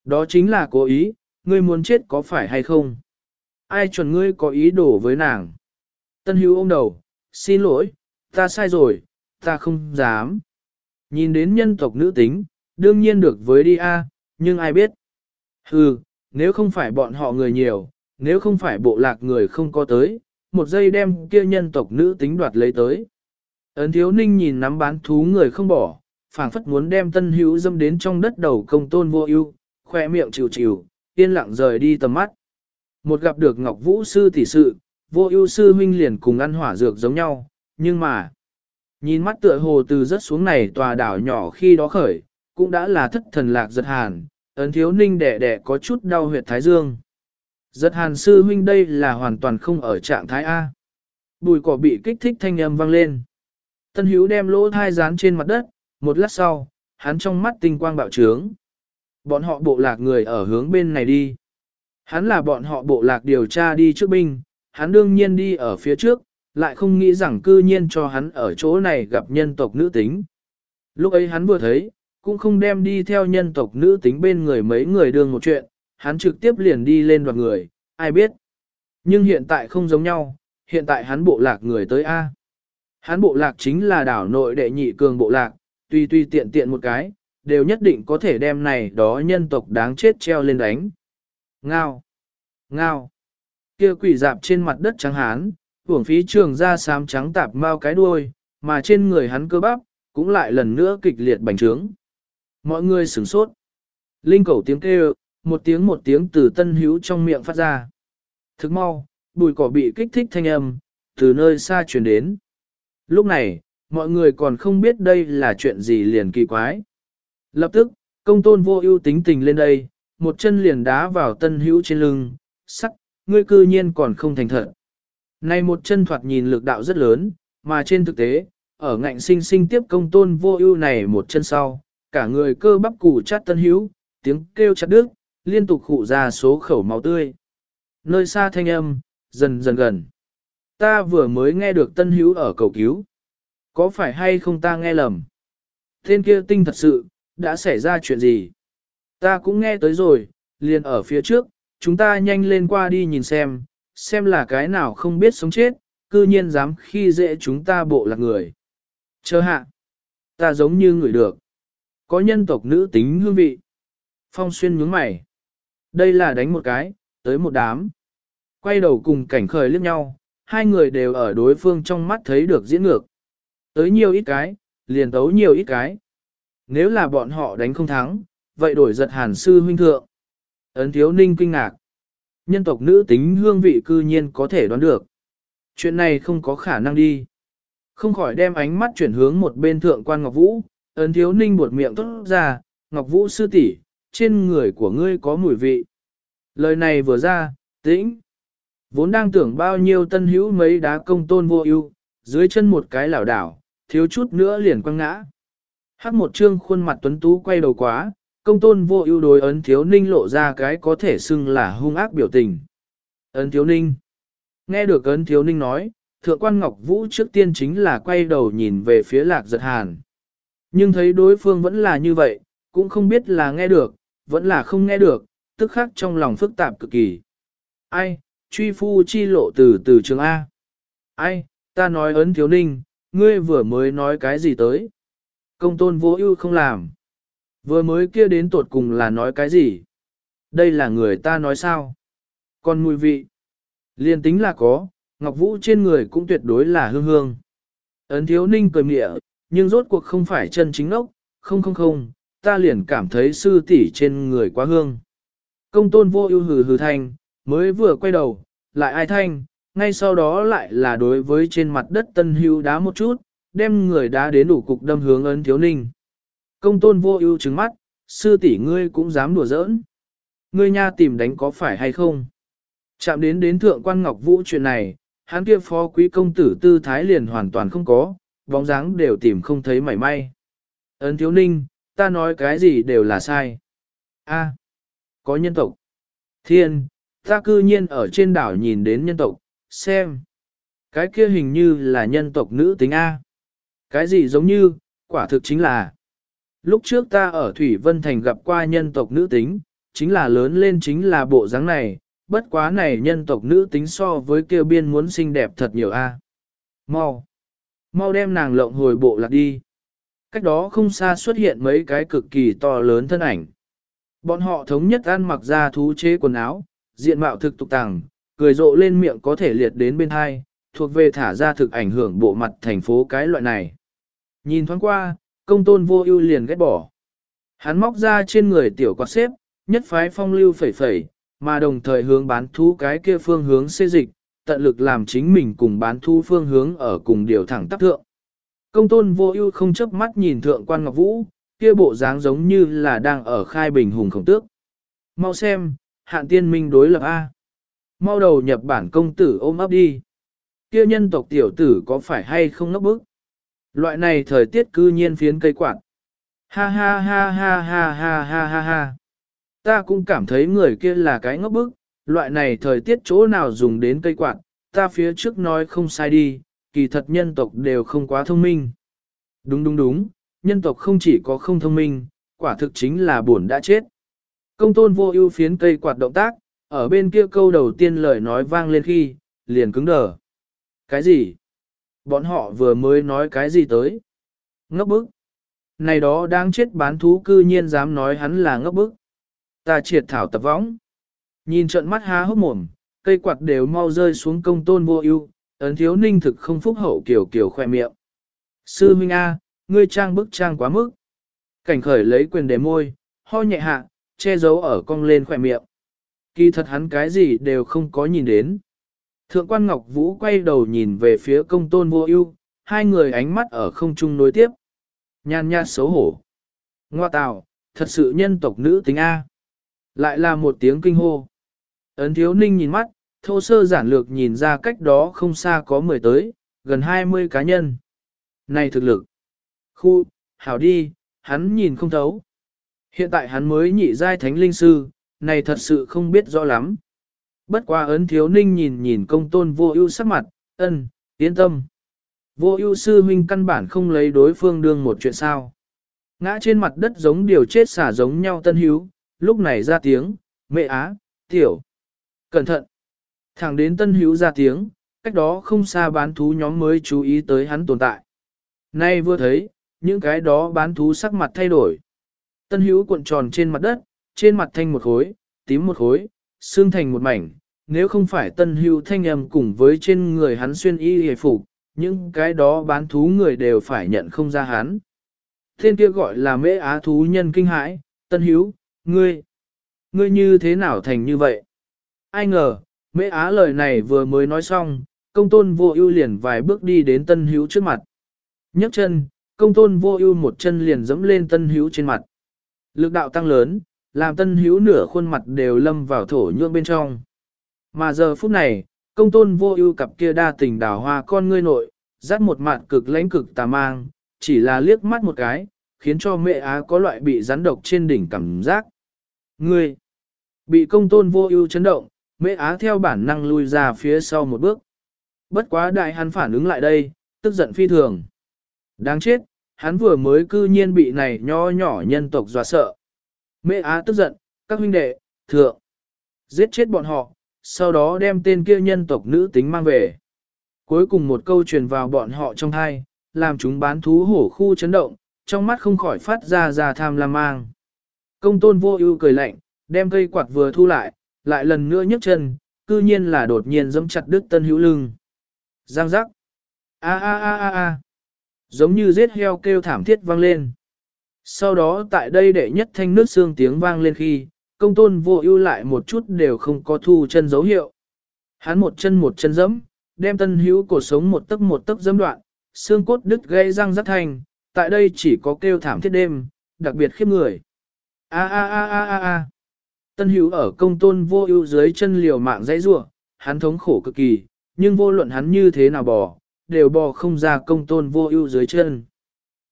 Đó chính là cố ý, ngươi muốn chết có phải hay không? Ai chuẩn ngươi có ý đồ với nàng? Tân hữu ôm đầu, xin lỗi, ta sai rồi, ta không dám. Nhìn đến nhân tộc nữ tính, đương nhiên được với đi a, nhưng ai biết? Hừ, nếu không phải bọn họ người nhiều, nếu không phải bộ lạc người không có tới, một giây đem kia nhân tộc nữ tính đoạt lấy tới. Ấn thiếu ninh nhìn nắm bán thú người không bỏ, phảng phất muốn đem tân hữu dâm đến trong đất đầu công tôn vô ưu, khoe miệng chịu chịu, yên lặng rời đi tầm mắt. Một gặp được Ngọc Vũ sư tỷ sự, vô ưu sư huynh liền cùng ăn hỏa dược giống nhau, nhưng mà, nhìn mắt tựa hồ từ rất xuống này tòa đảo nhỏ khi đó khởi, cũng đã là thất thần lạc giật hàn, ấn thiếu ninh đẻ đẻ có chút đau huyệt thái dương. Giật hàn sư huynh đây là hoàn toàn không ở trạng thái A. Bùi cỏ bị kích thích thanh âm vang lên. Tân hữu đem lỗ thai dán trên mặt đất, một lát sau, hắn trong mắt tinh quang bạo trướng. Bọn họ bộ lạc người ở hướng bên này đi. Hắn là bọn họ bộ lạc điều tra đi trước binh, hắn đương nhiên đi ở phía trước, lại không nghĩ rằng cư nhiên cho hắn ở chỗ này gặp nhân tộc nữ tính. Lúc ấy hắn vừa thấy, cũng không đem đi theo nhân tộc nữ tính bên người mấy người đương một chuyện, hắn trực tiếp liền đi lên đoàn người, ai biết. Nhưng hiện tại không giống nhau, hiện tại hắn bộ lạc người tới A. Hắn bộ lạc chính là đảo nội đệ nhị cường bộ lạc, tuy tuy tiện tiện một cái, đều nhất định có thể đem này đó nhân tộc đáng chết treo lên đánh. Ngao! Ngao! Kia quỷ dạp trên mặt đất trắng hán, hưởng phí trường ra xám trắng tạp mau cái đuôi, mà trên người hắn cơ bắp, cũng lại lần nữa kịch liệt bành trướng. Mọi người sửng sốt. Linh cầu tiếng kêu, một tiếng một tiếng từ tân hữu trong miệng phát ra. Thức mau, bùi cỏ bị kích thích thanh âm, từ nơi xa truyền đến. Lúc này, mọi người còn không biết đây là chuyện gì liền kỳ quái. Lập tức, công tôn vô ưu tính tình lên đây, một chân liền đá vào tân hữu trên lưng, sắc, ngươi cư nhiên còn không thành thật. Này một chân thoạt nhìn lực đạo rất lớn, mà trên thực tế, ở ngạnh sinh sinh tiếp công tôn vô ưu này một chân sau, cả người cơ bắp củ chát tân hữu, tiếng kêu chặt đứt, liên tục khụ ra số khẩu máu tươi. Nơi xa thanh âm, dần dần gần. Ta vừa mới nghe được tân hữu ở cầu cứu. Có phải hay không ta nghe lầm? Tên kia tinh thật sự, đã xảy ra chuyện gì? Ta cũng nghe tới rồi, liền ở phía trước, chúng ta nhanh lên qua đi nhìn xem, xem là cái nào không biết sống chết, cư nhiên dám khi dễ chúng ta bộ lạc người. Chờ hạ, ta giống như người được. Có nhân tộc nữ tính hương vị. Phong xuyên nhướng mày. Đây là đánh một cái, tới một đám. Quay đầu cùng cảnh khởi liếc nhau, hai người đều ở đối phương trong mắt thấy được diễn ngược. Tới nhiều ít cái, liền tấu nhiều ít cái. Nếu là bọn họ đánh không thắng, vậy đổi giật hàn sư huynh thượng. Ấn thiếu ninh kinh ngạc. Nhân tộc nữ tính hương vị cư nhiên có thể đoán được. Chuyện này không có khả năng đi. Không khỏi đem ánh mắt chuyển hướng một bên thượng quan Ngọc Vũ, ấn thiếu ninh buột miệng tốt ra, Ngọc Vũ sư tỷ, trên người của ngươi có mùi vị. Lời này vừa ra, tĩnh. Vốn đang tưởng bao nhiêu tân hữu mấy đá công tôn vô ưu, dưới chân một cái lảo đảo, thiếu chút nữa liền quăng ngã. Hắc một trương khuôn mặt tuấn tú quay đầu quá, công tôn vô ưu đối ấn thiếu ninh lộ ra cái có thể xưng là hung ác biểu tình. Ấn thiếu ninh. Nghe được ấn thiếu ninh nói, thượng quan ngọc vũ trước tiên chính là quay đầu nhìn về phía lạc giật hàn. Nhưng thấy đối phương vẫn là như vậy, cũng không biết là nghe được, vẫn là không nghe được, tức khắc trong lòng phức tạp cực kỳ. Ai, truy phu chi lộ từ từ trường A. Ai, ta nói ấn thiếu ninh, ngươi vừa mới nói cái gì tới. Công tôn vô ưu không làm. Vừa mới kia đến tột cùng là nói cái gì? Đây là người ta nói sao? Còn mùi vị. Liên tính là có, Ngọc Vũ trên người cũng tuyệt đối là hương hương. Ấn thiếu ninh cười mịa, nhưng rốt cuộc không phải chân chính ốc, không không không, ta liền cảm thấy sư tỷ trên người quá hương. Công tôn vô ưu hừ hừ thanh, mới vừa quay đầu, lại ai thanh, ngay sau đó lại là đối với trên mặt đất tân hưu đá một chút, đem người đá đến đủ cục đâm hướng ấn thiếu ninh. Công tôn vô ưu trứng mắt, sư tỷ ngươi cũng dám đùa giỡn. Ngươi nha tìm đánh có phải hay không? Chạm đến đến thượng quan ngọc vũ chuyện này, hắn kia phó quý công tử tư thái liền hoàn toàn không có, bóng dáng đều tìm không thấy mảy may. Ấn thiếu ninh, ta nói cái gì đều là sai. A, có nhân tộc. Thiên, ta cư nhiên ở trên đảo nhìn đến nhân tộc, xem. Cái kia hình như là nhân tộc nữ tính A. Cái gì giống như, quả thực chính là. Lúc trước ta ở Thủy Vân Thành gặp qua nhân tộc nữ tính, chính là lớn lên chính là bộ dáng này, bất quá này nhân tộc nữ tính so với kêu biên muốn xinh đẹp thật nhiều a. Mau! Mau đem nàng lộng hồi bộ lạc đi. Cách đó không xa xuất hiện mấy cái cực kỳ to lớn thân ảnh. Bọn họ thống nhất ăn mặc ra thú chế quần áo, diện mạo thực tục tàng, cười rộ lên miệng có thể liệt đến bên hai, thuộc về thả ra thực ảnh hưởng bộ mặt thành phố cái loại này. Nhìn thoáng qua, công tôn vô ưu liền ghét bỏ. Hắn móc ra trên người tiểu quạt xếp, nhất phái phong lưu phẩy phẩy, mà đồng thời hướng bán thú cái kia phương hướng xê dịch, tận lực làm chính mình cùng bán thú phương hướng ở cùng điều thẳng tắp thượng. Công tôn vô ưu không chớp mắt nhìn thượng quan ngọc vũ, kia bộ dáng giống như là đang ở khai bình hùng khổng tước. Mau xem, hạn tiên minh đối lập A. Mau đầu nhập bản công tử ôm ấp đi. Kia nhân tộc tiểu tử có phải hay không ngốc bức? Loại này thời tiết cư nhiên phiến cây quạt. Ha ha ha ha ha ha ha ha ha. Ta cũng cảm thấy người kia là cái ngốc bức, loại này thời tiết chỗ nào dùng đến cây quạt, ta phía trước nói không sai đi, kỳ thật nhân tộc đều không quá thông minh. Đúng đúng đúng, nhân tộc không chỉ có không thông minh, quả thực chính là buồn đã chết. Công tôn vô ưu phiến cây quạt động tác, ở bên kia câu đầu tiên lời nói vang lên khi, liền cứng đờ. Cái gì? Bọn họ vừa mới nói cái gì tới? Ngốc bức. Này đó đang chết bán thú cư nhiên dám nói hắn là ngốc bức. Ta triệt thảo tập võng. Nhìn trận mắt há hốc mồm, cây quạt đều mau rơi xuống công tôn vô ưu, ấn thiếu ninh thực không phúc hậu kiểu kiểu khoe miệng. Sư Minh A, ngươi trang bức trang quá mức. Cảnh khởi lấy quyền đề môi, ho nhẹ hạ, che giấu ở cong lên khoe miệng. Kỳ thật hắn cái gì đều không có nhìn đến. Thượng quan Ngọc Vũ quay đầu nhìn về phía công tôn vô ưu, hai người ánh mắt ở không trung nối tiếp. Nhan nhạt xấu hổ. Ngoa tào, thật sự nhân tộc nữ tính A. Lại là một tiếng kinh hô. Ấn thiếu ninh nhìn mắt, thô sơ giản lược nhìn ra cách đó không xa có 10 tới, gần 20 cá nhân. Này thực lực. Khu, hảo đi, hắn nhìn không thấu. Hiện tại hắn mới nhị giai thánh linh sư, này thật sự không biết rõ lắm. Bất qua ấn thiếu ninh nhìn nhìn công tôn vô ưu sắc mặt, ân, yên tâm. Vô ưu sư huynh căn bản không lấy đối phương đương một chuyện sao. Ngã trên mặt đất giống điều chết xả giống nhau tân hiếu, lúc này ra tiếng, mẹ á, tiểu. Cẩn thận. Thẳng đến tân hữu ra tiếng, cách đó không xa bán thú nhóm mới chú ý tới hắn tồn tại. Nay vừa thấy, những cái đó bán thú sắc mặt thay đổi. Tân hữu cuộn tròn trên mặt đất, trên mặt thanh một khối, tím một khối, xương thành một mảnh. Nếu không phải tân hữu thanh âm cùng với trên người hắn xuyên y hề phục, những cái đó bán thú người đều phải nhận không ra hắn. Thiên kia gọi là mễ á thú nhân kinh hãi, tân hữu, ngươi, ngươi như thế nào thành như vậy? Ai ngờ, mễ á lời này vừa mới nói xong, công tôn vô ưu liền vài bước đi đến tân hữu trước mặt. nhấc chân, công tôn vô ưu một chân liền dẫm lên tân hữu trên mặt. Lực đạo tăng lớn, làm tân hữu nửa khuôn mặt đều lâm vào thổ nhượng bên trong. Mà giờ phút này, công tôn vô ưu cặp kia đa tình đào hoa con ngươi nội, dắt một mặt cực lãnh cực tà mang, chỉ là liếc mắt một cái, khiến cho mẹ á có loại bị rắn độc trên đỉnh cảm giác. Ngươi, bị công tôn vô ưu chấn động, mê á theo bản năng lui ra phía sau một bước. Bất quá đại hắn phản ứng lại đây, tức giận phi thường. Đáng chết, hắn vừa mới cư nhiên bị này nho nhỏ nhân tộc dọa sợ. Mê á tức giận, các huynh đệ, thượng, giết chết bọn họ, sau đó đem tên kia nhân tộc nữ tính mang về. Cuối cùng một câu truyền vào bọn họ trong thai, làm chúng bán thú hổ khu chấn động, trong mắt không khỏi phát ra ra tham lam mang. Công tôn vô ưu cười lạnh, đem cây quạt vừa thu lại, lại lần nữa nhấc chân, cư nhiên là đột nhiên giẫm chặt đứt tân hữu lưng. Giang giác. A a a a a. Giống như giết heo kêu thảm thiết vang lên. Sau đó tại đây đệ nhất thanh nước xương tiếng vang lên khi, công tôn vô ưu lại một chút đều không có thu chân dấu hiệu. Hắn một chân một chân dẫm, đem tân hữu cổ sống một tấc một tấc dẫm đoạn, xương cốt đứt gây răng rắc thành, tại đây chỉ có kêu thảm thiết đêm, đặc biệt khiếp người. A a a a a a. Tân hữu ở công tôn vô ưu dưới chân liều mạng dãy rủa, hắn thống khổ cực kỳ, nhưng vô luận hắn như thế nào bò, đều bò không ra công tôn vô ưu dưới chân.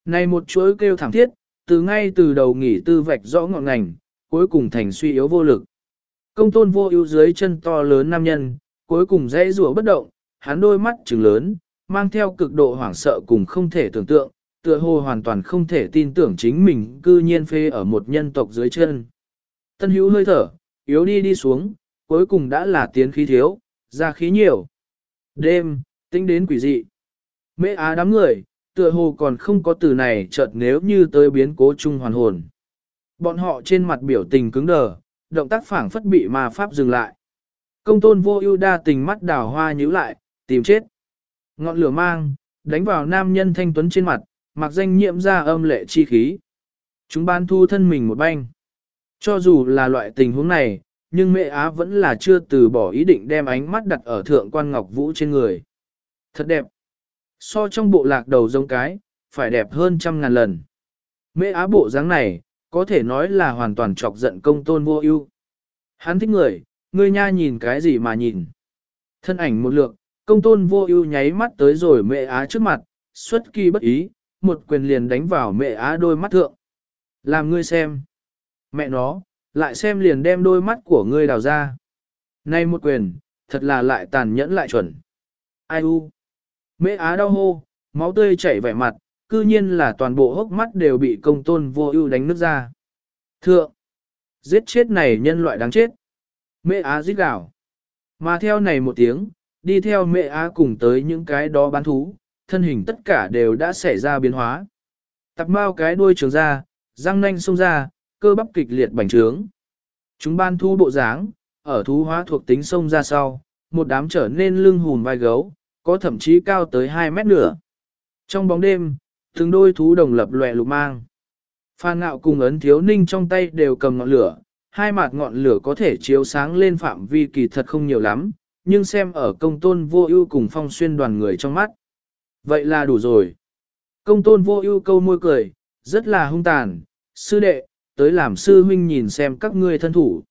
Này một chuỗi kêu thảm thiết, từ ngay từ đầu nghỉ tư vạch rõ ngọn ngành, cuối cùng thành suy yếu vô lực. Công tôn vô ưu dưới chân to lớn nam nhân, cuối cùng dãy rủa bất động, hắn đôi mắt trừng lớn, mang theo cực độ hoảng sợ cùng không thể tưởng tượng, tựa hồ hoàn toàn không thể tin tưởng chính mình cư nhiên phê ở một nhân tộc dưới chân. Tân hữu hơi thở, yếu đi đi xuống, cuối cùng đã là tiến khí thiếu, ra khí nhiều. Đêm, tính đến quỷ dị. Mễ á đám người, tựa hồ còn không có từ này chợt nếu như tới biến cố chung hoàn hồn. Bọn họ trên mặt biểu tình cứng đờ, động tác phảng phất bị ma pháp dừng lại. Công tôn vô ưu đa tình mắt đào hoa nhíu lại, tìm chết. Ngọn lửa mang, đánh vào nam nhân thanh tuấn trên mặt, mặc danh nhiễm ra âm lệ chi khí. Chúng ban thu thân mình một banh. Cho dù là loại tình huống này, nhưng mẹ Á vẫn là chưa từ bỏ ý định đem ánh mắt đặt ở thượng quan ngọc vũ trên người. Thật đẹp. So trong bộ lạc đầu giống cái, phải đẹp hơn trăm ngàn lần. Mẹ Á bộ dáng này, có thể nói là hoàn toàn chọc giận công tôn vô ưu. Hắn thích người, ngươi nha nhìn cái gì mà nhìn. Thân ảnh một lượng, công tôn vô ưu nháy mắt tới rồi mẹ Á trước mặt, xuất kỳ bất ý, một quyền liền đánh vào mẹ Á đôi mắt thượng. Làm ngươi xem. Mẹ nó, lại xem liền đem đôi mắt của ngươi đào ra. Nay một quyền, thật là lại tàn nhẫn lại chuẩn. Ai u? Mẹ Á đau hô, máu tươi chảy vẻ mặt, cư nhiên là toàn bộ hốc mắt đều bị công tôn vô ưu đánh nước ra. Thượng! Giết chết này nhân loại đáng chết. Mẹ Á giết gạo. Mà theo này một tiếng, đi theo mẹ Á cùng tới những cái đó bán thú, thân hình tất cả đều đã xảy ra biến hóa. Tập bao cái đuôi trường ra, răng nanh xông ra, cơ bắp kịch liệt bành trướng. Chúng ban thu bộ dáng, ở thú hóa thuộc tính sông ra sau, một đám trở nên lưng hùn vai gấu, có thậm chí cao tới 2 mét nữa. Trong bóng đêm, từng đôi thú đồng lập lòe lục mang. Phan ngạo cùng ấn thiếu ninh trong tay đều cầm ngọn lửa, hai mặt ngọn lửa có thể chiếu sáng lên phạm vi kỳ thật không nhiều lắm, nhưng xem ở công tôn vô ưu cùng phong xuyên đoàn người trong mắt. Vậy là đủ rồi. Công tôn vô ưu câu môi cười, rất là hung tàn, sư đệ, tới làm sư huynh nhìn xem các ngươi thân thủ.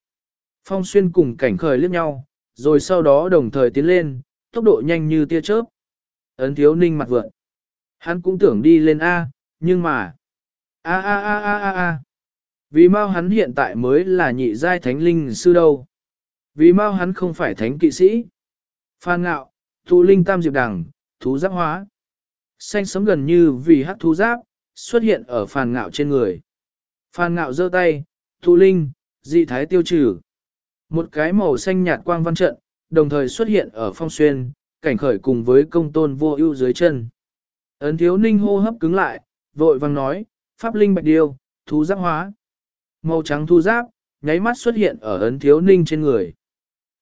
Phong xuyên cùng cảnh khởi liếc nhau, rồi sau đó đồng thời tiến lên, tốc độ nhanh như tia chớp. Ấn thiếu ninh mặt vượn. Hắn cũng tưởng đi lên A, nhưng mà... A a a a a a. Vì mau hắn hiện tại mới là nhị giai thánh linh sư đâu. Vì mau hắn không phải thánh kỵ sĩ. Phan ngạo, thụ linh tam diệp đằng, thú giáp hóa. Xanh sống gần như vì hát thú giáp, xuất hiện ở phàn ngạo trên người. Phan ngạo giơ tay, thụ linh, dị thái tiêu trừ. Một cái màu xanh nhạt quang văn trận, đồng thời xuất hiện ở phong xuyên, cảnh khởi cùng với công tôn vô ưu dưới chân. Ấn thiếu ninh hô hấp cứng lại, vội vang nói, pháp linh bạch điêu, thú giáp hóa. Màu trắng thu giáp, nháy mắt xuất hiện ở ấn thiếu ninh trên người.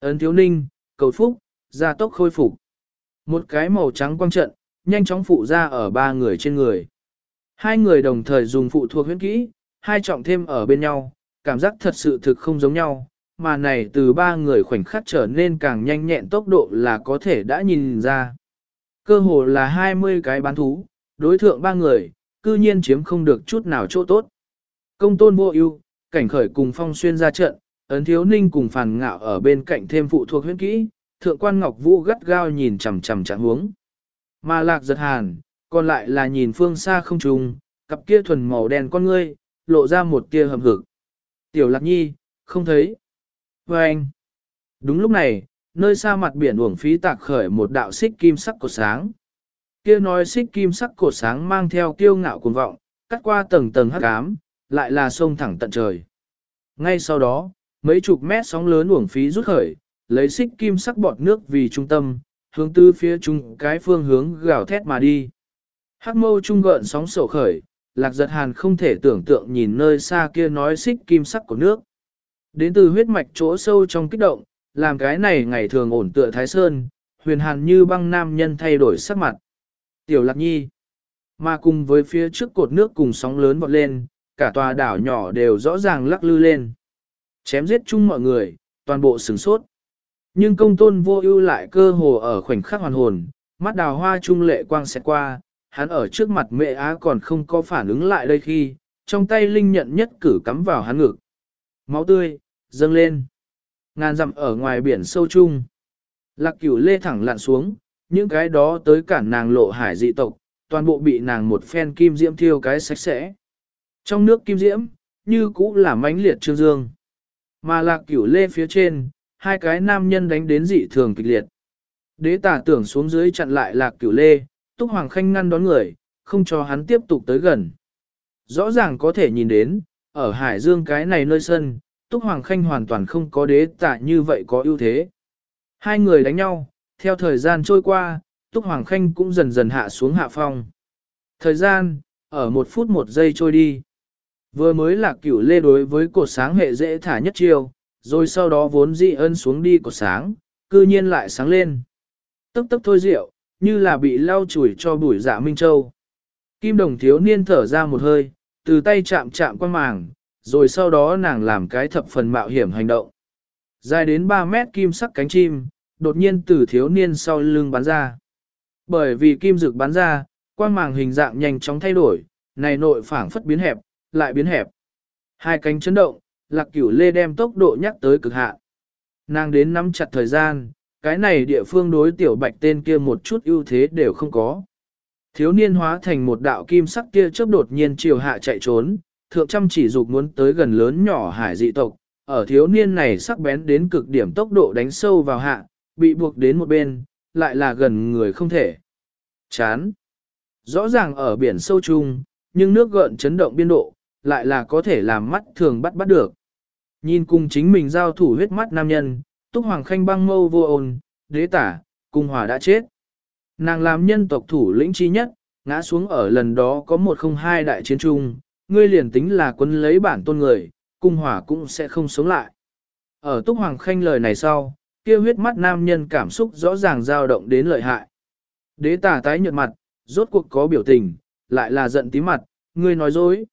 Ấn thiếu ninh, cầu phúc, gia tốc khôi phục. Một cái màu trắng quang trận, nhanh chóng phụ ra ở ba người trên người. Hai người đồng thời dùng phụ thuộc huyết kỹ, hai trọng thêm ở bên nhau, cảm giác thật sự thực không giống nhau, mà này từ ba người khoảnh khắc trở nên càng nhanh nhẹn tốc độ là có thể đã nhìn ra. Cơ hồ là 20 cái bán thú, đối thượng ba người, cư nhiên chiếm không được chút nào chỗ tốt. Công tôn vô ưu, cảnh khởi cùng phong xuyên ra trận, ấn thiếu ninh cùng phàn ngạo ở bên cạnh thêm phụ thuộc huyết kỹ, thượng quan ngọc vũ gắt gao nhìn chằm chằm trạng huống. Mà lạc giật hàn, còn lại là nhìn phương xa không trùng, cặp kia thuần màu đen con ngươi, lộ ra một tia hầm hực. Tiểu lạc nhi, không thấy. Và anh. Đúng lúc này, nơi xa mặt biển uổng phí tạc khởi một đạo xích kim sắc cột sáng. Kia nói xích kim sắc cột sáng mang theo kiêu ngạo cuồng vọng, cắt qua tầng tầng hắc ám, lại là sông thẳng tận trời. Ngay sau đó, mấy chục mét sóng lớn uổng phí rút khởi, lấy xích kim sắc bọt nước vì trung tâm, hướng tư phía trung cái phương hướng gào thét mà đi. Hắc mâu trung gợn sóng sổ khởi, lạc giật hàn không thể tưởng tượng nhìn nơi xa kia nói xích kim sắc của nước. Đến từ huyết mạch chỗ sâu trong kích động, làm cái này ngày thường ổn tựa thái sơn, huyền hàn như băng nam nhân thay đổi sắc mặt. Tiểu lạc nhi. Mà cùng với phía trước cột nước cùng sóng lớn vọt lên, cả tòa đảo nhỏ đều rõ ràng lắc lư lên. Chém giết chung mọi người, toàn bộ sửng sốt. Nhưng công tôn vô ưu lại cơ hồ ở khoảnh khắc hoàn hồn, mắt đào hoa trung lệ quang xẹt qua, hắn ở trước mặt mẹ á còn không có phản ứng lại đây khi, trong tay linh nhận nhất cử cắm vào hắn ngực. Máu tươi, dâng lên. Ngàn dặm ở ngoài biển sâu chung. Lạc cửu lê thẳng lặn xuống, những cái đó tới cản nàng lộ hải dị tộc, toàn bộ bị nàng một phen kim diễm thiêu cái sạch sẽ. Trong nước kim diễm, như cũ là mãnh liệt trương dương. Mà lạc cửu lê phía trên, hai cái nam nhân đánh đến dị thường kịch liệt. Đế tả tưởng xuống dưới chặn lại lạc cửu lê, túc hoàng khanh ngăn đón người, không cho hắn tiếp tục tới gần. Rõ ràng có thể nhìn đến, ở hải dương cái này nơi sân, túc hoàng khanh hoàn toàn không có đế tạ như vậy có ưu thế. Hai người đánh nhau, theo thời gian trôi qua, túc hoàng khanh cũng dần dần hạ xuống hạ phong. Thời gian, ở một phút một giây trôi đi. Vừa mới là cửu lê đối với cột sáng hệ dễ thả nhất chiêu, rồi sau đó vốn dị ân xuống đi cột sáng, cư nhiên lại sáng lên. Tức tức thôi rượu, như là bị lau chùi cho bụi dạ Minh Châu. Kim đồng thiếu niên thở ra một hơi, từ tay chạm chạm qua màng, rồi sau đó nàng làm cái thập phần mạo hiểm hành động. Dài đến 3 mét kim sắc cánh chim, đột nhiên từ thiếu niên sau lưng bắn ra. Bởi vì kim dược bắn ra, quang màng hình dạng nhanh chóng thay đổi, này nội phảng phất biến hẹp, lại biến hẹp. Hai cánh chấn động, lạc cửu lê đem tốc độ nhắc tới cực hạn. Nàng đến nắm chặt thời gian, cái này địa phương đối tiểu bạch tên kia một chút ưu thế đều không có. Thiếu niên hóa thành một đạo kim sắc kia chớp đột nhiên chiều hạ chạy trốn, thượng trăm chỉ dục muốn tới gần lớn nhỏ hải dị tộc, ở thiếu niên này sắc bén đến cực điểm tốc độ đánh sâu vào hạ, bị buộc đến một bên, lại là gần người không thể. Chán. Rõ ràng ở biển sâu chung, nhưng nước gợn chấn động biên độ, lại là có thể làm mắt thường bắt bắt được. Nhìn cùng chính mình giao thủ huyết mắt nam nhân, Túc Hoàng Khanh băng mâu vô ồn, đế tả, cung hòa đã chết. Nàng làm nhân tộc thủ lĩnh chi nhất, ngã xuống ở lần đó có một không hai đại chiến trung, ngươi liền tính là quân lấy bản tôn người, cung hòa cũng sẽ không sống lại. Ở Túc Hoàng Khanh lời này sau, kia huyết mắt nam nhân cảm xúc rõ ràng dao động đến lợi hại. Đế tả tái nhợt mặt, rốt cuộc có biểu tình, lại là giận tí mặt, ngươi nói dối.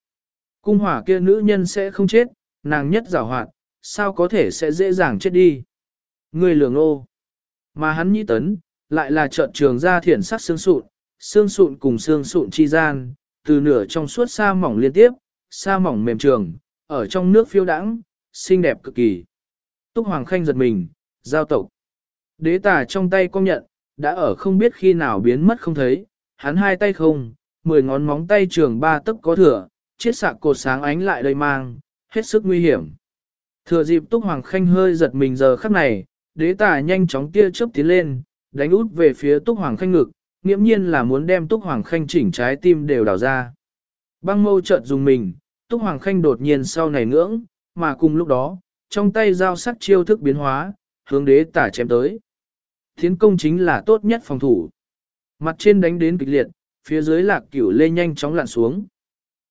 Cung hỏa kia nữ nhân sẽ không chết, nàng nhất giảo hoạt, sao có thể sẽ dễ dàng chết đi. Ngươi lường ô. Mà hắn nhĩ tấn, lại là trợn trường ra thiển sắc xương sụn, xương sụn cùng xương sụn chi gian, từ nửa trong suốt sa mỏng liên tiếp, sa mỏng mềm trường, ở trong nước phiêu đãng, xinh đẹp cực kỳ. Túc Hoàng Khanh giật mình, giao tộc. Đế tà trong tay công nhận, đã ở không biết khi nào biến mất không thấy, hắn hai tay không, mười ngón móng tay trường ba tấc có thừa, chiếc sạc cột sáng ánh lại đây mang, hết sức nguy hiểm. Thừa dịp Túc Hoàng Khanh hơi giật mình giờ khắc này, đế tà nhanh chóng tia chớp tiến lên, đánh út về phía Túc Hoàng Khanh ngực, nghiễm nhiên là muốn đem Túc Hoàng Khanh chỉnh trái tim đều đào ra. Băng mâu chợt dùng mình, Túc Hoàng Khanh đột nhiên sau này ngưỡng, mà cùng lúc đó, trong tay dao sắc chiêu thức biến hóa, hướng đế tả chém tới. Thiến công chính là tốt nhất phòng thủ. Mặt trên đánh đến kịch liệt, phía dưới lạc cửu lê nhanh chóng lặn xuống.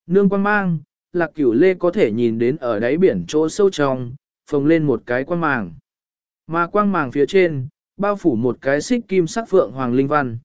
Nương quan mang, lạc cửu lê có thể nhìn đến ở đáy biển chỗ sâu trong, phồng lên một cái quan màng. Mà quang màng phía trên, bao phủ một cái xích kim sắc phượng hoàng linh văn.